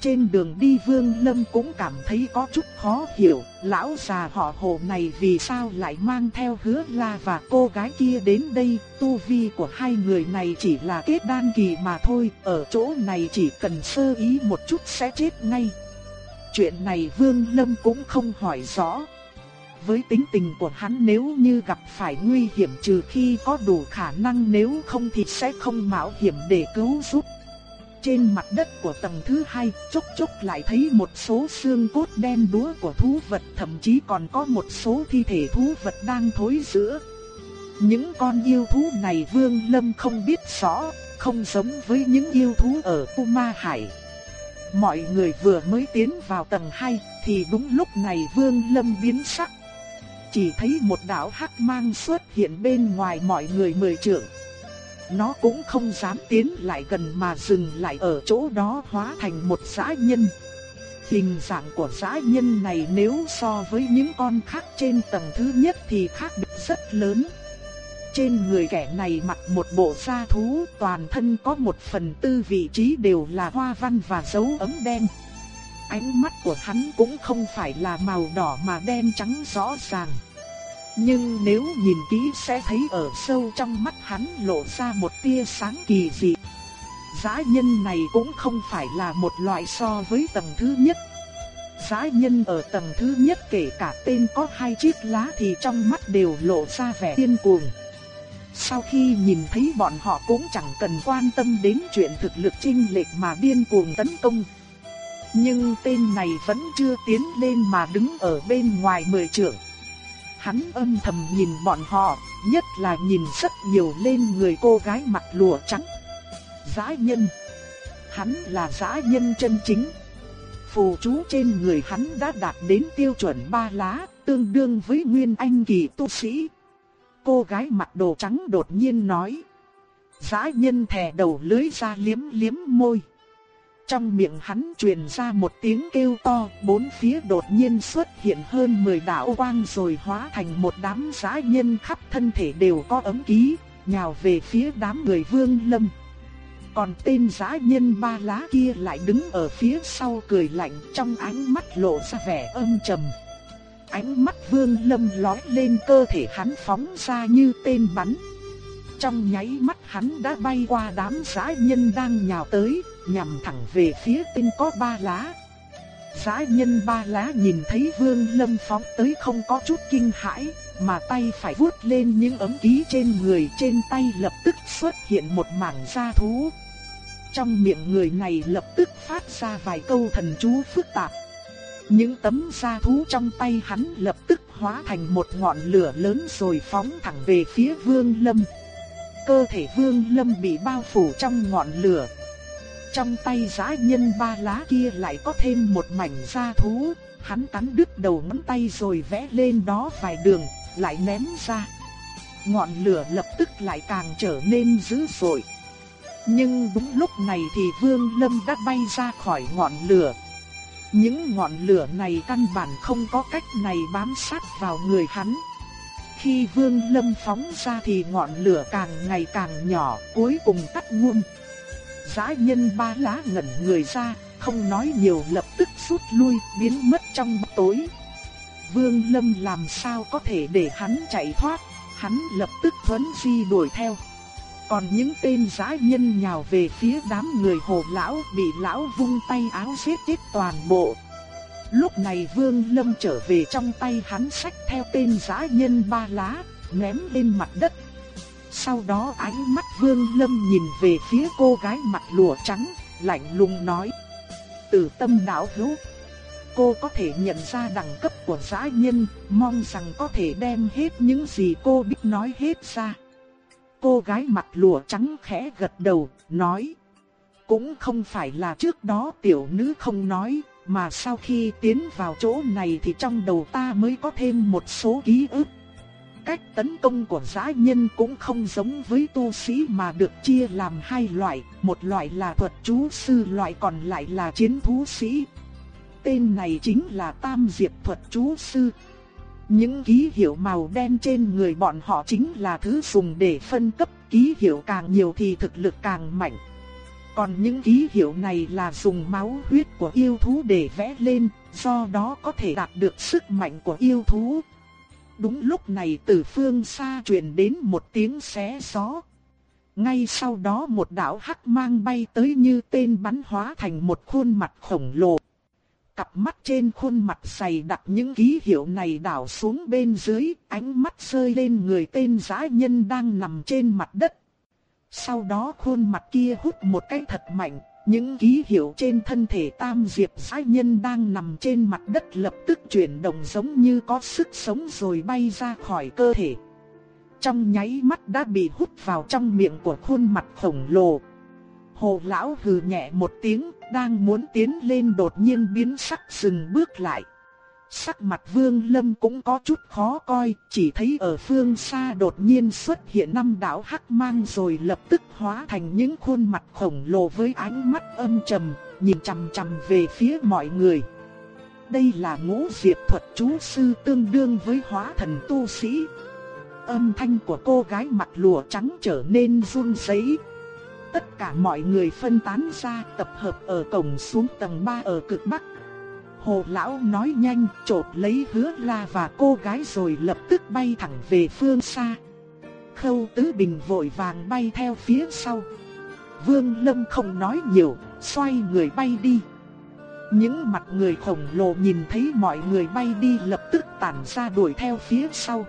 Trên đường đi Vương Lâm cũng cảm thấy có chút khó hiểu, lão già họ hồ này vì sao lại mang theo hứa la và cô gái kia đến đây, tu vi của hai người này chỉ là kết đan kỳ mà thôi, ở chỗ này chỉ cần sơ ý một chút sẽ chết ngay. Chuyện này Vương Lâm cũng không hỏi rõ. Với tính tình của hắn nếu như gặp phải nguy hiểm trừ khi có đủ khả năng nếu không thì sẽ không mạo hiểm để cứu giúp. Trên mặt đất của tầng thứ hai, chốc chốc lại thấy một số xương cốt đen đúa của thú vật, thậm chí còn có một số thi thể thú vật đang thối rữa. Những con yêu thú này Vương Lâm không biết rõ, không giống với những yêu thú ở U Ma Hải. Mọi người vừa mới tiến vào tầng 2 thì đúng lúc này Vương Lâm biến sắc. Chỉ thấy một đạo hắc mang xuất hiện bên ngoài mọi người mười trượng. Nó cũng không dám tiến lại gần mà dừng lại ở chỗ đó hóa thành một dã nhân. Hình dạng của dã nhân này nếu so với những con khác trên tầng thứ nhất thì khác biệt rất lớn. Trên người kẻ này mặc một bộ da thú, toàn thân có một phần tư vị trí đều là hoa văn và dấu ấm đen. Ánh mắt của hắn cũng không phải là màu đỏ mà đen trắng rõ ràng. Nhưng nếu nhìn kỹ sẽ thấy ở sâu trong mắt hắn lộ ra một tia sáng kỳ dị. Giá nhân này cũng không phải là một loại so với tầng thứ nhất. Giá nhân ở tầng thứ nhất kể cả tên có hai chiếc lá thì trong mắt đều lộ ra vẻ điên cuồng. Sau khi nhìn thấy bọn họ cũng chẳng cần quan tâm đến chuyện thực lực chinh lệch mà điên cuồng tấn công. Nhưng tên này vẫn chưa tiến lên mà đứng ở bên ngoài mười trưởng. Hắn âm thầm nhìn bọn họ, nhất là nhìn rất nhiều lên người cô gái mặc lụa trắng. Giá nhân. Hắn là giá nhân chân chính. Phù chú trên người hắn đã đạt đến tiêu chuẩn ba lá, tương đương với nguyên anh kỳ tu sĩ. Cô gái mặc đồ trắng đột nhiên nói. Giá nhân thè đầu lưới ra liếm liếm môi. Trong miệng hắn truyền ra một tiếng kêu to, bốn phía đột nhiên xuất hiện hơn 10 đạo quang rồi hóa thành một đám giá nhân khắp thân thể đều có ấm ký, nhào về phía đám người vương lâm. Còn tên giá nhân ba lá kia lại đứng ở phía sau cười lạnh trong ánh mắt lộ ra vẻ âm trầm. Ánh mắt vương lâm lói lên cơ thể hắn phóng ra như tên bắn. Trong nháy mắt hắn đã bay qua đám giã nhân đang nhào tới, nhằm thẳng về phía tên có ba lá. Giá nhân ba lá nhìn thấy vương lâm phóng tới không có chút kinh hãi, mà tay phải vuốt lên những ấm ký trên người trên tay lập tức xuất hiện một mảng da thú. Trong miệng người này lập tức phát ra vài câu thần chú phức tạp. Những tấm da thú trong tay hắn lập tức hóa thành một ngọn lửa lớn rồi phóng thẳng về phía Vương Lâm. Cơ thể Vương Lâm bị bao phủ trong ngọn lửa. Trong tay giã nhân ba lá kia lại có thêm một mảnh da thú, hắn cắn đứt đầu ngón tay rồi vẽ lên đó vài đường, lại ném ra. Ngọn lửa lập tức lại càng trở nên dữ dội. Nhưng đúng lúc này thì Vương Lâm đã bay ra khỏi ngọn lửa. Những ngọn lửa này căn bản không có cách này bám sát vào người hắn. Khi Vương Lâm phóng ra thì ngọn lửa càng ngày càng nhỏ, cuối cùng tắt ngum. Giá nhân ba lá ngẩn người ra, không nói nhiều lập tức rút lui, biến mất trong bóng tối. Vương Lâm làm sao có thể để hắn chạy thoát, hắn lập tức thuấn di đuổi theo. Còn những tên giã nhân nhào về phía đám người hồ lão bị lão vung tay áo giết chết toàn bộ. Lúc này Vương Lâm trở về trong tay hắn sách theo tên giã nhân ba lá, ném lên mặt đất. Sau đó ánh mắt Vương Lâm nhìn về phía cô gái mặt lụa trắng, lạnh lùng nói. Từ tâm đạo hữu, cô có thể nhận ra đẳng cấp của giã nhân, mong rằng có thể đem hết những gì cô biết nói hết ra. Cô gái mặt lụa trắng khẽ gật đầu, nói. Cũng không phải là trước đó tiểu nữ không nói, mà sau khi tiến vào chỗ này thì trong đầu ta mới có thêm một số ký ức. Cách tấn công của giã nhân cũng không giống với tu sĩ mà được chia làm hai loại, một loại là thuật chú sư loại còn lại là chiến thú sĩ. Tên này chính là Tam Diệp thuật chú sư. Những ký hiệu màu đen trên người bọn họ chính là thứ dùng để phân cấp, ký hiệu càng nhiều thì thực lực càng mạnh. Còn những ký hiệu này là dùng máu huyết của yêu thú để vẽ lên, do đó có thể đạt được sức mạnh của yêu thú. Đúng lúc này từ phương xa truyền đến một tiếng xé gió. Ngay sau đó một đạo hắc mang bay tới như tên bắn hóa thành một khuôn mặt khổng lồ. Cặp mắt trên khuôn mặt dày đặt những ký hiệu này đảo xuống bên dưới, ánh mắt rơi lên người tên giã nhân đang nằm trên mặt đất. Sau đó khuôn mặt kia hút một cái thật mạnh, những ký hiệu trên thân thể tam diệp giã nhân đang nằm trên mặt đất lập tức chuyển động giống như có sức sống rồi bay ra khỏi cơ thể. Trong nháy mắt đã bị hút vào trong miệng của khuôn mặt khổng lồ. Hồ lão hừ nhẹ một tiếng, đang muốn tiến lên đột nhiên biến sắc dừng bước lại. Sắc mặt vương lâm cũng có chút khó coi, chỉ thấy ở phương xa đột nhiên xuất hiện năm đạo hắc mang rồi lập tức hóa thành những khuôn mặt khổng lồ với ánh mắt âm trầm, nhìn chằm chằm về phía mọi người. Đây là ngũ diệp thuật chú sư tương đương với hóa thần tu sĩ. Âm thanh của cô gái mặt lụa trắng trở nên run rẩy, Tất cả mọi người phân tán ra tập hợp ở cổng xuống tầng 3 ở cực bắc. Hồ lão nói nhanh chộp lấy hứa la và cô gái rồi lập tức bay thẳng về phương xa. Khâu tứ bình vội vàng bay theo phía sau. Vương Lâm không nói nhiều, xoay người bay đi. Những mặt người khổng lồ nhìn thấy mọi người bay đi lập tức tản ra đuổi theo phía sau.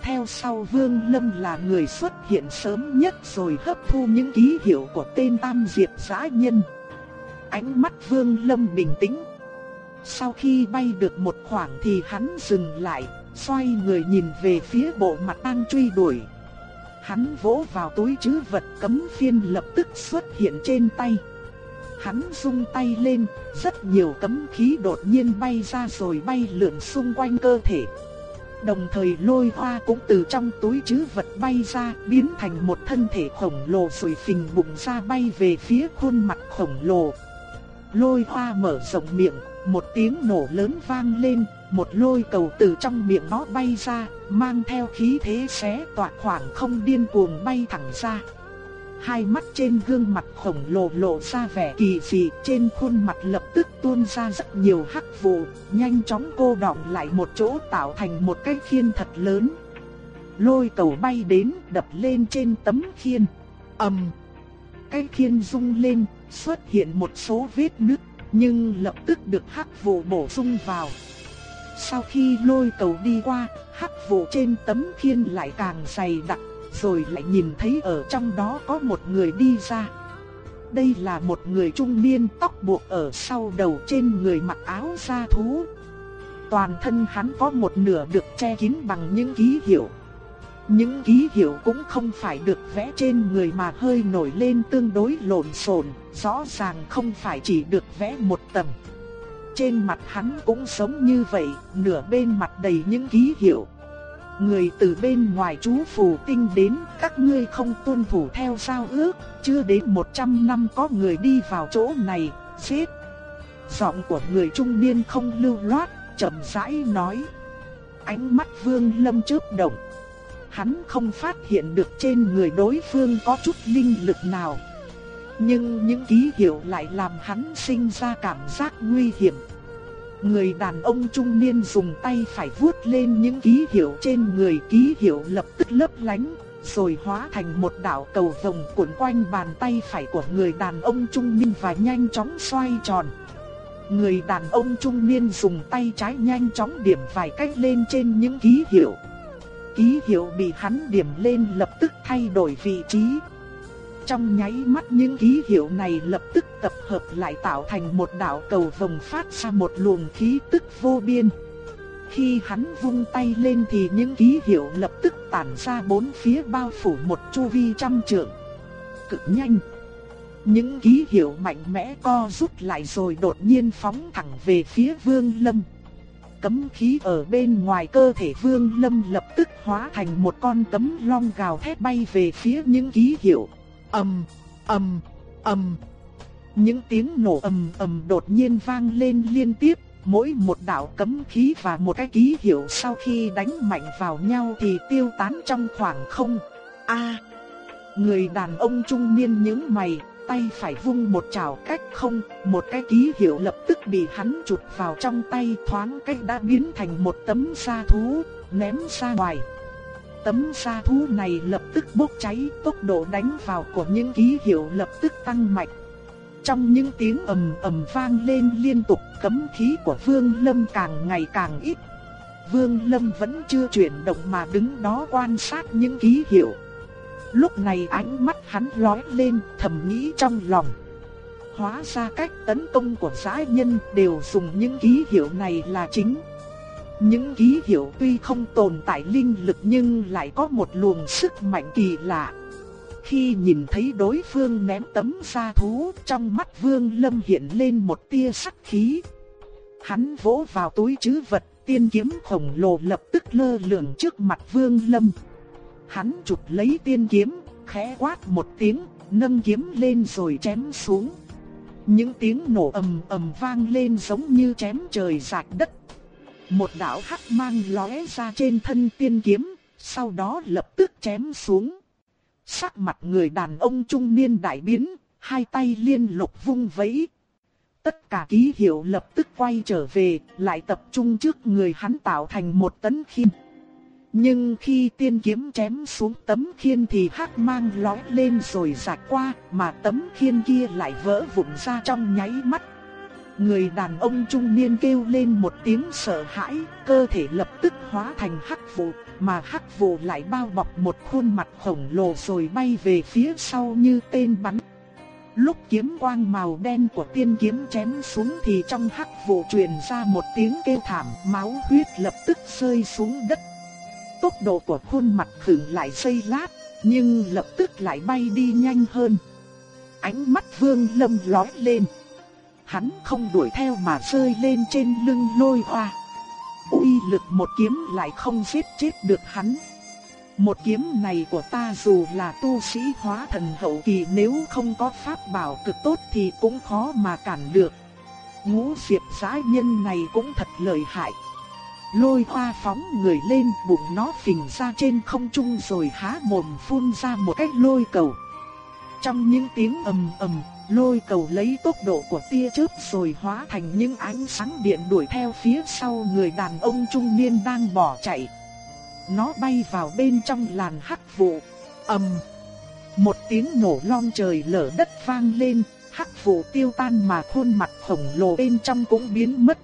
Theo sau Vương Lâm là người xuất hiện sớm nhất rồi hấp thu những ký hiệu của tên Tam Diệp Giã Nhân. Ánh mắt Vương Lâm bình tĩnh. Sau khi bay được một khoảng thì hắn dừng lại, xoay người nhìn về phía bộ mặt đang truy đuổi. Hắn vỗ vào túi chứ vật cấm phiên lập tức xuất hiện trên tay. Hắn rung tay lên, rất nhiều cấm khí đột nhiên bay ra rồi bay lượn xung quanh cơ thể. Đồng thời lôi hoa cũng từ trong túi chứ vật bay ra, biến thành một thân thể khổng lồ rồi phình bụng ra bay về phía khuôn mặt khổng lồ. Lôi hoa mở rộng miệng, một tiếng nổ lớn vang lên, một lôi cầu từ trong miệng nó bay ra, mang theo khí thế xé toạc khoảng không điên cuồng bay thẳng ra. Hai mắt trên gương mặt khổng lồ lộ ra vẻ kỳ dị, trên khuôn mặt lập tức tuôn ra rất nhiều hắc vụ, nhanh chóng cô đọng lại một chỗ tạo thành một cái khiên thật lớn. Lôi cầu bay đến, đập lên trên tấm khiên. ầm, cái khiên rung lên, xuất hiện một số vết nứt, nhưng lập tức được hắc vụ bổ sung vào. Sau khi lôi cầu đi qua, hắc vụ trên tấm khiên lại càng dày đặc, rồi lại nhìn thấy ở trong đó có một người đi ra. Đây là một người trung niên tóc buộc ở sau đầu trên người mặc áo da thú. Toàn thân hắn có một nửa được che kín bằng những ký hiệu. Những ký hiệu cũng không phải được vẽ trên người mà hơi nổi lên tương đối lộn xộn, rõ ràng không phải chỉ được vẽ một tầng. Trên mặt hắn cũng giống như vậy, nửa bên mặt đầy những ký hiệu. Người từ bên ngoài chú phù tinh đến, các ngươi không tuân thủ theo giao ước, chưa đến 100 năm có người đi vào chỗ này, giết. Giọng của người trung niên không lưu loát, chậm rãi nói. Ánh mắt Vương Lâm chớp động. Hắn không phát hiện được trên người đối phương có chút linh lực nào. Nhưng những ký hiệu lại làm hắn sinh ra cảm giác nguy hiểm. Người đàn ông trung niên dùng tay phải vuốt lên những ký hiệu trên người ký hiệu lập tức lấp lánh, rồi hóa thành một đạo cầu vồng cuộn quanh bàn tay phải của người đàn ông trung niên và nhanh chóng xoay tròn. Người đàn ông trung niên dùng tay trái nhanh chóng điểm vài cách lên trên những ký hiệu. Ký hiệu bị hắn điểm lên lập tức thay đổi vị trí, trong nháy mắt những ký hiệu này lập tức tập hợp lại tạo thành một đạo cầu vồng phát ra một luồng khí tức vô biên. Khi hắn vung tay lên thì những ký hiệu lập tức tản ra bốn phía bao phủ một chu vi trăm trượng. Cực nhanh. Những ký hiệu mạnh mẽ co rút lại rồi đột nhiên phóng thẳng về phía Vương Lâm. Cấm khí ở bên ngoài cơ thể Vương Lâm lập tức hóa thành một con cấm long gào thét bay về phía những ký hiệu ầm, ầm, ầm. Những tiếng nổ ầm ầm đột nhiên vang lên liên tiếp, mỗi một đạo cấm khí và một cái ký hiệu sau khi đánh mạnh vào nhau thì tiêu tán trong khoảng không. A! người đàn ông trung niên nhướng mày, tay phải vung một chảo cách không, một cái ký hiệu lập tức bị hắn chụp vào trong tay thoáng cách đã biến thành một tấm sa thú, ném ra ngoài tấm sa thú này lập tức bốc cháy, tốc độ đánh vào của những ký hiệu lập tức tăng mạnh. Trong những tiếng ầm ầm vang lên liên tục, cấm khí của Vương Lâm càng ngày càng ít. Vương Lâm vẫn chưa chuyển động mà đứng đó quan sát những ký hiệu. Lúc này ánh mắt hắn lóe lên, thầm nghĩ trong lòng. Hóa ra cách tấn công của giã nhân đều dùng những ký hiệu này là chính. Những ký hiệu tuy không tồn tại linh lực nhưng lại có một luồng sức mạnh kỳ lạ. Khi nhìn thấy đối phương ném tấm sa thú, trong mắt Vương Lâm hiện lên một tia sắc khí. Hắn vỗ vào túi trữ vật, tiên kiếm khổng lồ lập tức lơ lửng trước mặt Vương Lâm. Hắn chụp lấy tiên kiếm, khẽ quát một tiếng, nâng kiếm lên rồi chém xuống. Những tiếng nổ ầm ầm vang lên giống như chém trời rạch đất một đạo hắc mang lóe ra trên thân tiên kiếm, sau đó lập tức chém xuống. Sắc mặt người đàn ông trung niên đại biến, hai tay liên lục vung vẫy. Tất cả ký hiệu lập tức quay trở về, lại tập trung trước người hắn tạo thành một tấn khiên. Nhưng khi tiên kiếm chém xuống tấm khiên thì hắc mang lóe lên rồi rạch qua, mà tấm khiên kia lại vỡ vụn ra trong nháy mắt. Người đàn ông trung niên kêu lên một tiếng sợ hãi, cơ thể lập tức hóa thành hắc vụ, mà hắc vụ lại bao bọc một khuôn mặt khổng lồ rồi bay về phía sau như tên bắn. Lúc kiếm quang màu đen của tiên kiếm chém xuống thì trong hắc vụ truyền ra một tiếng kêu thảm, máu huyết lập tức rơi xuống đất. Tốc độ của khuôn mặt khựng lại giây lát, nhưng lập tức lại bay đi nhanh hơn. Ánh mắt Vương Lâm lóe lên. Hắn không đuổi theo mà rơi lên trên lưng lôi hoa. uy lực một kiếm lại không giết chết được hắn. Một kiếm này của ta dù là tu sĩ hóa thần hậu kỳ nếu không có pháp bảo cực tốt thì cũng khó mà cản được. Ngũ diệp giã nhân này cũng thật lợi hại. Lôi hoa phóng người lên bụng nó phình ra trên không trung rồi há mồm phun ra một cái lôi cầu. Trong những tiếng ầm ầm, lôi cầu lấy tốc độ của tia chớp rồi hóa thành những ánh sáng điện đuổi theo phía sau người đàn ông trung niên đang bỏ chạy. Nó bay vào bên trong làn hắc vụ. ầm, một tiếng nổ long trời lở đất vang lên, hắc vụ tiêu tan mà khuôn mặt khổng lồ bên trong cũng biến mất.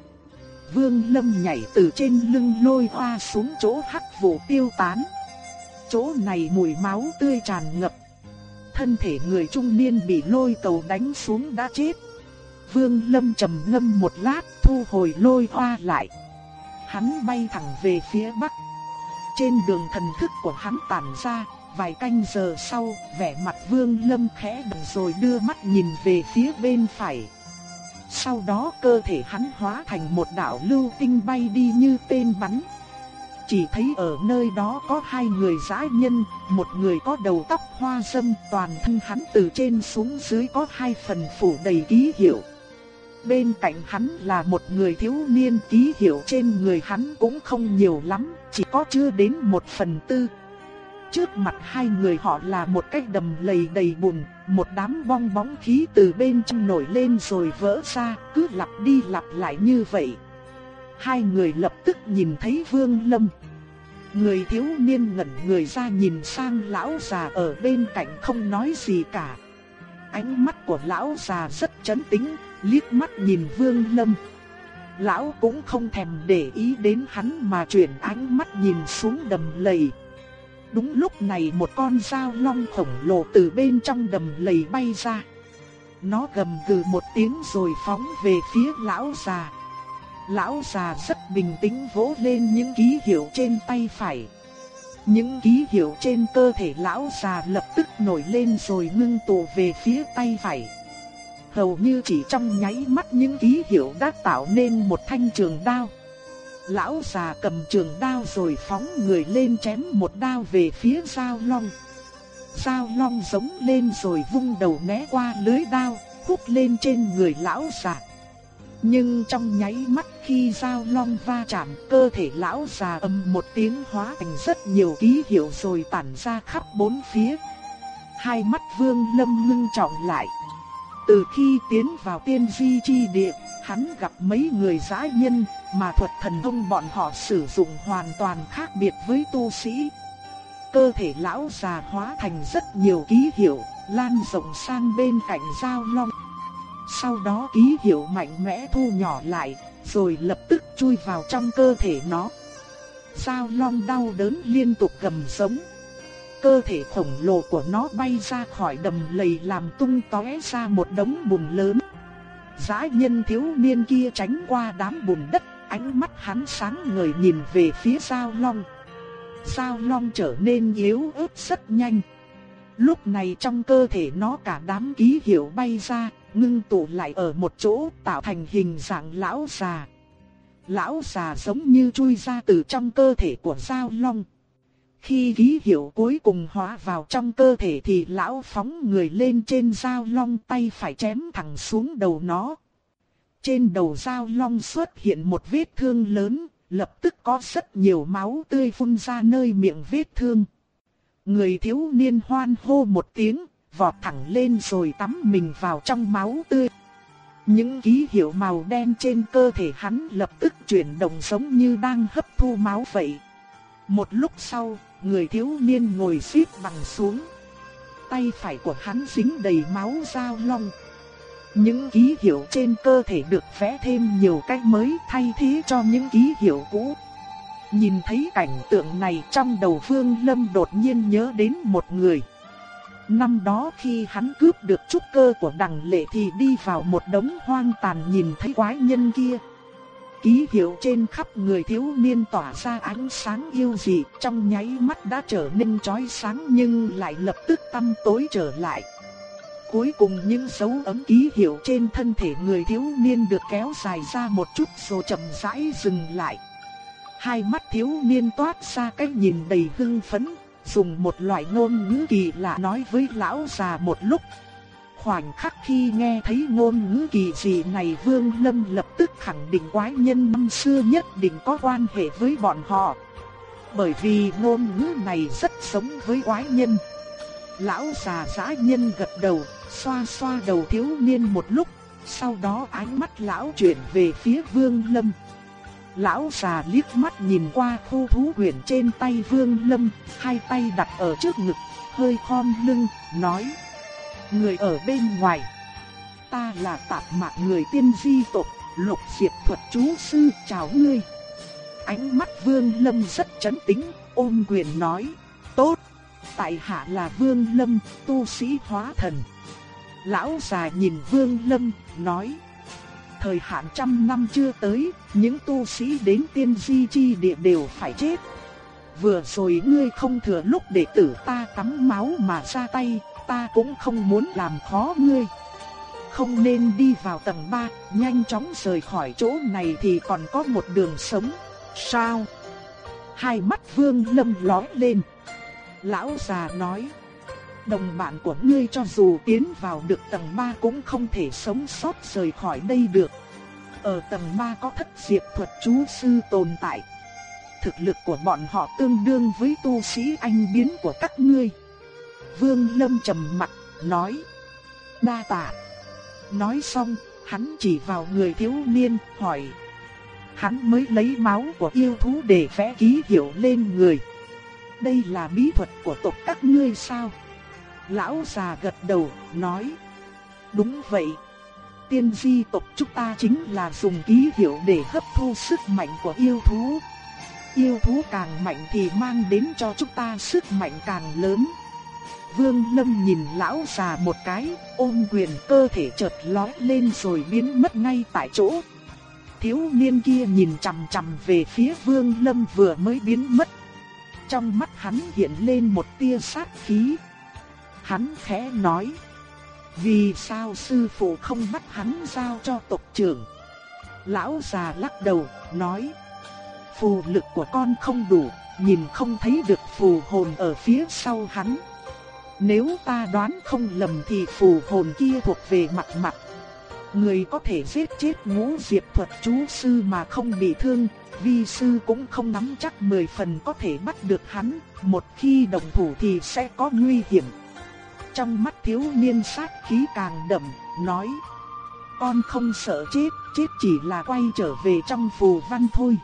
Vương Lâm nhảy từ trên lưng lôi hoa xuống chỗ hắc vụ tiêu tán. Chỗ này mùi máu tươi tràn ngập. Thân thể người trung niên bị lôi cầu đánh xuống đã chết. Vương Lâm trầm ngâm một lát thu hồi lôi hoa lại. Hắn bay thẳng về phía bắc. Trên đường thần thức của hắn tản ra, vài canh giờ sau, vẻ mặt Vương Lâm khẽ động rồi đưa mắt nhìn về phía bên phải. Sau đó cơ thể hắn hóa thành một đạo lưu tinh bay đi như tên bắn. Chỉ thấy ở nơi đó có hai người dã nhân, một người có đầu tóc hoa râm, toàn thân hắn từ trên xuống dưới có hai phần phủ đầy ký hiệu. Bên cạnh hắn là một người thiếu niên ký hiệu trên người hắn cũng không nhiều lắm, chỉ có chưa đến một phần tư. Trước mặt hai người họ là một cái đầm lầy đầy bùn, một đám bong bóng khí từ bên trong nổi lên rồi vỡ ra, cứ lặp đi lặp lại như vậy. Hai người lập tức nhìn thấy Vương Lâm. Người thiếu niên ngẩn người ra nhìn sang lão già ở bên cạnh không nói gì cả. Ánh mắt của lão già rất chấn tĩnh, liếc mắt nhìn Vương Lâm. Lão cũng không thèm để ý đến hắn mà chuyển ánh mắt nhìn xuống đầm lầy. Đúng lúc này một con dao long khổng lồ từ bên trong đầm lầy bay ra. Nó gầm gừ một tiếng rồi phóng về phía lão già. Lão già rất bình tĩnh vỗ lên những ký hiệu trên tay phải. Những ký hiệu trên cơ thể lão già lập tức nổi lên rồi ngưng tụ về phía tay phải. Hầu như chỉ trong nháy mắt những ký hiệu đã tạo nên một thanh trường đao. Lão già cầm trường đao rồi phóng người lên chém một đao về phía Giao Long. Giao Long giống lên rồi vung đầu né qua lưới đao, hút lên trên người lão già. Nhưng trong nháy mắt khi Giao Long va chạm cơ thể lão già âm một tiếng hóa thành rất nhiều ký hiệu rồi tản ra khắp bốn phía. Hai mắt vương lâm ngưng trọng lại. Từ khi tiến vào tiên di chi địa, hắn gặp mấy người giã nhân, mà thuật thần thông bọn họ sử dụng hoàn toàn khác biệt với tu sĩ. Cơ thể lão già hóa thành rất nhiều ký hiệu, lan rộng sang bên cạnh giao long. Sau đó ký hiệu mạnh mẽ thu nhỏ lại, rồi lập tức chui vào trong cơ thể nó. sao long đau đớn liên tục gầm sống. Cơ thể khổng lồ của nó bay ra khỏi đầm lầy làm tung tóe ra một đống bùn lớn. Giá nhân thiếu niên kia tránh qua đám bùn đất, ánh mắt hắn sáng ngời nhìn về phía sao Long. sao Long trở nên yếu ớt rất nhanh. Lúc này trong cơ thể nó cả đám ký hiệu bay ra, ngưng tụ lại ở một chỗ tạo thành hình dạng lão già. Lão già giống như chui ra từ trong cơ thể của Giao Long. Khi ký hiệu cuối cùng hóa vào trong cơ thể thì lão phóng người lên trên Giao long tay phải chém thẳng xuống đầu nó. Trên đầu Giao long xuất hiện một vết thương lớn, lập tức có rất nhiều máu tươi phun ra nơi miệng vết thương. Người thiếu niên hoan hô một tiếng, vọt thẳng lên rồi tắm mình vào trong máu tươi. Những ký hiệu màu đen trên cơ thể hắn lập tức chuyển động giống như đang hấp thu máu vậy. Một lúc sau, người thiếu niên ngồi xếp bằng xuống. Tay phải của hắn dính đầy máu dao long. Những ký hiệu trên cơ thể được vẽ thêm nhiều cách mới thay thế cho những ký hiệu cũ. Nhìn thấy cảnh tượng này trong đầu Vương Lâm đột nhiên nhớ đến một người. Năm đó khi hắn cướp được trúc cơ của đằng lệ thì đi vào một đống hoang tàn nhìn thấy quái nhân kia. Ký hiệu trên khắp người thiếu niên tỏa ra ánh sáng yêu dị trong nháy mắt đã trở nên chói sáng nhưng lại lập tức tăm tối trở lại. Cuối cùng những dấu ấm ký hiệu trên thân thể người thiếu niên được kéo dài ra một chút rồi chậm rãi dừng lại. Hai mắt thiếu niên toát ra cái nhìn đầy hưng phấn, dùng một loại ngôn ngữ kỳ lạ nói với lão già một lúc. Khoảnh khắc khi nghe thấy ngôn ngữ kỳ dị này Vương Lâm lập tức khẳng định quái nhân năm xưa nhất định có quan hệ với bọn họ. Bởi vì ngôn ngữ này rất giống với quái nhân. Lão già giã nhân gật đầu, xoa xoa đầu thiếu niên một lúc, sau đó ánh mắt lão chuyển về phía Vương Lâm. Lão già liếc mắt nhìn qua khu thú quyển trên tay Vương Lâm, hai tay đặt ở trước ngực, hơi khom lưng, nói. Người ở bên ngoài. Ta là tạp mạc người tiên di tộc, lục diệp thuật chú sư chào ngươi. Ánh mắt Vương Lâm rất chấn tĩnh, ôm quyền nói. Tốt, tại hạ là Vương Lâm, tu sĩ hóa thần. Lão già nhìn Vương Lâm, nói thời hạn trăm năm chưa tới, những tu sĩ đến tiên di chi địa đều phải chết. Vừa rồi ngươi không thừa lúc đệ tử ta tắm máu mà ra tay, ta cũng không muốn làm khó ngươi. Không nên đi vào tầng 3, nhanh chóng rời khỏi chỗ này thì còn có một đường sống. Sao? Hai mắt vương lâm lói lên. Lão già nói. Đồng bạn của ngươi cho dù tiến vào được tầng 3 cũng không thể sống sót rời khỏi đây được. Ở tầng 3 có thất diệp thuật chú sư tồn tại. Thực lực của bọn họ tương đương với tu sĩ anh biến của các ngươi. Vương Lâm trầm mặt, nói. Đa tạ. Nói xong, hắn chỉ vào người thiếu niên, hỏi. Hắn mới lấy máu của yêu thú để vẽ ký hiệu lên người. Đây là bí thuật của tộc các ngươi sao? Lão già gật đầu, nói. Đúng vậy. Tiên di tộc chúng ta chính là dùng ký hiệu để hấp thu sức mạnh của yêu thú. Yêu thú càng mạnh thì mang đến cho chúng ta sức mạnh càng lớn. Vương Lâm nhìn lão già một cái, ôm quyền cơ thể chợt lói lên rồi biến mất ngay tại chỗ. Thiếu niên kia nhìn chằm chằm về phía Vương Lâm vừa mới biến mất. Trong mắt hắn hiện lên một tia sát khí. Hắn khẽ nói. Vì sao sư phụ không bắt hắn giao cho tộc trưởng? Lão già lắc đầu, nói. Phù lực của con không đủ, nhìn không thấy được phù hồn ở phía sau hắn. Nếu ta đoán không lầm thì phù hồn kia thuộc về mặt mặt. Người có thể giết chết ngũ diệp thuật chú sư mà không bị thương, vi sư cũng không nắm chắc mười phần có thể bắt được hắn, một khi đồng thủ thì sẽ có nguy hiểm. Trong mắt thiếu niên sát khí càng đậm, nói Con không sợ chết, chết chỉ là quay trở về trong phù văn thôi.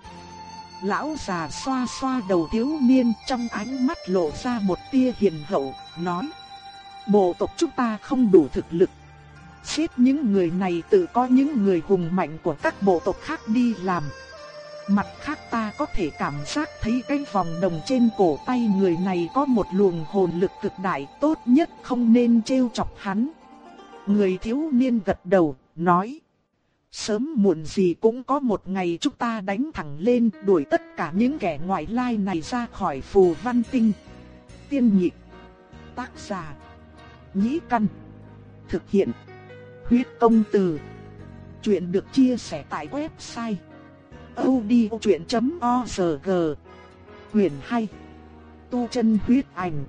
Lão già xoa xoa đầu thiếu niên trong ánh mắt lộ ra một tia hiền hậu, nói Bộ tộc chúng ta không đủ thực lực. Xếp những người này tự có những người hùng mạnh của các bộ tộc khác đi làm. Mặt khác ta có thể cảm giác thấy cái vòng đồng trên cổ tay người này có một luồng hồn lực cực đại tốt nhất không nên trêu chọc hắn. Người thiếu niên gật đầu, nói. Sớm muộn gì cũng có một ngày chúng ta đánh thẳng lên đuổi tất cả những kẻ ngoại lai này ra khỏi phù văn tinh. Tiên nhị Tác giả. Nhĩ căn. Thực hiện. Huyết công từ. Chuyện được chia sẻ tại website audiochuyện.org Quyền hay. Tu chân huyết ảnh.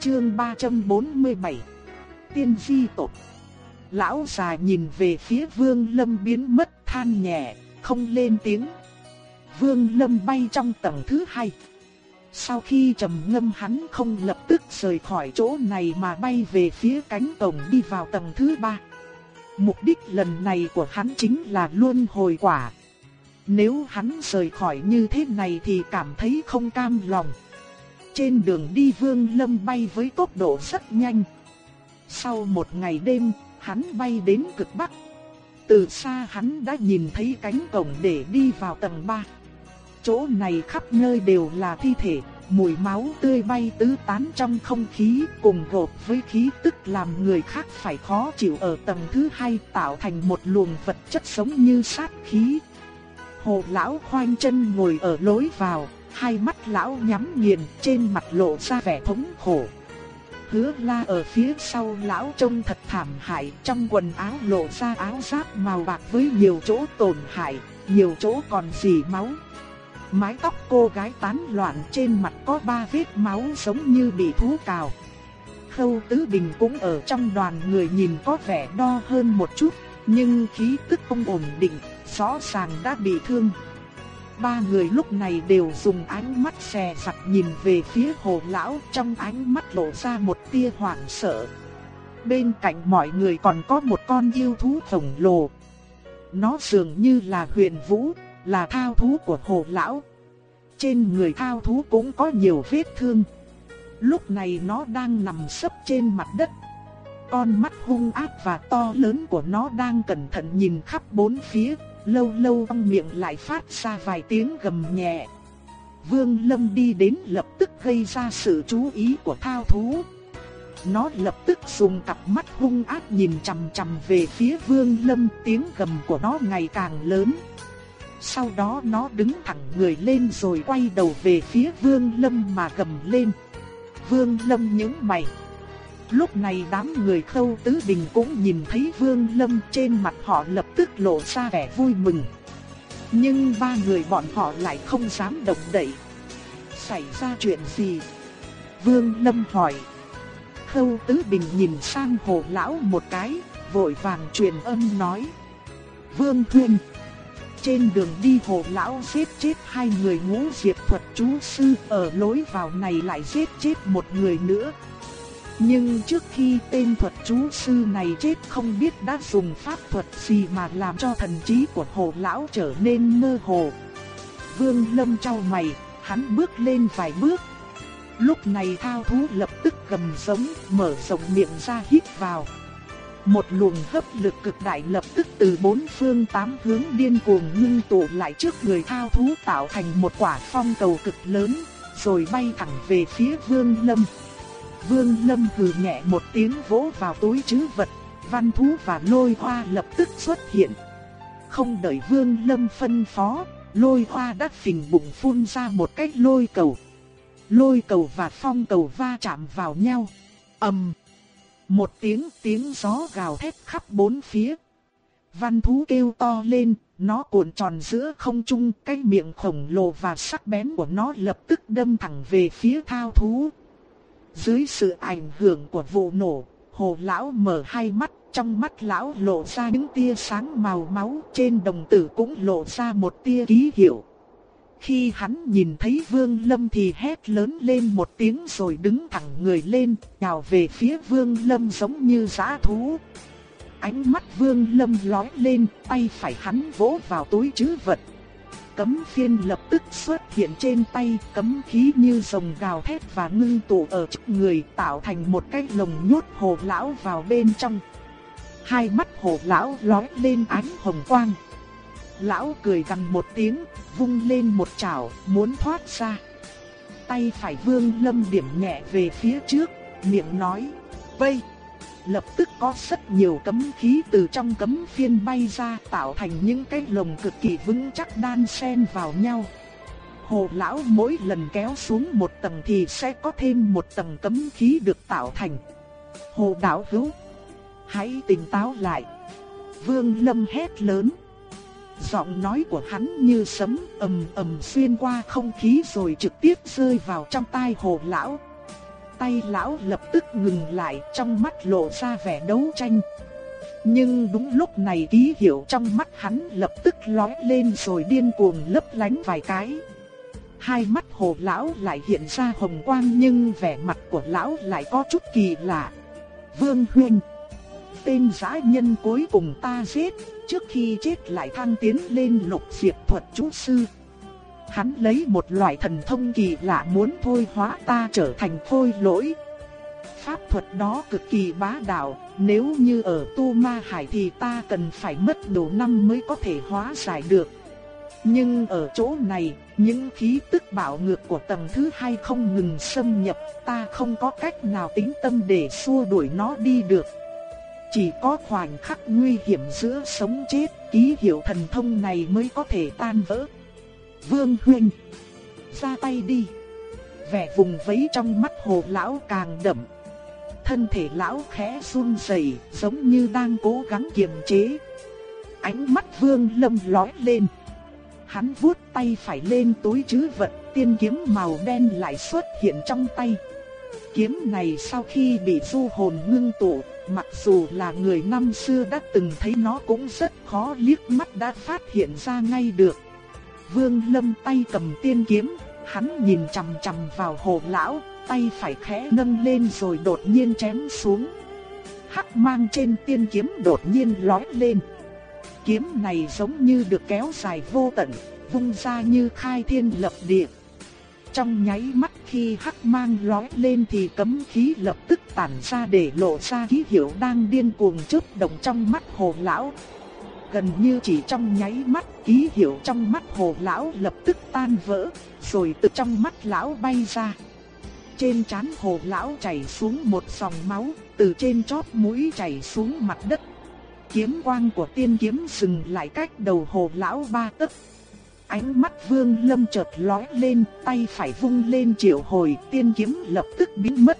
Chương 347 Tiên phi tộc Lão già nhìn về phía vương lâm biến mất than nhẹ, không lên tiếng. Vương lâm bay trong tầng thứ hai. Sau khi trầm ngâm hắn không lập tức rời khỏi chỗ này mà bay về phía cánh cổng đi vào tầng thứ ba. Mục đích lần này của hắn chính là luân hồi quả. Nếu hắn rời khỏi như thế này thì cảm thấy không cam lòng. Trên đường đi Vương Lâm bay với tốc độ rất nhanh. Sau một ngày đêm, hắn bay đến cực bắc. Từ xa hắn đã nhìn thấy cánh cổng để đi vào tầng 3. Chỗ này khắp nơi đều là thi thể, mùi máu tươi bay tứ tán trong không khí cùng gộp với khí tức làm người khác phải khó chịu ở tầng thứ hai tạo thành một luồng vật chất sống như sát khí. Hồ lão khoanh chân ngồi ở lối vào, hai mắt lão nhắm nghiền trên mặt lộ ra vẻ thống khổ. Hứa la ở phía sau lão trông thật thảm hại trong quần áo lộ ra áo giáp màu bạc với nhiều chỗ tổn hại, nhiều chỗ còn dì máu. Mái tóc cô gái tán loạn trên mặt có ba vết máu giống như bị thú cào. Khâu Tứ Bình cũng ở trong đoàn người nhìn có vẻ đo hơn một chút, nhưng khí tức không ổn định, rõ ràng đã bị thương. Ba người lúc này đều dùng ánh mắt xè sặt nhìn về phía hồ lão trong ánh mắt lộ ra một tia hoảng sợ. Bên cạnh mọi người còn có một con yêu thú khổng lồ. Nó dường như là huyền vũ, là thao thú của hồ lão. Trên người thao thú cũng có nhiều vết thương. Lúc này nó đang nằm sấp trên mặt đất. Con mắt hung ác và to lớn của nó đang cẩn thận nhìn khắp bốn phía, lâu lâu trong miệng lại phát ra vài tiếng gầm nhẹ. Vương Lâm đi đến lập tức gây ra sự chú ý của thao thú. Nó lập tức dùng cặp mắt hung ác nhìn chằm chằm về phía Vương Lâm, tiếng gầm của nó ngày càng lớn. Sau đó nó đứng thẳng người lên rồi quay đầu về phía Vương Lâm mà gầm lên. Vương Lâm nhướng mày. Lúc này đám người khâu tứ bình cũng nhìn thấy Vương Lâm trên mặt họ lập tức lộ ra vẻ vui mừng. Nhưng ba người bọn họ lại không dám động đậy. Xảy ra chuyện gì? Vương Lâm hỏi. Khâu tứ bình nhìn sang hồ lão một cái, vội vàng truyền âm nói. Vương Huynh trên đường đi hồ lão giết chết hai người ngũ diệt thuật chú sư ở lối vào này lại giết chết một người nữa. Nhưng trước khi tên thuật chú sư này chết không biết đã dùng pháp thuật gì mà làm cho thần trí của hồ lão trở nên mơ hồ. Vương Lâm trao mày, hắn bước lên vài bước. Lúc này thao thú lập tức gầm giống, mở rộng miệng ra hít vào. Một luồng hấp lực cực đại lập tức từ bốn phương tám hướng điên cuồng ngưng tụ lại trước người thao thú tạo thành một quả phong cầu cực lớn, rồi bay thẳng về phía Vương Lâm. Vương Lâm hừ nhẹ một tiếng vỗ vào túi trữ vật, văn thú và lôi hoa lập tức xuất hiện. Không đợi Vương Lâm phân phó, lôi hoa đã phình bụng phun ra một cái lôi cầu. Lôi cầu và phong cầu va chạm vào nhau. ầm một tiếng tiếng gió gào thét khắp bốn phía. Văn thú kêu to lên, nó cuộn tròn giữa không trung, cái miệng khổng lồ và sắc bén của nó lập tức đâm thẳng về phía thao thú. Dưới sự ảnh hưởng của vụ nổ, hồ lão mở hai mắt, trong mắt lão lộ ra những tia sáng màu máu, trên đồng tử cũng lộ ra một tia ký hiệu. Khi hắn nhìn thấy Vương Lâm thì hét lớn lên một tiếng rồi đứng thẳng người lên, nhào về phía Vương Lâm giống như giã thú. Ánh mắt Vương Lâm lóe lên, tay phải hắn vỗ vào túi chứ vật. Cấm phiên lập tức xuất hiện trên tay, cấm khí như rồng gào thét và ngưng tụ ở trước người tạo thành một cái lồng nhốt hồ lão vào bên trong. Hai mắt hồ lão lóe lên ánh hồng quang. Lão cười gằn một tiếng, vung lên một chảo, muốn thoát ra. Tay phải vương lâm điểm nhẹ về phía trước, miệng nói, vây. Lập tức có rất nhiều cấm khí từ trong cấm phiên bay ra tạo thành những cái lồng cực kỳ vững chắc đan xen vào nhau. Hồ lão mỗi lần kéo xuống một tầng thì sẽ có thêm một tầng cấm khí được tạo thành. Hồ đạo hữu, hãy tỉnh táo lại. Vương Lâm hét lớn. Giọng nói của hắn như sấm ầm ầm xuyên qua không khí rồi trực tiếp rơi vào trong tai hồ lão. Tay lão lập tức ngừng lại trong mắt lộ ra vẻ đấu tranh. Nhưng đúng lúc này ký hiệu trong mắt hắn lập tức lóe lên rồi điên cuồng lấp lánh vài cái. Hai mắt hồ lão lại hiện ra hồng quang nhưng vẻ mặt của lão lại có chút kỳ lạ. Vương huynh tên giã nhân cuối cùng ta giết, trước khi chết lại thăng tiến lên lục diệp thuật chú sư. Hắn lấy một loại thần thông kỳ lạ muốn thôi hóa ta trở thành khôi lỗi. Pháp thuật đó cực kỳ bá đạo, nếu như ở Tu Ma Hải thì ta cần phải mất đủ năm mới có thể hóa giải được. Nhưng ở chỗ này, những khí tức bạo ngược của tầng thứ hai không ngừng xâm nhập, ta không có cách nào tính tâm để xua đuổi nó đi được. Chỉ có khoảnh khắc nguy hiểm giữa sống chết, ký hiệu thần thông này mới có thể tan vỡ. Vương Huynh, ra tay đi. Vẻ vùng vẫy trong mắt hồ lão càng đậm. Thân thể lão khẽ run rẩy, giống như đang cố gắng kiềm chế. Ánh mắt Vương Lâm lóe lên. Hắn vuốt tay phải lên túi trữ vật, tiên kiếm màu đen lại xuất hiện trong tay. Kiếm này sau khi bị du hồn ngưng tụ, mặc dù là người năm xưa đã từng thấy nó cũng rất khó liếc mắt đã phát hiện ra ngay được. Vương Lâm tay cầm tiên kiếm, hắn nhìn chằm chằm vào hồ lão, tay phải khẽ nâng lên rồi đột nhiên chém xuống. Hắc mang trên tiên kiếm đột nhiên lóe lên. Kiếm này giống như được kéo dài vô tận, vung ra như khai thiên lập địa. Trong nháy mắt khi hắc mang lóe lên thì cấm khí lập tức tản ra để lộ ra ký hiệu đang điên cuồng chớp động trong mắt hồ lão. Gần như chỉ trong nháy mắt ký hiệu trong mắt hồ lão lập tức tan vỡ, rồi từ trong mắt lão bay ra. Trên trán hồ lão chảy xuống một dòng máu, từ trên chóp mũi chảy xuống mặt đất. Kiếm quang của tiên kiếm dừng lại cách đầu hồ lão ba tấc. Ánh mắt vương lâm chợt lóe lên, tay phải vung lên triệu hồi, tiên kiếm lập tức biến mất.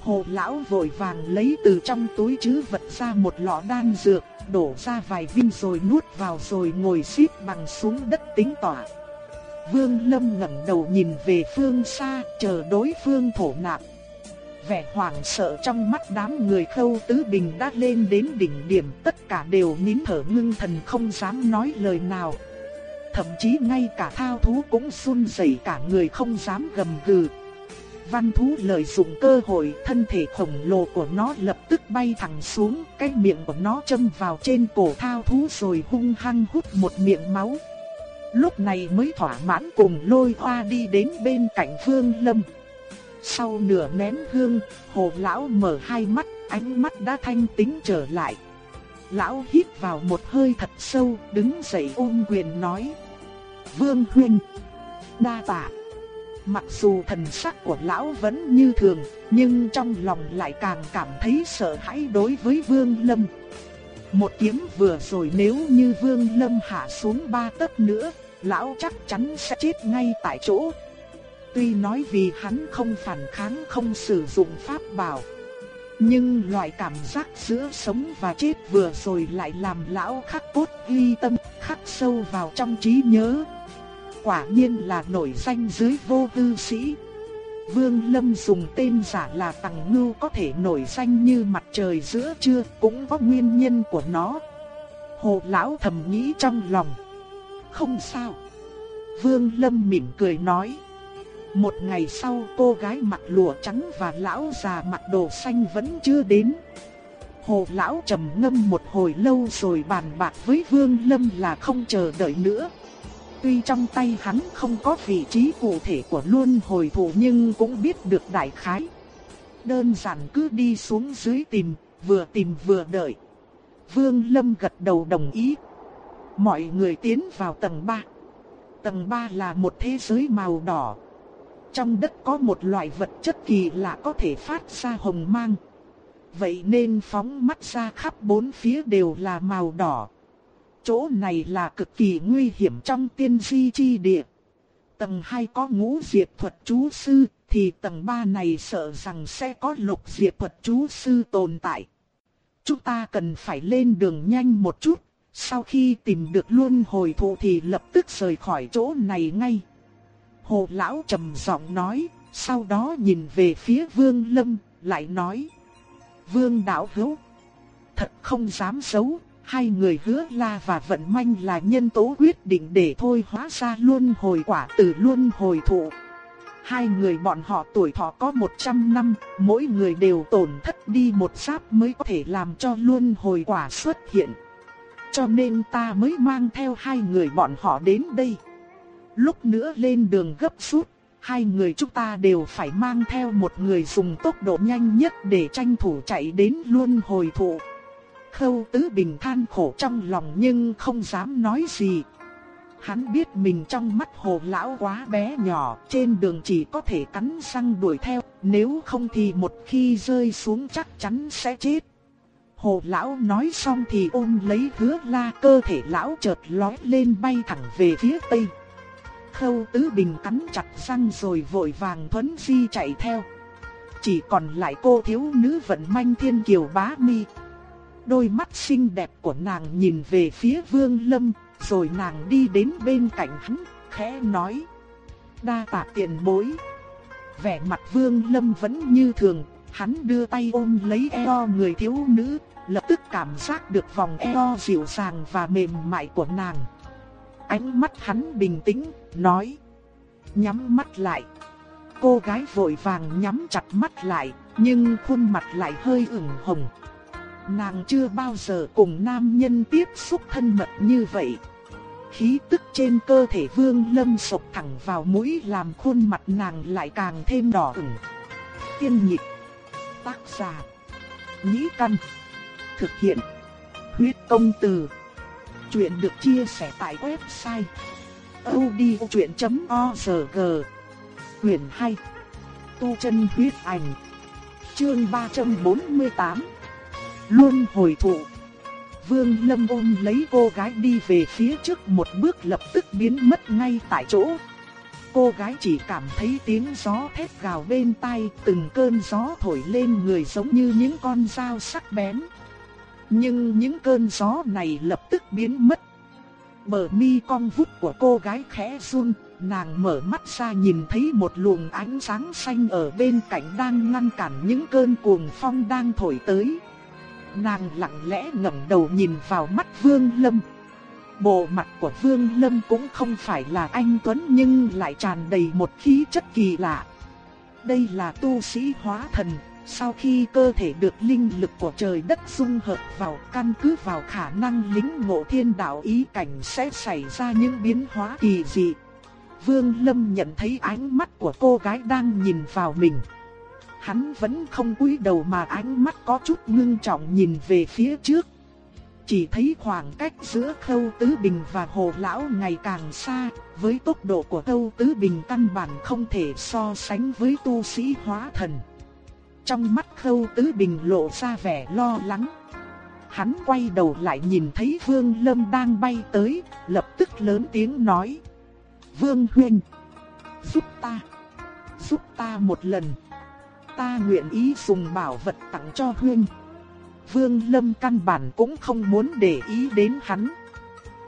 Hồ lão vội vàng lấy từ trong túi chứ vật ra một lọ đan dược, đổ ra vài viên rồi nuốt vào rồi ngồi xếp bằng xuống đất tính tỏa. Vương Lâm ngẩng đầu nhìn về phương xa, chờ đối phương thổ nạp. Vẻ hoảng sợ trong mắt đám người khâu tứ bình đã lên đến đỉnh điểm, tất cả đều nín thở ngưng thần không dám nói lời nào. Thậm chí ngay cả thao thú cũng run rẩy cả người không dám gầm gừ. Văn thú lợi dụng cơ hội thân thể khổng lồ của nó lập tức bay thẳng xuống, cái miệng của nó châm vào trên cổ thao thú rồi hung hăng hút một miệng máu. Lúc này mới thỏa mãn cùng lôi hoa đi đến bên cạnh Vương Lâm. Sau nửa nén hương, hồ lão mở hai mắt, ánh mắt đã thanh tĩnh trở lại. Lão hít vào một hơi thật sâu, đứng dậy ôm quyền nói. Vương Huynh, đa tạ. Mặc dù thần sắc của lão vẫn như thường, nhưng trong lòng lại càng cảm thấy sợ hãi đối với Vương Lâm. Một kiếm vừa rồi nếu như Vương Lâm hạ xuống ba tấc nữa, lão chắc chắn sẽ chết ngay tại chỗ. Tuy nói vì hắn không phản kháng không sử dụng pháp bảo, nhưng loại cảm giác giữa sống và chết vừa rồi lại làm lão khắc cốt ghi tâm, khắc sâu vào trong trí nhớ quả nhiên là nổi danh dưới vô tư sĩ. Vương Lâm dùng tên giả là Tằng Ngưu có thể nổi danh như mặt trời giữa trưa, cũng có nguyên nhân của nó. Hồ Lão thầm nghĩ trong lòng. Không sao. Vương Lâm mỉm cười nói. Một ngày sau, cô gái mặc lụa trắng và lão già mặc đồ xanh vẫn chưa đến. Hồ Lão trầm ngâm một hồi lâu rồi bàn bạc với Vương Lâm là không chờ đợi nữa. Tuy trong tay hắn không có vị trí cụ thể của luân hồi thủ nhưng cũng biết được đại khái. Đơn giản cứ đi xuống dưới tìm, vừa tìm vừa đợi. Vương Lâm gật đầu đồng ý. Mọi người tiến vào tầng 3. Tầng 3 là một thế giới màu đỏ. Trong đất có một loại vật chất kỳ lạ có thể phát ra hồng mang. Vậy nên phóng mắt ra khắp bốn phía đều là màu đỏ chỗ này là cực kỳ nguy hiểm trong tiên di chi địa. Tầng 2 có ngũ diệt thuật chú sư, thì tầng 3 này sợ rằng sẽ có lục diệt thuật chú sư tồn tại. Chúng ta cần phải lên đường nhanh một chút, sau khi tìm được luân hồi thụ thì lập tức rời khỏi chỗ này ngay. Hồ lão trầm giọng nói, sau đó nhìn về phía vương lâm, lại nói. Vương đạo hữu, thật không dám giấu, hai người hứa la và vận manh là nhân tố quyết định để thôi hóa ra luân hồi quả từ luân hồi thụ. Hai người bọn họ tuổi thọ có 100 năm, mỗi người đều tổn thất đi một giáp mới có thể làm cho luân hồi quả xuất hiện. Cho nên ta mới mang theo hai người bọn họ đến đây. Lúc nữa lên đường gấp rút, hai người chúng ta đều phải mang theo một người dùng tốc độ nhanh nhất để tranh thủ chạy đến luân hồi thụ. Khâu Tứ Bình than khổ trong lòng nhưng không dám nói gì. Hắn biết mình trong mắt hồ lão quá bé nhỏ, trên đường chỉ có thể cắn răng đuổi theo, nếu không thì một khi rơi xuống chắc chắn sẽ chết. Hồ lão nói xong thì ôm lấy hứa la cơ thể lão chợt lói lên bay thẳng về phía tây. Khâu Tứ Bình cắn chặt răng rồi vội vàng thuấn di chạy theo. Chỉ còn lại cô thiếu nữ vận manh thiên kiều bá mi. Đôi mắt xinh đẹp của nàng nhìn về phía Vương Lâm, rồi nàng đi đến bên cạnh hắn, khẽ nói. Đa tạ tiền bối. Vẻ mặt Vương Lâm vẫn như thường, hắn đưa tay ôm lấy eo người thiếu nữ, lập tức cảm giác được vòng eo dịu dàng và mềm mại của nàng. Ánh mắt hắn bình tĩnh, nói. Nhắm mắt lại. Cô gái vội vàng nhắm chặt mắt lại, nhưng khuôn mặt lại hơi ửng hồng. Nàng chưa bao giờ cùng nam nhân tiếp xúc thân mật như vậy. Khí tức trên cơ thể vương lâm sộc thẳng vào mũi làm khuôn mặt nàng lại càng thêm đỏ ửng. Tiên nhịp. Tác giả. Nhĩ căn. Thực hiện. Huyết công từ. Chuyện được chia sẻ tại website. odchuyện.org Quyền 2 Tu chân huyết ảnh, Chương 348 Luôn hồi thụ Vương Lâm ôm lấy cô gái đi về phía trước một bước lập tức biến mất ngay tại chỗ. Cô gái chỉ cảm thấy tiếng gió thét gào bên tai, từng cơn gió thổi lên người giống như những con dao sắc bén. Nhưng những cơn gió này lập tức biến mất. Bờ mi cong vút của cô gái khẽ run, nàng mở mắt ra nhìn thấy một luồng ánh sáng xanh ở bên cạnh đang ngăn cản những cơn cuồng phong đang thổi tới. Nàng lặng lẽ ngẩng đầu nhìn vào mắt Vương Lâm. Bộ mặt của Vương Lâm cũng không phải là anh Tuấn nhưng lại tràn đầy một khí chất kỳ lạ. Đây là tu sĩ hóa thần, sau khi cơ thể được linh lực của trời đất dung hợp vào căn cứ vào khả năng lính ngộ thiên đạo ý cảnh sẽ xảy ra những biến hóa kỳ dị. Vương Lâm nhận thấy ánh mắt của cô gái đang nhìn vào mình. Hắn vẫn không cúi đầu mà ánh mắt có chút ngưng trọng nhìn về phía trước. Chỉ thấy khoảng cách giữa Khâu Tứ Bình và Hồ Lão ngày càng xa, với tốc độ của Khâu Tứ Bình căn bản không thể so sánh với tu sĩ hóa thần. Trong mắt Khâu Tứ Bình lộ ra vẻ lo lắng. Hắn quay đầu lại nhìn thấy Vương Lâm đang bay tới, lập tức lớn tiếng nói. Vương Huyền, giúp ta, giúp ta một lần ta nguyện ý dùng bảo vật tặng cho huynh. Vương Lâm căn bản cũng không muốn để ý đến hắn.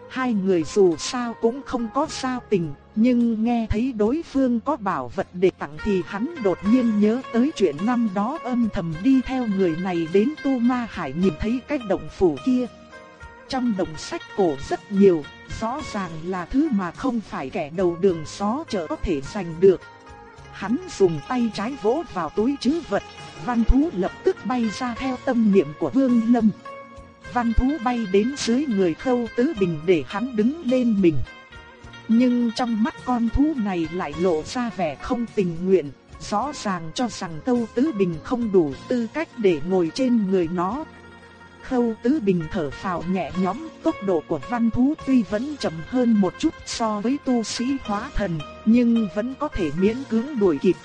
Hai người dù sao cũng không có sao tình, nhưng nghe thấy đối phương có bảo vật để tặng thì hắn đột nhiên nhớ tới chuyện năm đó âm thầm đi theo người này đến Tu Ma Hải nhìn thấy cái động phủ kia. Trong đồng sách cổ rất nhiều, rõ ràng là thứ mà không phải kẻ đầu đường xó chợ có thể giành được. Hắn dùng tay trái vỗ vào túi chứ vật, văn thú lập tức bay ra theo tâm niệm của Vương Lâm. Văn thú bay đến dưới người khâu tứ bình để hắn đứng lên mình. Nhưng trong mắt con thú này lại lộ ra vẻ không tình nguyện, rõ ràng cho rằng câu tứ bình không đủ tư cách để ngồi trên người nó. Khâu Tứ Bình thở phào nhẹ nhõm, tốc độ của văn thú tuy vẫn chậm hơn một chút so với tu sĩ hóa thần, nhưng vẫn có thể miễn cưỡng đuổi kịp.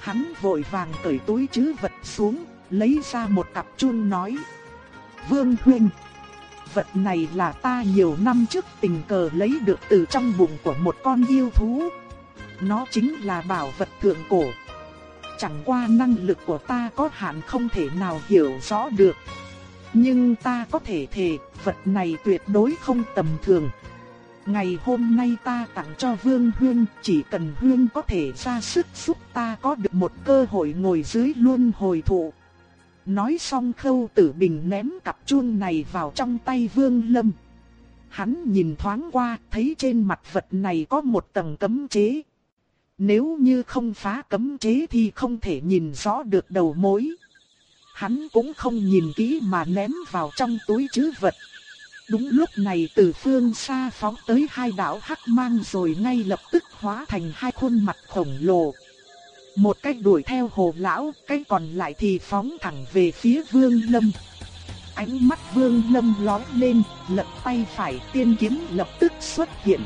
Hắn vội vàng cởi túi trữ vật xuống, lấy ra một cặp chun nói. Vương Huynh, vật này là ta nhiều năm trước tình cờ lấy được từ trong bụng của một con yêu thú. Nó chính là bảo vật thượng cổ. Chẳng qua năng lực của ta có hạn không thể nào hiểu rõ được. Nhưng ta có thể thề, vật này tuyệt đối không tầm thường. Ngày hôm nay ta tặng cho Vương Huyên, chỉ cần Huyên có thể ra sức giúp ta có được một cơ hội ngồi dưới luôn hồi thụ. Nói xong khâu tử bình ném cặp chuông này vào trong tay Vương Lâm. Hắn nhìn thoáng qua, thấy trên mặt vật này có một tầng cấm chế. Nếu như không phá cấm chế thì không thể nhìn rõ được đầu mối. Hắn cũng không nhìn kỹ mà ném vào trong túi trữ vật. Đúng lúc này từ phương xa phóng tới hai đạo hắc mang rồi ngay lập tức hóa thành hai khuôn mặt khổng lồ. Một cách đuổi theo hồ lão, cái còn lại thì phóng thẳng về phía vương lâm. Ánh mắt vương lâm lói lên, lật tay phải tiên kiếm lập tức xuất hiện.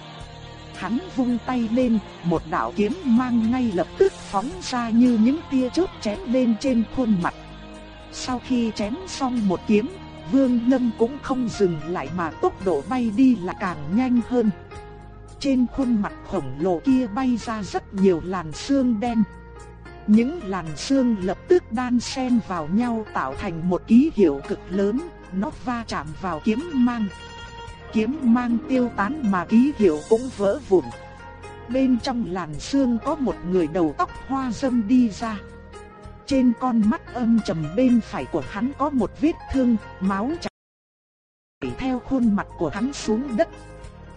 Hắn vung tay lên, một đạo kiếm mang ngay lập tức phóng ra như những tia chớp chém lên trên khuôn mặt. Sau khi chém xong một kiếm, Vương Lâm cũng không dừng lại mà tốc độ bay đi là càng nhanh hơn. Trên khuôn mặt khổng lồ kia bay ra rất nhiều làn xương đen. Những làn xương lập tức đan xen vào nhau tạo thành một ký hiệu cực lớn, nó va chạm vào kiếm mang. Kiếm mang tiêu tán mà ký hiệu cũng vỡ vụn. Bên trong làn xương có một người đầu tóc hoa râm đi ra. Trên con mắt âm trầm bên phải của hắn có một vết thương, máu chảy theo khuôn mặt của hắn xuống đất.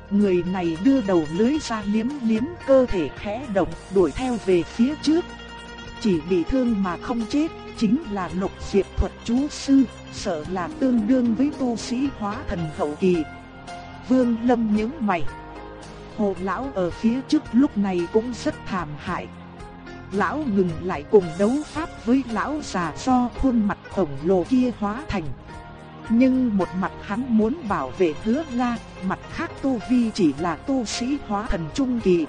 Người này đưa đầu lưới ra liếm liếm cơ thể khẽ động, đuổi theo về phía trước. Chỉ bị thương mà không chết, chính là lục diệp thuật chú sư, sợ là tương đương với tu sĩ hóa thần hậu kỳ. Vương Lâm nhướng mày. Hồ lão ở phía trước lúc này cũng rất thảm hại lão ngừng lại cùng đấu pháp với lão già do khuôn mặt khổng lồ kia hóa thành. Nhưng một mặt hắn muốn bảo vệ hứa la, mặt khác tu vi chỉ là tu sĩ hóa thần trung kỳ.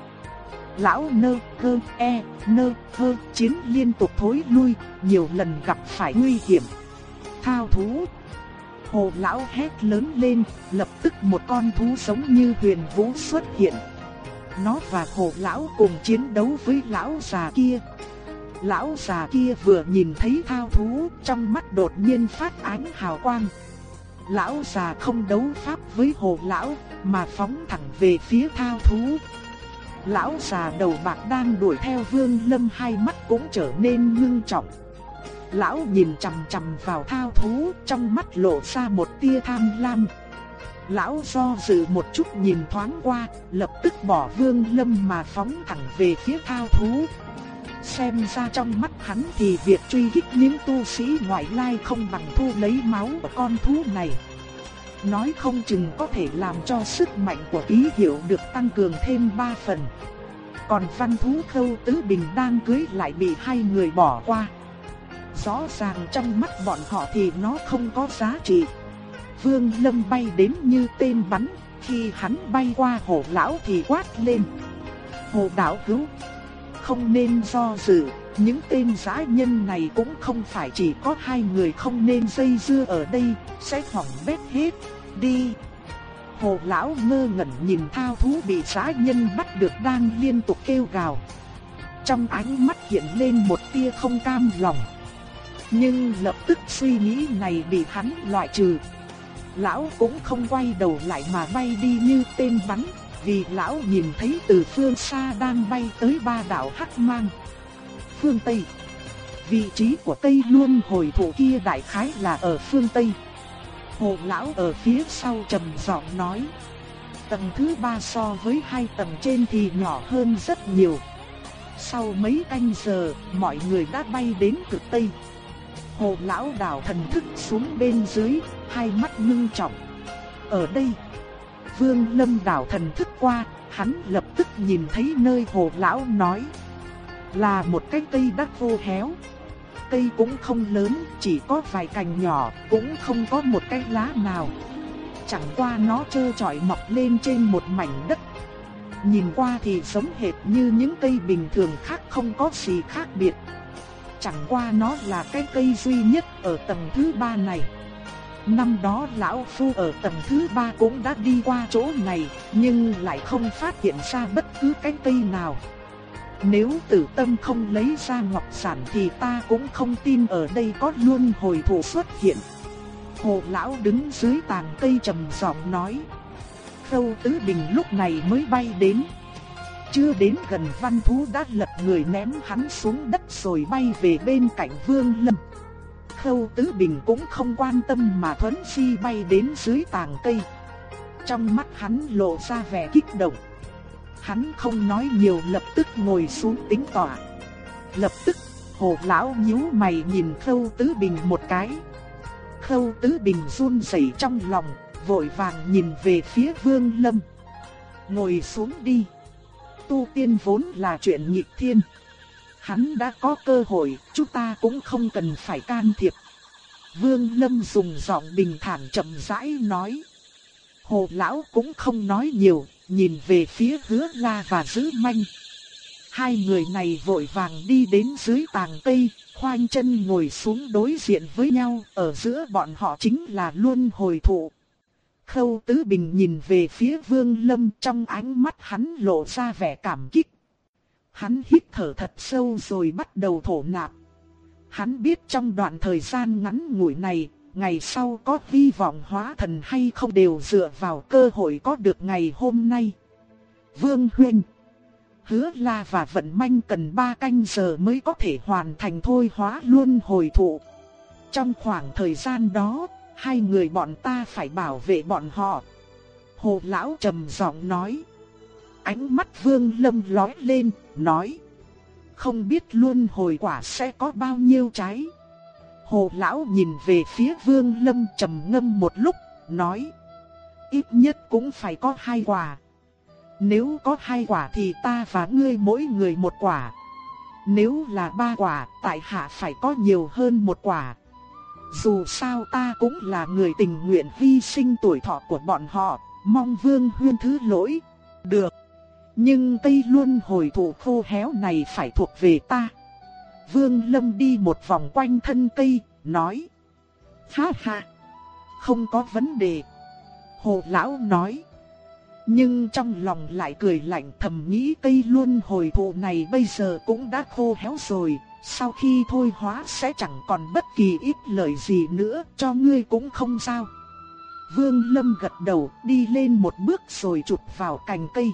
Lão nơ cơ e nơ hơ chiến liên tục thối lui, nhiều lần gặp phải nguy hiểm. Thao thú Hồ lão hét lớn lên, lập tức một con thú giống như huyền vũ xuất hiện nó và hồ lão cùng chiến đấu với lão già kia. Lão già kia vừa nhìn thấy thao thú, trong mắt đột nhiên phát ánh hào quang. Lão già không đấu pháp với hồ lão, mà phóng thẳng về phía thao thú. Lão già đầu bạc đang đuổi theo vương lâm hai mắt cũng trở nên ngưng trọng. Lão nhìn chằm chằm vào thao thú, trong mắt lộ ra một tia tham lam. Lão do dự một chút nhìn thoáng qua, lập tức bỏ vương lâm mà phóng thẳng về phía thao thú. Xem ra trong mắt hắn thì việc truy kích những tu sĩ ngoại lai không bằng thu lấy máu của con thú này. Nói không chừng có thể làm cho sức mạnh của ký hiệu được tăng cường thêm ba phần. Còn văn thú khâu tứ bình đang cưới lại bị hai người bỏ qua. Rõ ràng trong mắt bọn họ thì nó không có giá trị. Vương Lâm bay đến như tên bắn, khi hắn bay qua hồ lão thì quát lên. Hồ đạo hữu, không nên do dự, những tên giã nhân này cũng không phải chỉ có hai người không nên dây dưa ở đây, sẽ hỏng bét hết, đi. Hồ lão ngơ ngẩn nhìn thao thú bị giã nhân bắt được đang liên tục kêu gào. Trong ánh mắt hiện lên một tia không cam lòng. Nhưng lập tức suy nghĩ này bị hắn loại trừ, lão cũng không quay đầu lại mà bay đi như tên bắn, vì lão nhìn thấy từ phương xa đang bay tới ba đảo hắc mang. Phương Tây Vị trí của Tây luôn hồi thủ kia đại khái là ở phương Tây. Hồ lão ở phía sau trầm giọng nói. Tầng thứ ba so với hai tầng trên thì nhỏ hơn rất nhiều. Sau mấy canh giờ, mọi người đã bay đến cực Tây. Hồ lão đảo thần thức xuống bên dưới, hai mắt ngưng trọng. Ở đây, Vương Lâm đảo thần thức qua, hắn lập tức nhìn thấy nơi hồ lão nói. Là một cái cây đắc vô héo. Cây cũng không lớn, chỉ có vài cành nhỏ, cũng không có một cái lá nào. Chẳng qua nó trơ trọi mọc lên trên một mảnh đất. Nhìn qua thì giống hệt như những cây bình thường khác không có gì khác biệt. Chẳng qua nó là cái cây duy nhất ở tầng thứ ba này. Năm đó lão phu ở tầng thứ ba cũng đã đi qua chỗ này, nhưng lại không phát hiện ra bất cứ cái cây nào. Nếu tử tâm không lấy ra ngọc sản thì ta cũng không tin ở đây có luôn hồi thủ xuất hiện. Hồ lão đứng dưới tàn cây trầm giọng nói. Khâu tứ bình lúc này mới bay đến. Chưa đến gần văn thú đã lật người ném hắn xuống đất rồi bay về bên cạnh vương lâm. Khâu Tứ Bình cũng không quan tâm mà thuấn phi bay đến dưới tàng cây. Trong mắt hắn lộ ra vẻ kích động. Hắn không nói nhiều lập tức ngồi xuống tính tỏa. Lập tức, hồ lão nhíu mày nhìn Khâu Tứ Bình một cái. Khâu Tứ Bình run rẩy trong lòng, vội vàng nhìn về phía Vương Lâm. Ngồi xuống đi. Tu tiên vốn là chuyện nghịch thiên. Hắn đã có cơ hội, chúng ta cũng không cần phải can thiệp. Vương Lâm dùng giọng bình thản chậm rãi nói. Hồ Lão cũng không nói nhiều, nhìn về phía hứa la và giữ manh. Hai người này vội vàng đi đến dưới tàng cây, khoanh chân ngồi xuống đối diện với nhau, ở giữa bọn họ chính là luân hồi thụ. Khâu Tứ Bình nhìn về phía Vương Lâm trong ánh mắt hắn lộ ra vẻ cảm kích. Hắn hít thở thật sâu rồi bắt đầu thổ nạp. Hắn biết trong đoạn thời gian ngắn ngủi này, ngày sau có hy vọng hóa thần hay không đều dựa vào cơ hội có được ngày hôm nay. Vương Huynh Hứa La và Vận Manh cần 3 canh giờ mới có thể hoàn thành thôi hóa luôn hồi thụ. Trong khoảng thời gian đó, hai người bọn ta phải bảo vệ bọn họ. Hồ Lão trầm giọng nói. Ánh mắt Vương Lâm lóe lên, nói. Không biết luôn hồi quả sẽ có bao nhiêu trái. Hồ Lão nhìn về phía Vương Lâm trầm ngâm một lúc, nói. Ít nhất cũng phải có hai quả. Nếu có hai quả thì ta và ngươi mỗi người một quả. Nếu là ba quả, tại hạ phải có nhiều hơn một quả. Dù sao ta cũng là người tình nguyện hy sinh tuổi thọ của bọn họ, mong Vương Huyên thứ lỗi. Được. Nhưng cây luôn hồi thụ khô héo này phải thuộc về ta. Vương Lâm đi một vòng quanh thân cây, nói. Ha ha. Không có vấn đề. Hồ Lão nói. Nhưng trong lòng lại cười lạnh thầm nghĩ cây luôn hồi thụ này bây giờ cũng đã khô héo rồi, sau khi thôi hóa sẽ chẳng còn bất kỳ ít lời gì nữa, cho ngươi cũng không sao. Vương Lâm gật đầu, đi lên một bước rồi chụp vào cành cây.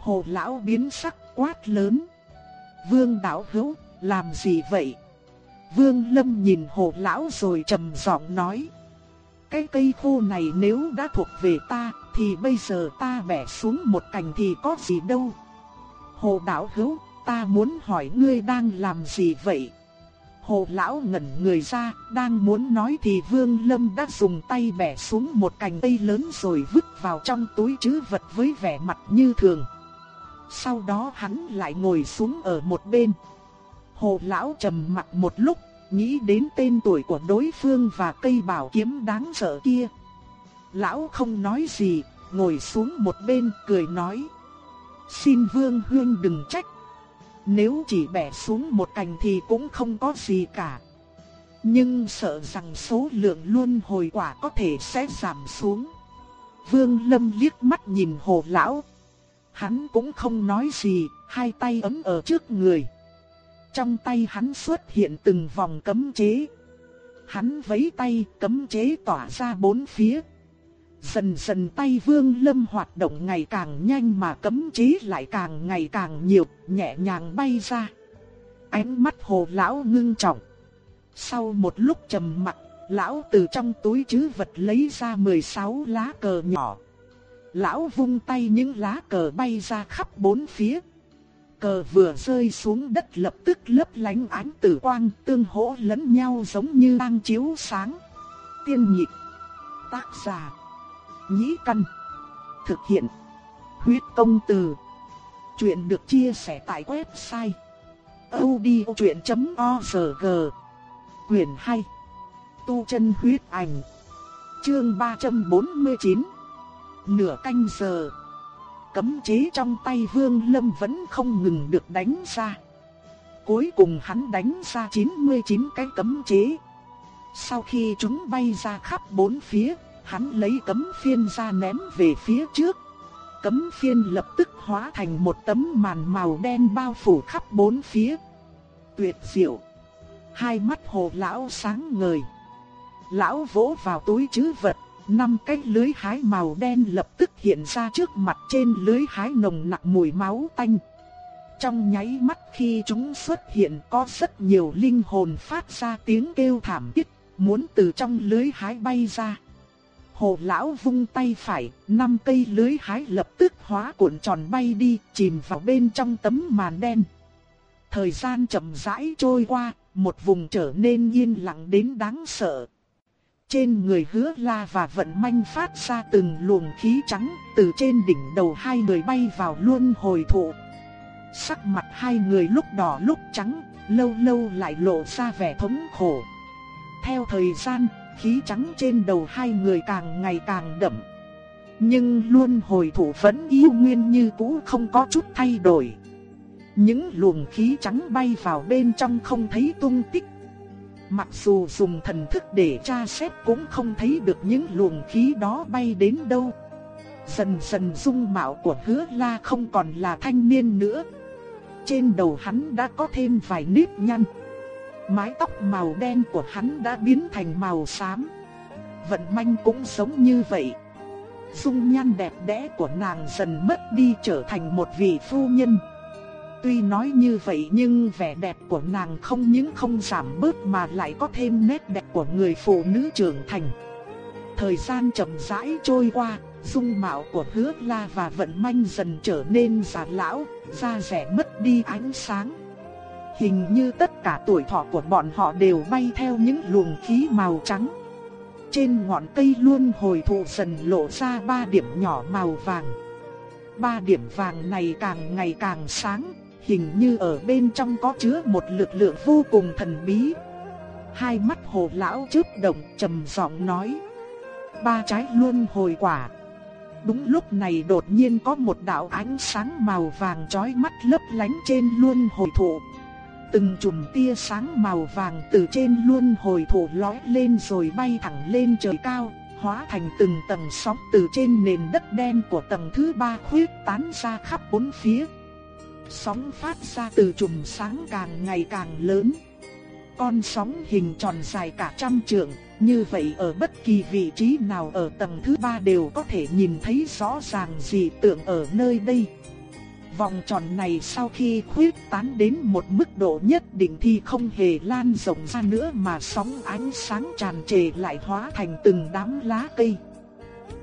Hồ lão biến sắc quát lớn. Vương đạo hữu, làm gì vậy? Vương Lâm nhìn hồ lão rồi trầm giọng nói. Cái cây khô này nếu đã thuộc về ta, thì bây giờ ta bẻ xuống một cành thì có gì đâu. Hồ đạo hữu, ta muốn hỏi ngươi đang làm gì vậy? Hồ lão ngẩn người ra, đang muốn nói thì Vương Lâm đã dùng tay bẻ xuống một cành cây lớn rồi vứt vào trong túi trữ vật với vẻ mặt như thường. Sau đó hắn lại ngồi xuống ở một bên. Hồ lão trầm mặt một lúc, nghĩ đến tên tuổi của đối phương và cây bảo kiếm đáng sợ kia. Lão không nói gì, ngồi xuống một bên cười nói. Xin Vương Huyên đừng trách. Nếu chỉ bẻ xuống một cành thì cũng không có gì cả. Nhưng sợ rằng số lượng luôn hồi quả có thể sẽ giảm xuống. Vương Lâm liếc mắt nhìn hồ lão. Hắn cũng không nói gì, hai tay ấm ở trước người. Trong tay hắn xuất hiện từng vòng cấm chế. Hắn vẫy tay, cấm chế tỏa ra bốn phía. Dần dần tay Vương Lâm hoạt động ngày càng nhanh mà cấm chế lại càng ngày càng nhiều, nhẹ nhàng bay ra. Ánh mắt hồ lão ngưng trọng. Sau một lúc trầm mặc, lão từ trong túi chứ vật lấy ra 16 lá cờ nhỏ. Lão vung tay những lá cờ bay ra khắp bốn phía. Cờ vừa rơi xuống đất lập tức lấp lánh ánh tử quang tương hỗ lẫn nhau giống như đang chiếu sáng. Tiên nhịp. Tác giả. Nhĩ căn. Thực hiện. Huyết công từ. Chuyện được chia sẻ tại website. odchuyện.org Quyền 2. Tu chân huyết ảnh. Chương 349 nửa canh giờ. Cấm chế trong tay Vương Lâm vẫn không ngừng được đánh ra. Cuối cùng hắn đánh ra 99 cái cấm chế. Sau khi chúng bay ra khắp bốn phía, hắn lấy cấm phiên ra ném về phía trước. Cấm phiên lập tức hóa thành một tấm màn màu đen bao phủ khắp bốn phía. Tuyệt diệu. Hai mắt hồ lão sáng ngời. Lão vỗ vào túi chứ vật, năm cái lưới hái màu đen lập tức hiện ra trước mặt trên lưới hái nồng nặc mùi máu tanh. Trong nháy mắt khi chúng xuất hiện có rất nhiều linh hồn phát ra tiếng kêu thảm thiết, muốn từ trong lưới hái bay ra. Hồ lão vung tay phải, năm cây lưới hái lập tức hóa cuộn tròn bay đi, chìm vào bên trong tấm màn đen. Thời gian chậm rãi trôi qua, một vùng trở nên yên lặng đến đáng sợ. Trên người hứa la và vận manh phát ra từng luồng khí trắng, từ trên đỉnh đầu hai người bay vào luôn hồi thụ. Sắc mặt hai người lúc đỏ lúc trắng, lâu lâu lại lộ ra vẻ thống khổ. Theo thời gian, khí trắng trên đầu hai người càng ngày càng đậm. Nhưng luôn hồi thủ vẫn yêu nguyên như cũ không có chút thay đổi. Những luồng khí trắng bay vào bên trong không thấy tung tích. Mặc dù dùng thần thức để tra xét cũng không thấy được những luồng khí đó bay đến đâu. Dần dần dung mạo của hứa la không còn là thanh niên nữa. Trên đầu hắn đã có thêm vài nếp nhăn. Mái tóc màu đen của hắn đã biến thành màu xám. Vận manh cũng giống như vậy. Dung nhan đẹp đẽ của nàng dần mất đi trở thành một vị phu nhân. Tuy nói như vậy nhưng vẻ đẹp của nàng không những không giảm bớt mà lại có thêm nét đẹp của người phụ nữ trưởng thành. Thời gian chậm rãi trôi qua, dung mạo của hứa la và vận manh dần trở nên già lão, da rẻ mất đi ánh sáng. Hình như tất cả tuổi thọ của bọn họ đều bay theo những luồng khí màu trắng. Trên ngọn cây luôn hồi thụ dần lộ ra ba điểm nhỏ màu vàng. Ba điểm vàng này càng ngày càng sáng, hình như ở bên trong có chứa một lực lượng vô cùng thần bí. Hai mắt hồ lão chớp động trầm giọng nói. Ba trái luôn hồi quả. Đúng lúc này đột nhiên có một đạo ánh sáng màu vàng chói mắt lấp lánh trên luôn hồi thụ. Từng chùm tia sáng màu vàng từ trên luôn hồi thổ lói lên rồi bay thẳng lên trời cao, hóa thành từng tầng sóng từ trên nền đất đen của tầng thứ ba khuyết tán ra khắp bốn phía. Sóng phát ra từ chùm sáng càng ngày càng lớn. Con sóng hình tròn dài cả trăm trượng, như vậy ở bất kỳ vị trí nào ở tầng thứ ba đều có thể nhìn thấy rõ ràng dị tượng ở nơi đây. Vòng tròn này sau khi khuyết tán đến một mức độ nhất định thì không hề lan rộng ra nữa mà sóng ánh sáng tràn trề lại hóa thành từng đám lá cây.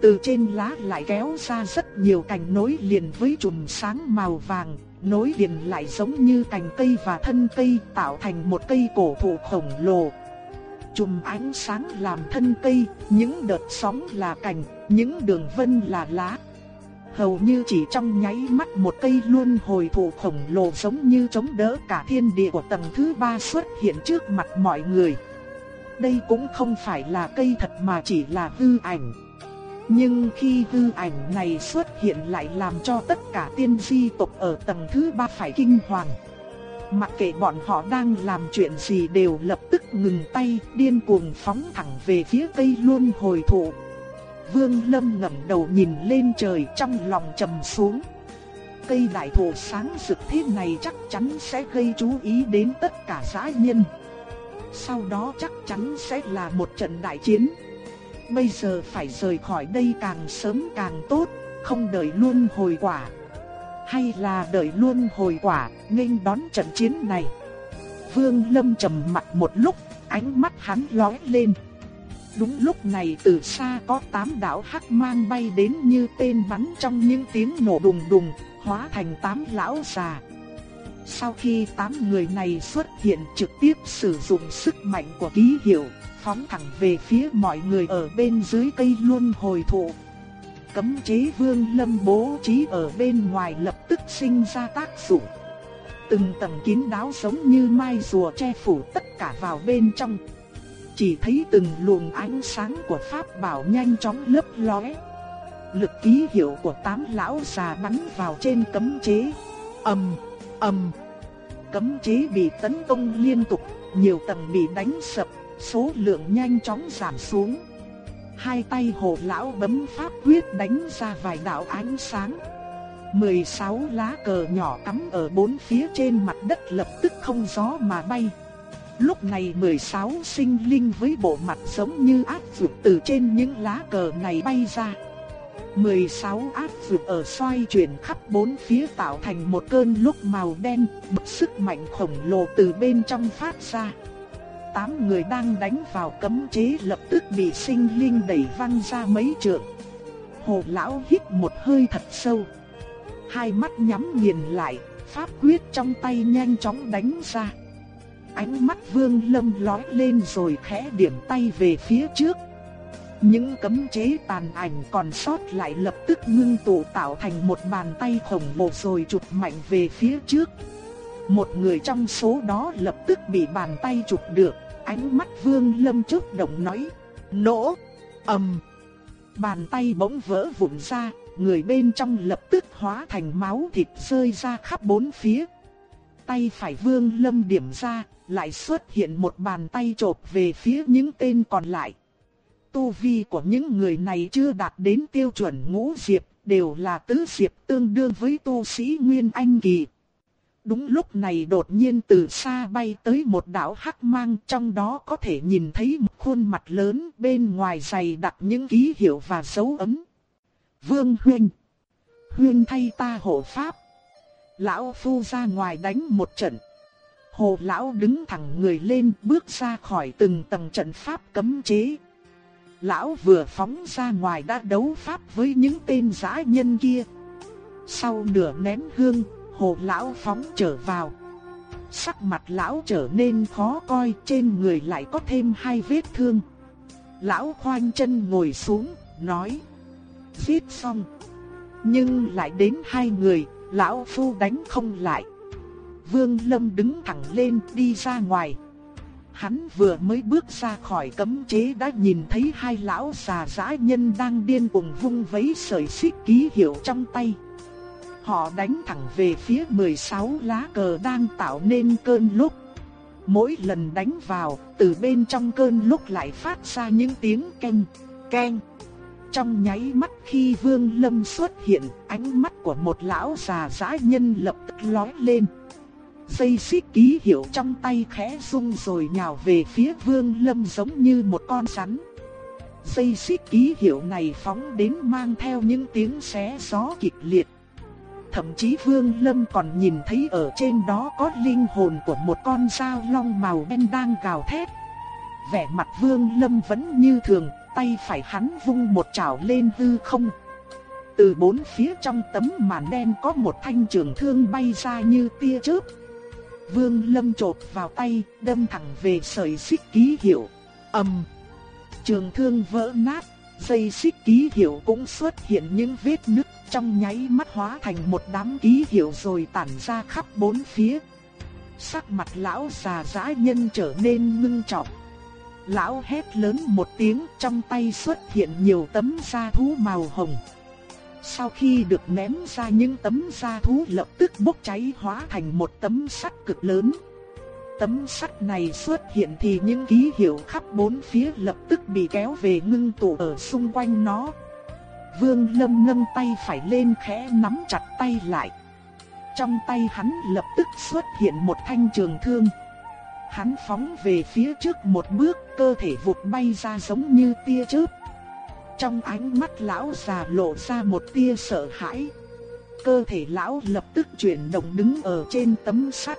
Từ trên lá lại kéo ra rất nhiều cành nối liền với chùm sáng màu vàng, nối liền lại giống như cành cây và thân cây tạo thành một cây cổ thụ khổng lồ. Chùm ánh sáng làm thân cây, những đợt sóng là cành, những đường vân là lá. Hầu như chỉ trong nháy mắt một cây luôn hồi thụ khổng lồ giống như chống đỡ cả thiên địa của tầng thứ ba xuất hiện trước mặt mọi người. Đây cũng không phải là cây thật mà chỉ là hư ảnh. Nhưng khi hư ảnh này xuất hiện lại làm cho tất cả tiên di tộc ở tầng thứ ba phải kinh hoàng. Mặc kệ bọn họ đang làm chuyện gì đều lập tức ngừng tay, điên cuồng phóng thẳng về phía cây luôn hồi thụ. Vương Lâm ngẩng đầu nhìn lên trời trong lòng trầm xuống. Cây đại thụ sáng rực thế này chắc chắn sẽ gây chú ý đến tất cả xã nhân. Sau đó chắc chắn sẽ là một trận đại chiến. Bây giờ phải rời khỏi đây càng sớm càng tốt, không đợi luôn hồi quả. Hay là đợi luôn hồi quả, nghênh đón trận chiến này. Vương Lâm trầm mặt một lúc, ánh mắt hắn lóe lên. Đúng lúc này từ xa có tám đạo hắc mang bay đến như tên bắn trong những tiếng nổ đùng đùng, hóa thành tám lão già. Sau khi tám người này xuất hiện trực tiếp sử dụng sức mạnh của ký hiệu, phóng thẳng về phía mọi người ở bên dưới cây luân hồi thụ. Cấm chế vương lâm bố trí ở bên ngoài lập tức sinh ra tác dụng. Từng tầng kín đáo giống như mai rùa che phủ tất cả vào bên trong. Chỉ thấy từng luồng ánh sáng của pháp bảo nhanh chóng lấp lóe. Lực ký hiệu của tám lão già bắn vào trên cấm chế. ầm ầm, cấm chế bị tấn công liên tục, nhiều tầng bị đánh sập, số lượng nhanh chóng giảm xuống. Hai tay hồ lão bấm pháp quyết đánh ra vài đạo ánh sáng. 16 lá cờ nhỏ cắm ở bốn phía trên mặt đất lập tức không gió mà bay. Lúc này 16 sinh linh với bộ mặt giống như ác vượt từ trên những lá cờ này bay ra. 16 ác vượt ở xoay chuyển khắp bốn phía tạo thành một cơn lúc màu đen, bực sức mạnh khổng lồ từ bên trong phát ra. tám người đang đánh vào cấm chế lập tức bị sinh linh đẩy văng ra mấy trượng. Hồ lão hít một hơi thật sâu. Hai mắt nhắm nghiền lại, pháp quyết trong tay nhanh chóng đánh ra. Ánh mắt vương lâm lói lên rồi khẽ điểm tay về phía trước. Những cấm chế tàn ảnh còn sót lại lập tức ngưng tụ tạo thành một bàn tay khổng lồ rồi chụp mạnh về phía trước. Một người trong số đó lập tức bị bàn tay chụp được, ánh mắt vương lâm chớp động nói, nổ, ầm. Bàn tay bỗng vỡ vụn ra, người bên trong lập tức hóa thành máu thịt rơi ra khắp bốn phía. Tay phải vương lâm điểm ra, lại xuất hiện một bàn tay chộp về phía những tên còn lại. Tu vi của những người này chưa đạt đến tiêu chuẩn ngũ diệp, đều là tứ diệp tương đương với tu sĩ Nguyên Anh Kỳ. Đúng lúc này đột nhiên từ xa bay tới một đảo hắc mang trong đó có thể nhìn thấy một khuôn mặt lớn bên ngoài dày đặt những ký hiệu và dấu ấn. Vương Huynh Huynh thay ta hộ pháp. Lão Phu ra ngoài đánh một trận. Hồ Lão đứng thẳng người lên bước ra khỏi từng tầng trận pháp cấm chế. Lão vừa phóng ra ngoài đã đấu pháp với những tên giã nhân kia. Sau nửa nén hương, hồ lão phóng trở vào. Sắc mặt lão trở nên khó coi, trên người lại có thêm hai vết thương. Lão khoanh chân ngồi xuống, nói. Giết xong. Nhưng lại đến hai người, lão phu đánh không lại. Vương Lâm đứng thẳng lên đi ra ngoài. Hắn vừa mới bước ra khỏi cấm chế đã nhìn thấy hai lão già dã nhân đang điên cuồng vung vấy sợi xích ký hiệu trong tay. Họ đánh thẳng về phía 16 lá cờ đang tạo nên cơn lúc. Mỗi lần đánh vào, từ bên trong cơn lúc lại phát ra những tiếng keng, keng. Trong nháy mắt khi Vương Lâm xuất hiện, ánh mắt của một lão già dã nhân lập tức lóe lên. Dây xích ký hiệu trong tay khẽ rung rồi nhào về phía Vương Lâm giống như một con rắn. Dây xích ký hiệu này phóng đến mang theo những tiếng xé gió kịch liệt. Thậm chí Vương Lâm còn nhìn thấy ở trên đó có linh hồn của một con sao long màu đen đang gào thét. Vẻ mặt Vương Lâm vẫn như thường, tay phải hắn vung một chảo lên hư không. Từ bốn phía trong tấm màn đen có một thanh trường thương bay ra như tia chớp. Vương Lâm chộp vào tay, đâm thẳng về sợi xích ký hiệu. ầm, trường thương vỡ nát, dây xích ký hiệu cũng xuất hiện những vết nứt trong nháy mắt hóa thành một đám ký hiệu rồi tản ra khắp bốn phía. Sắc mặt lão già dã nhân trở nên ngưng trọng. Lão hét lớn một tiếng trong tay xuất hiện nhiều tấm da thú màu hồng. Sau khi được ném ra những tấm da thú lập tức bốc cháy hóa thành một tấm sắt cực lớn. Tấm sắt này xuất hiện thì những ký hiệu khắp bốn phía lập tức bị kéo về ngưng tụ ở xung quanh nó. Vương Lâm nâng tay phải lên khẽ nắm chặt tay lại. Trong tay hắn lập tức xuất hiện một thanh trường thương. Hắn phóng về phía trước một bước, cơ thể vụt bay ra giống như tia chớp. Trong ánh mắt lão già lộ ra một tia sợ hãi. Cơ thể lão lập tức chuyển động đứng ở trên tấm sắt.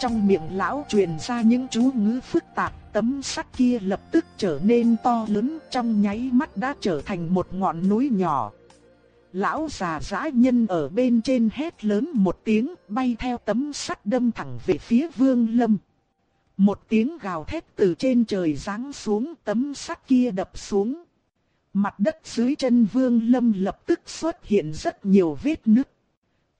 Trong miệng lão truyền ra những chú ngữ phức tạp, tấm sắt kia lập tức trở nên to lớn, trong nháy mắt đã trở thành một ngọn núi nhỏ. Lão già dã nhân ở bên trên hét lớn một tiếng, bay theo tấm sắt đâm thẳng về phía Vương Lâm. Một tiếng gào thét từ trên trời giáng xuống, tấm sắt kia đập xuống. Mặt đất dưới chân Vương Lâm lập tức xuất hiện rất nhiều vết nứt.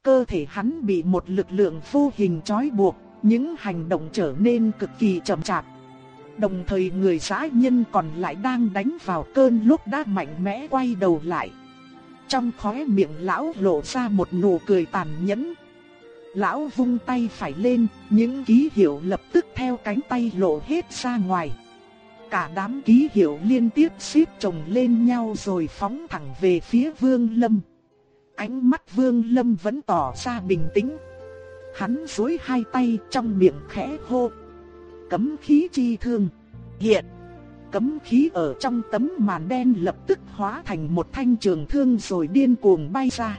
Cơ thể hắn bị một lực lượng vô hình trói buộc, những hành động trở nên cực kỳ chậm chạp. Đồng thời người xã nhân còn lại đang đánh vào cơn lúc đã mạnh mẽ quay đầu lại. Trong khóe miệng lão lộ ra một nụ cười tàn nhẫn. Lão vung tay phải lên, những ký hiệu lập tức theo cánh tay lộ hết ra ngoài. Cả đám ký hiệu liên tiếp xếp chồng lên nhau rồi phóng thẳng về phía Vương Lâm. Ánh mắt Vương Lâm vẫn tỏ ra bình tĩnh. Hắn duỗi hai tay trong miệng khẽ hô. Cấm khí chi thương. Hiện. Cấm khí ở trong tấm màn đen lập tức hóa thành một thanh trường thương rồi điên cuồng bay ra.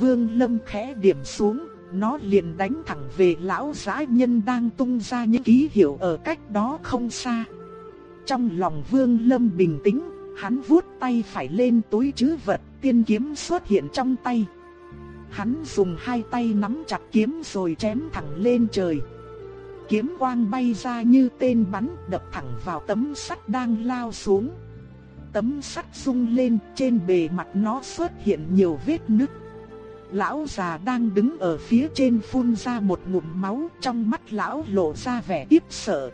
Vương Lâm khẽ điểm xuống, nó liền đánh thẳng về lão giã nhân đang tung ra những ký hiệu ở cách đó không xa. Trong lòng Vương Lâm bình tĩnh, hắn vuốt tay phải lên túi trữ vật, tiên kiếm xuất hiện trong tay. Hắn dùng hai tay nắm chặt kiếm rồi chém thẳng lên trời. Kiếm quang bay ra như tên bắn đập thẳng vào tấm sắt đang lao xuống. Tấm sắt rung lên, trên bề mặt nó xuất hiện nhiều vết nứt. Lão già đang đứng ở phía trên phun ra một ngụm máu, trong mắt lão lộ ra vẻ tiếc sợ.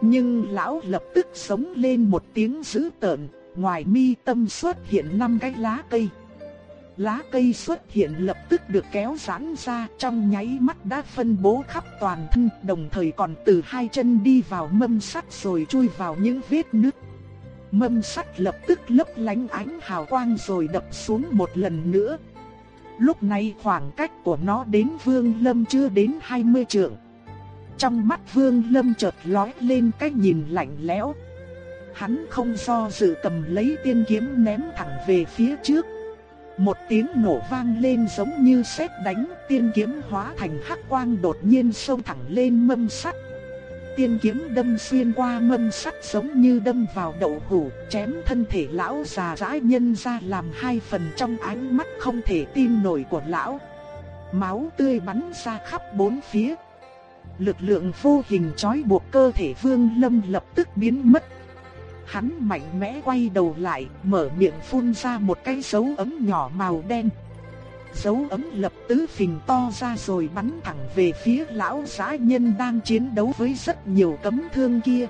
Nhưng lão lập tức sống lên một tiếng dữ tợn, ngoài mi tâm xuất hiện năm cái lá cây. Lá cây xuất hiện lập tức được kéo giãn ra trong nháy mắt đã phân bố khắp toàn thân đồng thời còn từ hai chân đi vào mâm sắt rồi chui vào những vết nứt. Mâm sắt lập tức lấp lánh ánh hào quang rồi đập xuống một lần nữa. Lúc này khoảng cách của nó đến Vương Lâm chưa đến 20 trượng. Trong mắt Vương Lâm chợt lóe lên cái nhìn lạnh lẽo. Hắn không do dự cầm lấy tiên kiếm ném thẳng về phía trước. Một tiếng nổ vang lên giống như sét đánh, tiên kiếm hóa thành hắc quang đột nhiên xông thẳng lên mâm sắt. Tiên kiếm đâm xuyên qua mâm sắt giống như đâm vào đậu hủ, chém thân thể lão già dãi nhân ra làm hai phần trong ánh mắt không thể tin nổi của lão. Máu tươi bắn ra khắp bốn phía. Lực lượng vô hình trói buộc cơ thể Vương Lâm lập tức biến mất. Hắn mạnh mẽ quay đầu lại, mở miệng phun ra một cái dấu ấm nhỏ màu đen. Dấu ấm lập tứ phình to ra rồi bắn thẳng về phía lão giã nhân đang chiến đấu với rất nhiều cấm thương kia.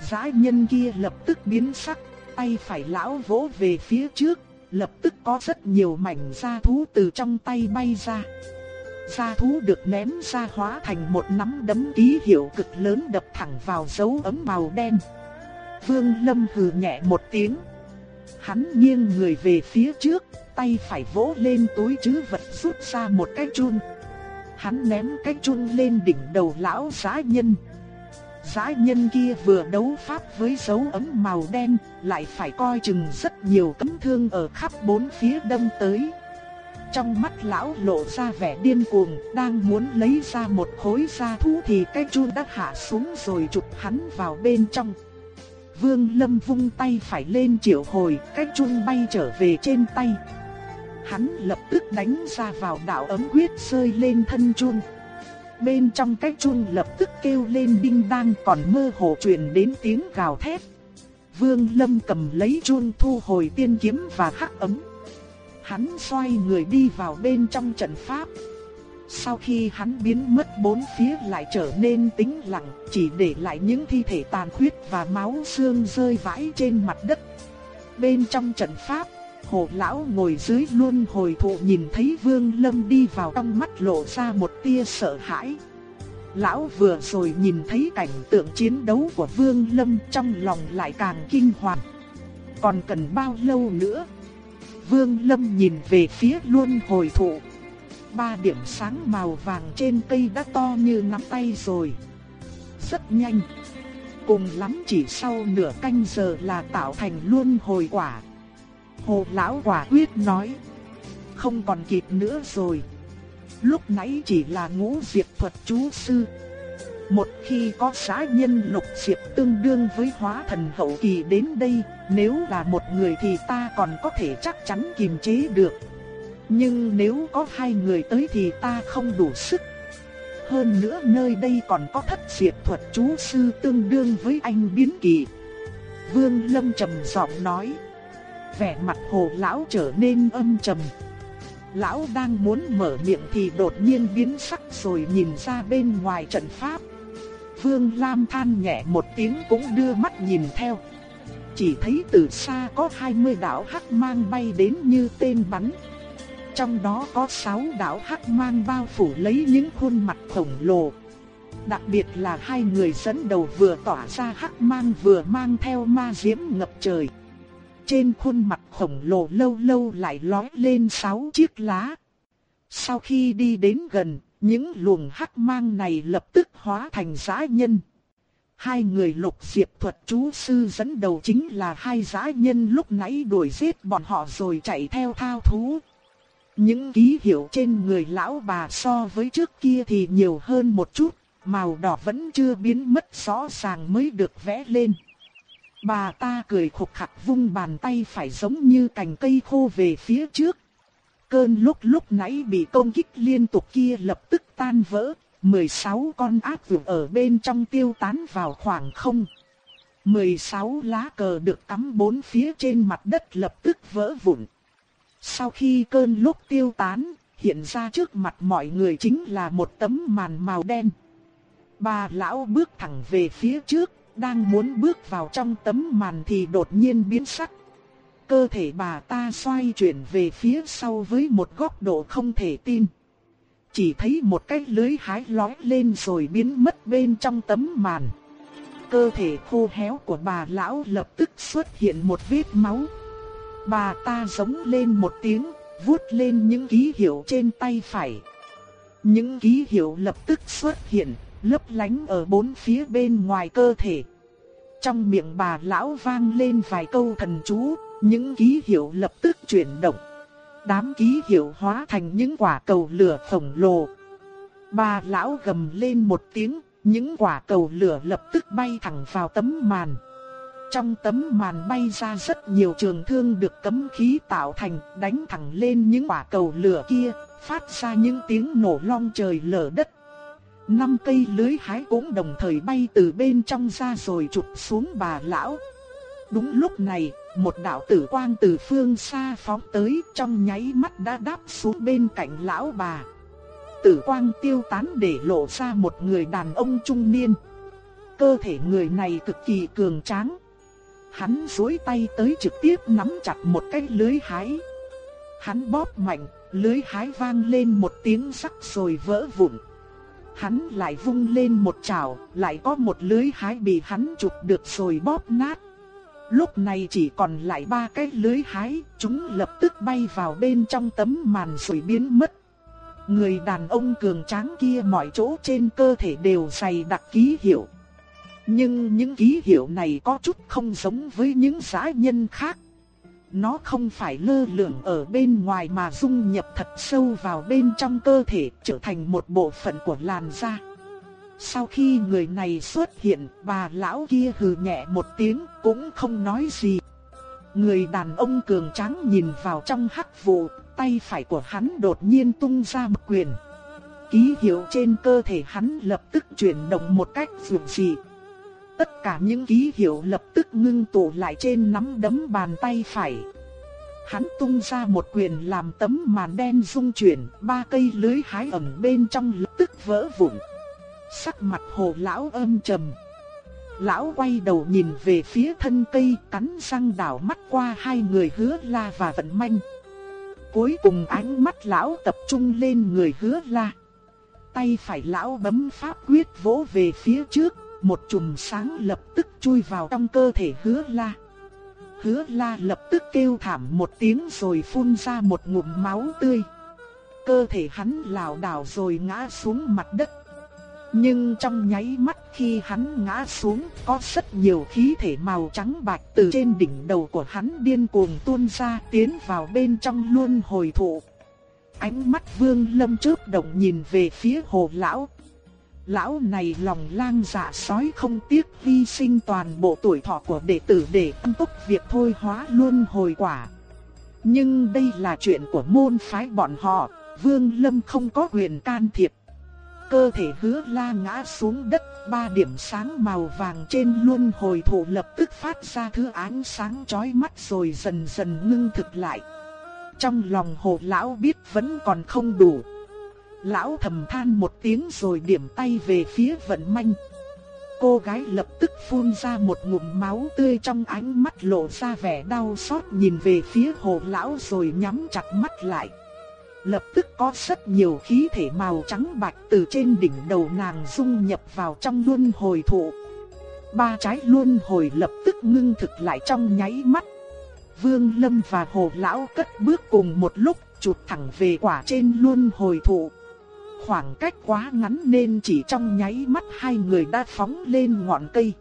Giã nhân kia lập tức biến sắc, tay phải lão vỗ về phía trước, lập tức có rất nhiều mảnh da thú từ trong tay bay ra. Da thú được ném ra hóa thành một nắm đấm ký hiệu cực lớn đập thẳng vào dấu ấm màu đen. Vương Lâm hừ nhẹ một tiếng. Hắn nghiêng người về phía trước, tay phải vỗ lên túi chứ vật rút ra một cái chun. Hắn ném cái chun lên đỉnh đầu lão giá nhân. Giá nhân kia vừa đấu pháp với dấu ấm màu đen, lại phải coi chừng rất nhiều cấm thương ở khắp bốn phía đâm tới. Trong mắt lão lộ ra vẻ điên cuồng, đang muốn lấy ra một khối da thú thì cái chun đã hạ xuống rồi chụp hắn vào bên trong. Vương Lâm vung tay phải lên triệu hồi, cái chun bay trở về trên tay. Hắn lập tức đánh ra vào đạo ấm quyết rơi lên thân chun. Bên trong cái chun lập tức kêu lên đinh đang còn mơ hồ truyền đến tiếng gào thét. Vương Lâm cầm lấy chun thu hồi tiên kiếm và hắc ấm. Hắn xoay người đi vào bên trong trận pháp. Sau khi hắn biến mất bốn phía lại trở nên tĩnh lặng, chỉ để lại những thi thể tàn khuyết và máu xương rơi vãi trên mặt đất. Bên trong trận pháp, hồ lão ngồi dưới luôn hồi thụ nhìn thấy vương lâm đi vào trong mắt lộ ra một tia sợ hãi. Lão vừa rồi nhìn thấy cảnh tượng chiến đấu của vương lâm trong lòng lại càng kinh hoàng. Còn cần bao lâu nữa? Vương lâm nhìn về phía luôn hồi thụ ba điểm sáng màu vàng trên cây đã to như nắm tay rồi. Rất nhanh. Cùng lắm chỉ sau nửa canh giờ là tạo thành luôn hồi quả. Hồ lão quả quyết nói. Không còn kịp nữa rồi. Lúc nãy chỉ là ngũ diệt thuật chú sư. Một khi có xã nhân lục diệp tương đương với hóa thần hậu kỳ đến đây, nếu là một người thì ta còn có thể chắc chắn kiềm chế được. Nhưng nếu có hai người tới thì ta không đủ sức. Hơn nữa nơi đây còn có thất diệt thuật chú sư tương đương với anh biến kỳ. Vương Lâm trầm giọng nói. Vẻ mặt hồ lão trở nên âm trầm. Lão đang muốn mở miệng thì đột nhiên biến sắc rồi nhìn ra bên ngoài trận pháp. Vương Lam than nhẹ một tiếng cũng đưa mắt nhìn theo. Chỉ thấy từ xa có 20 đạo hắc mang bay đến như tên bắn. Trong đó có sáu đạo hắc mang bao phủ lấy những khuôn mặt khổng lồ. Đặc biệt là hai người dẫn đầu vừa tỏa ra hắc mang vừa mang theo ma diễm ngập trời. Trên khuôn mặt khổng lồ lâu lâu lại lói lên sáu chiếc lá. Sau khi đi đến gần, những luồng hắc mang này lập tức hóa thành giã nhân. Hai người lục diệp thuật chú sư dẫn đầu chính là hai giã nhân lúc nãy đuổi giết bọn họ rồi chạy theo thao thú. Những ký hiệu trên người lão bà so với trước kia thì nhiều hơn một chút, màu đỏ vẫn chưa biến mất rõ ràng mới được vẽ lên. Bà ta cười khục khặc vung bàn tay phải giống như cành cây khô về phía trước. Cơn lúc lúc nãy bị công kích liên tục kia lập tức tan vỡ, 16 con ác vượt ở bên trong tiêu tán vào khoảng không. 16 lá cờ được cắm bốn phía trên mặt đất lập tức vỡ vụn. Sau khi cơn lúc tiêu tán, hiện ra trước mặt mọi người chính là một tấm màn màu đen. Bà lão bước thẳng về phía trước, đang muốn bước vào trong tấm màn thì đột nhiên biến sắc. Cơ thể bà ta xoay chuyển về phía sau với một góc độ không thể tin. Chỉ thấy một cái lưới hái lói lên rồi biến mất bên trong tấm màn. Cơ thể khô héo của bà lão lập tức xuất hiện một vết máu. Bà ta giống lên một tiếng, vuốt lên những ký hiệu trên tay phải. Những ký hiệu lập tức xuất hiện, lấp lánh ở bốn phía bên ngoài cơ thể. Trong miệng bà lão vang lên vài câu thần chú, những ký hiệu lập tức chuyển động. Đám ký hiệu hóa thành những quả cầu lửa khổng lồ. Bà lão gầm lên một tiếng, những quả cầu lửa lập tức bay thẳng vào tấm màn. Trong tấm màn bay ra rất nhiều trường thương được cấm khí tạo thành, đánh thẳng lên những quả cầu lửa kia, phát ra những tiếng nổ long trời lở đất. Năm cây lưới hái cũng đồng thời bay từ bên trong ra rồi chụp xuống bà lão. Đúng lúc này, một đạo tử quang từ phương xa phóng tới trong nháy mắt đã đáp xuống bên cạnh lão bà. Tử quang tiêu tán để lộ ra một người đàn ông trung niên. Cơ thể người này cực kỳ cường tráng. Hắn duỗi tay tới trực tiếp nắm chặt một cái lưới hái. Hắn bóp mạnh, lưới hái vang lên một tiếng sắc rồi vỡ vụn. Hắn lại vung lên một chảo, lại có một lưới hái bị hắn chụp được rồi bóp nát. Lúc này chỉ còn lại ba cái lưới hái, chúng lập tức bay vào bên trong tấm màn rồi biến mất. Người đàn ông cường tráng kia mọi chỗ trên cơ thể đều dày đặc ký hiệu. Nhưng những ký hiệu này có chút không giống với những xã nhân khác. Nó không phải lơ lửng ở bên ngoài mà dung nhập thật sâu vào bên trong cơ thể trở thành một bộ phận của làn da. Sau khi người này xuất hiện, bà lão kia hừ nhẹ một tiếng cũng không nói gì. Người đàn ông cường tráng nhìn vào trong hắc vụ, tay phải của hắn đột nhiên tung ra một quyền. Ký hiệu trên cơ thể hắn lập tức chuyển động một cách dường dị. Tất cả những ký hiệu lập tức ngưng tụ lại trên nắm đấm bàn tay phải. Hắn tung ra một quyền làm tấm màn đen rung chuyển, ba cây lưới hái ẩn bên trong lập tức vỡ vụn. Sắc mặt hồ lão âm trầm. Lão quay đầu nhìn về phía thân cây, cắn răng đảo mắt qua hai người hứa la và vận manh. Cuối cùng ánh mắt lão tập trung lên người hứa la. Tay phải lão bấm pháp quyết vỗ về phía trước, một chùm sáng lập tức chui vào trong cơ thể hứa la. Hứa la lập tức kêu thảm một tiếng rồi phun ra một ngụm máu tươi. Cơ thể hắn lảo đảo rồi ngã xuống mặt đất. Nhưng trong nháy mắt khi hắn ngã xuống, có rất nhiều khí thể màu trắng bạch từ trên đỉnh đầu của hắn điên cuồng tuôn ra tiến vào bên trong luôn hồi thụ. Ánh mắt vương lâm trước động nhìn về phía hồ lão. Lão này lòng lang dạ sói không tiếc hy sinh toàn bộ tuổi thọ của đệ tử để ăn tốc việc thôi hóa luân hồi quả. Nhưng đây là chuyện của môn phái bọn họ, vương lâm không có quyền can thiệp. Cơ thể hứa la ngã xuống đất, ba điểm sáng màu vàng trên luân hồi thủ lập tức phát ra thứ ánh sáng chói mắt rồi dần dần ngưng thực lại. Trong lòng hồ lão biết vẫn còn không đủ. Lão thầm than một tiếng rồi điểm tay về phía vận manh. Cô gái lập tức phun ra một ngụm máu tươi trong ánh mắt lộ ra vẻ đau xót nhìn về phía hồ lão rồi nhắm chặt mắt lại. Lập tức có rất nhiều khí thể màu trắng bạch từ trên đỉnh đầu nàng dung nhập vào trong luân hồi thụ. Ba trái luân hồi lập tức ngưng thực lại trong nháy mắt. Vương Lâm và Hồ Lão cất bước cùng một lúc, chụp thẳng về quả trên luân hồi thụ. Khoảng cách quá ngắn nên chỉ trong nháy mắt hai người đã phóng lên ngọn cây.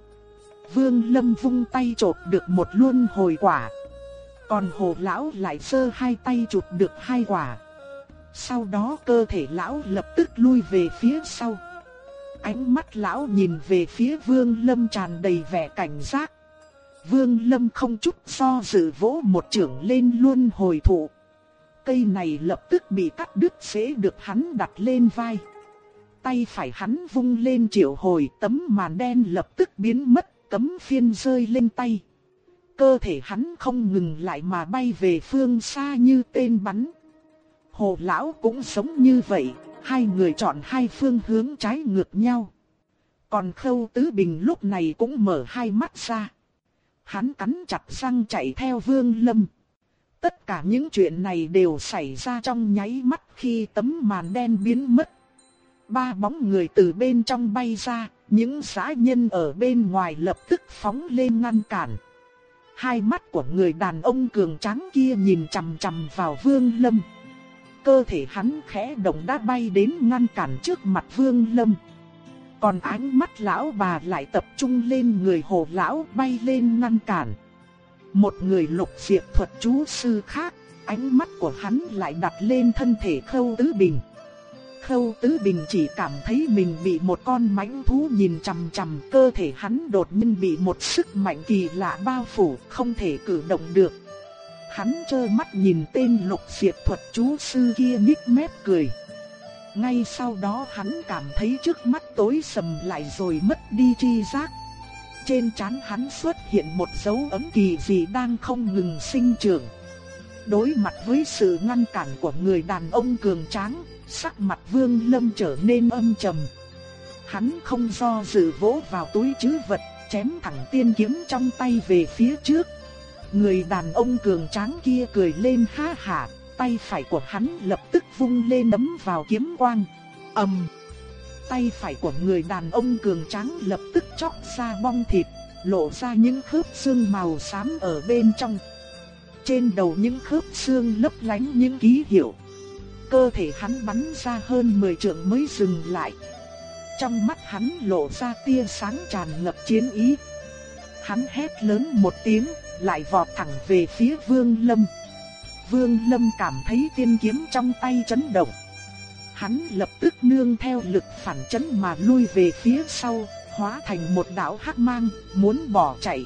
Vương Lâm vung tay chộp được một luân hồi quả. Còn Hồ Lão lại sơ hai tay chụp được hai quả. Sau đó cơ thể lão lập tức lui về phía sau. Ánh mắt lão nhìn về phía Vương Lâm tràn đầy vẻ cảnh giác. Vương Lâm không chút do dự vỗ một trưởng lên luôn hồi thụ. Cây này lập tức bị cắt đứt sẽ được hắn đặt lên vai. Tay phải hắn vung lên triệu hồi tấm màn đen lập tức biến mất, tấm phiên rơi lên tay. Cơ thể hắn không ngừng lại mà bay về phương xa như tên bắn. Hồ lão cũng sống như vậy, hai người chọn hai phương hướng trái ngược nhau. Còn khâu tứ bình lúc này cũng mở hai mắt ra. Hắn cắn chặt răng chạy theo vương lâm. Tất cả những chuyện này đều xảy ra trong nháy mắt khi tấm màn đen biến mất. Ba bóng người từ bên trong bay ra, những xã nhân ở bên ngoài lập tức phóng lên ngăn cản. Hai mắt của người đàn ông cường tráng kia nhìn chằm chằm vào Vương Lâm. Cơ thể hắn khẽ động đã bay đến ngăn cản trước mặt Vương Lâm. Còn ánh mắt lão bà lại tập trung lên người hồ lão bay lên ngăn cản. Một người lục diệp thuật chú sư khác, ánh mắt của hắn lại đặt lên thân thể khâu tứ bình. Khâu Tứ Bình chỉ cảm thấy mình bị một con mãnh thú nhìn chằm chằm, cơ thể hắn đột nhiên bị một sức mạnh kỳ lạ bao phủ, không thể cử động được. Hắn trơ mắt nhìn tên lục diệt thuật chú sư kia nhích mép cười. Ngay sau đó hắn cảm thấy trước mắt tối sầm lại rồi mất đi tri giác. Trên trán hắn xuất hiện một dấu ấm kỳ dị đang không ngừng sinh trưởng. Đối mặt với sự ngăn cản của người đàn ông cường tráng, sắc mặt Vương Lâm trở nên âm trầm. Hắn không do dự vỗ vào túi trữ vật, chém thẳng tiên kiếm trong tay về phía trước. Người đàn ông cường tráng kia cười lên ha hả, tay phải của hắn lập tức vung lên đấm vào kiếm quang. ầm, tay phải của người đàn ông cường tráng lập tức chóc ra bong thịt, lộ ra những khớp xương màu xám ở bên trong. Trên đầu những khớp xương lấp lánh những ký hiệu cơ thể hắn bắn ra hơn 10 trượng mới dừng lại. Trong mắt hắn lộ ra tia sáng tràn ngập chiến ý. Hắn hét lớn một tiếng, lại vọt thẳng về phía Vương Lâm. Vương Lâm cảm thấy tiên kiếm trong tay chấn động. Hắn lập tức nương theo lực phản chấn mà lui về phía sau, hóa thành một đạo hắc mang, muốn bỏ chạy.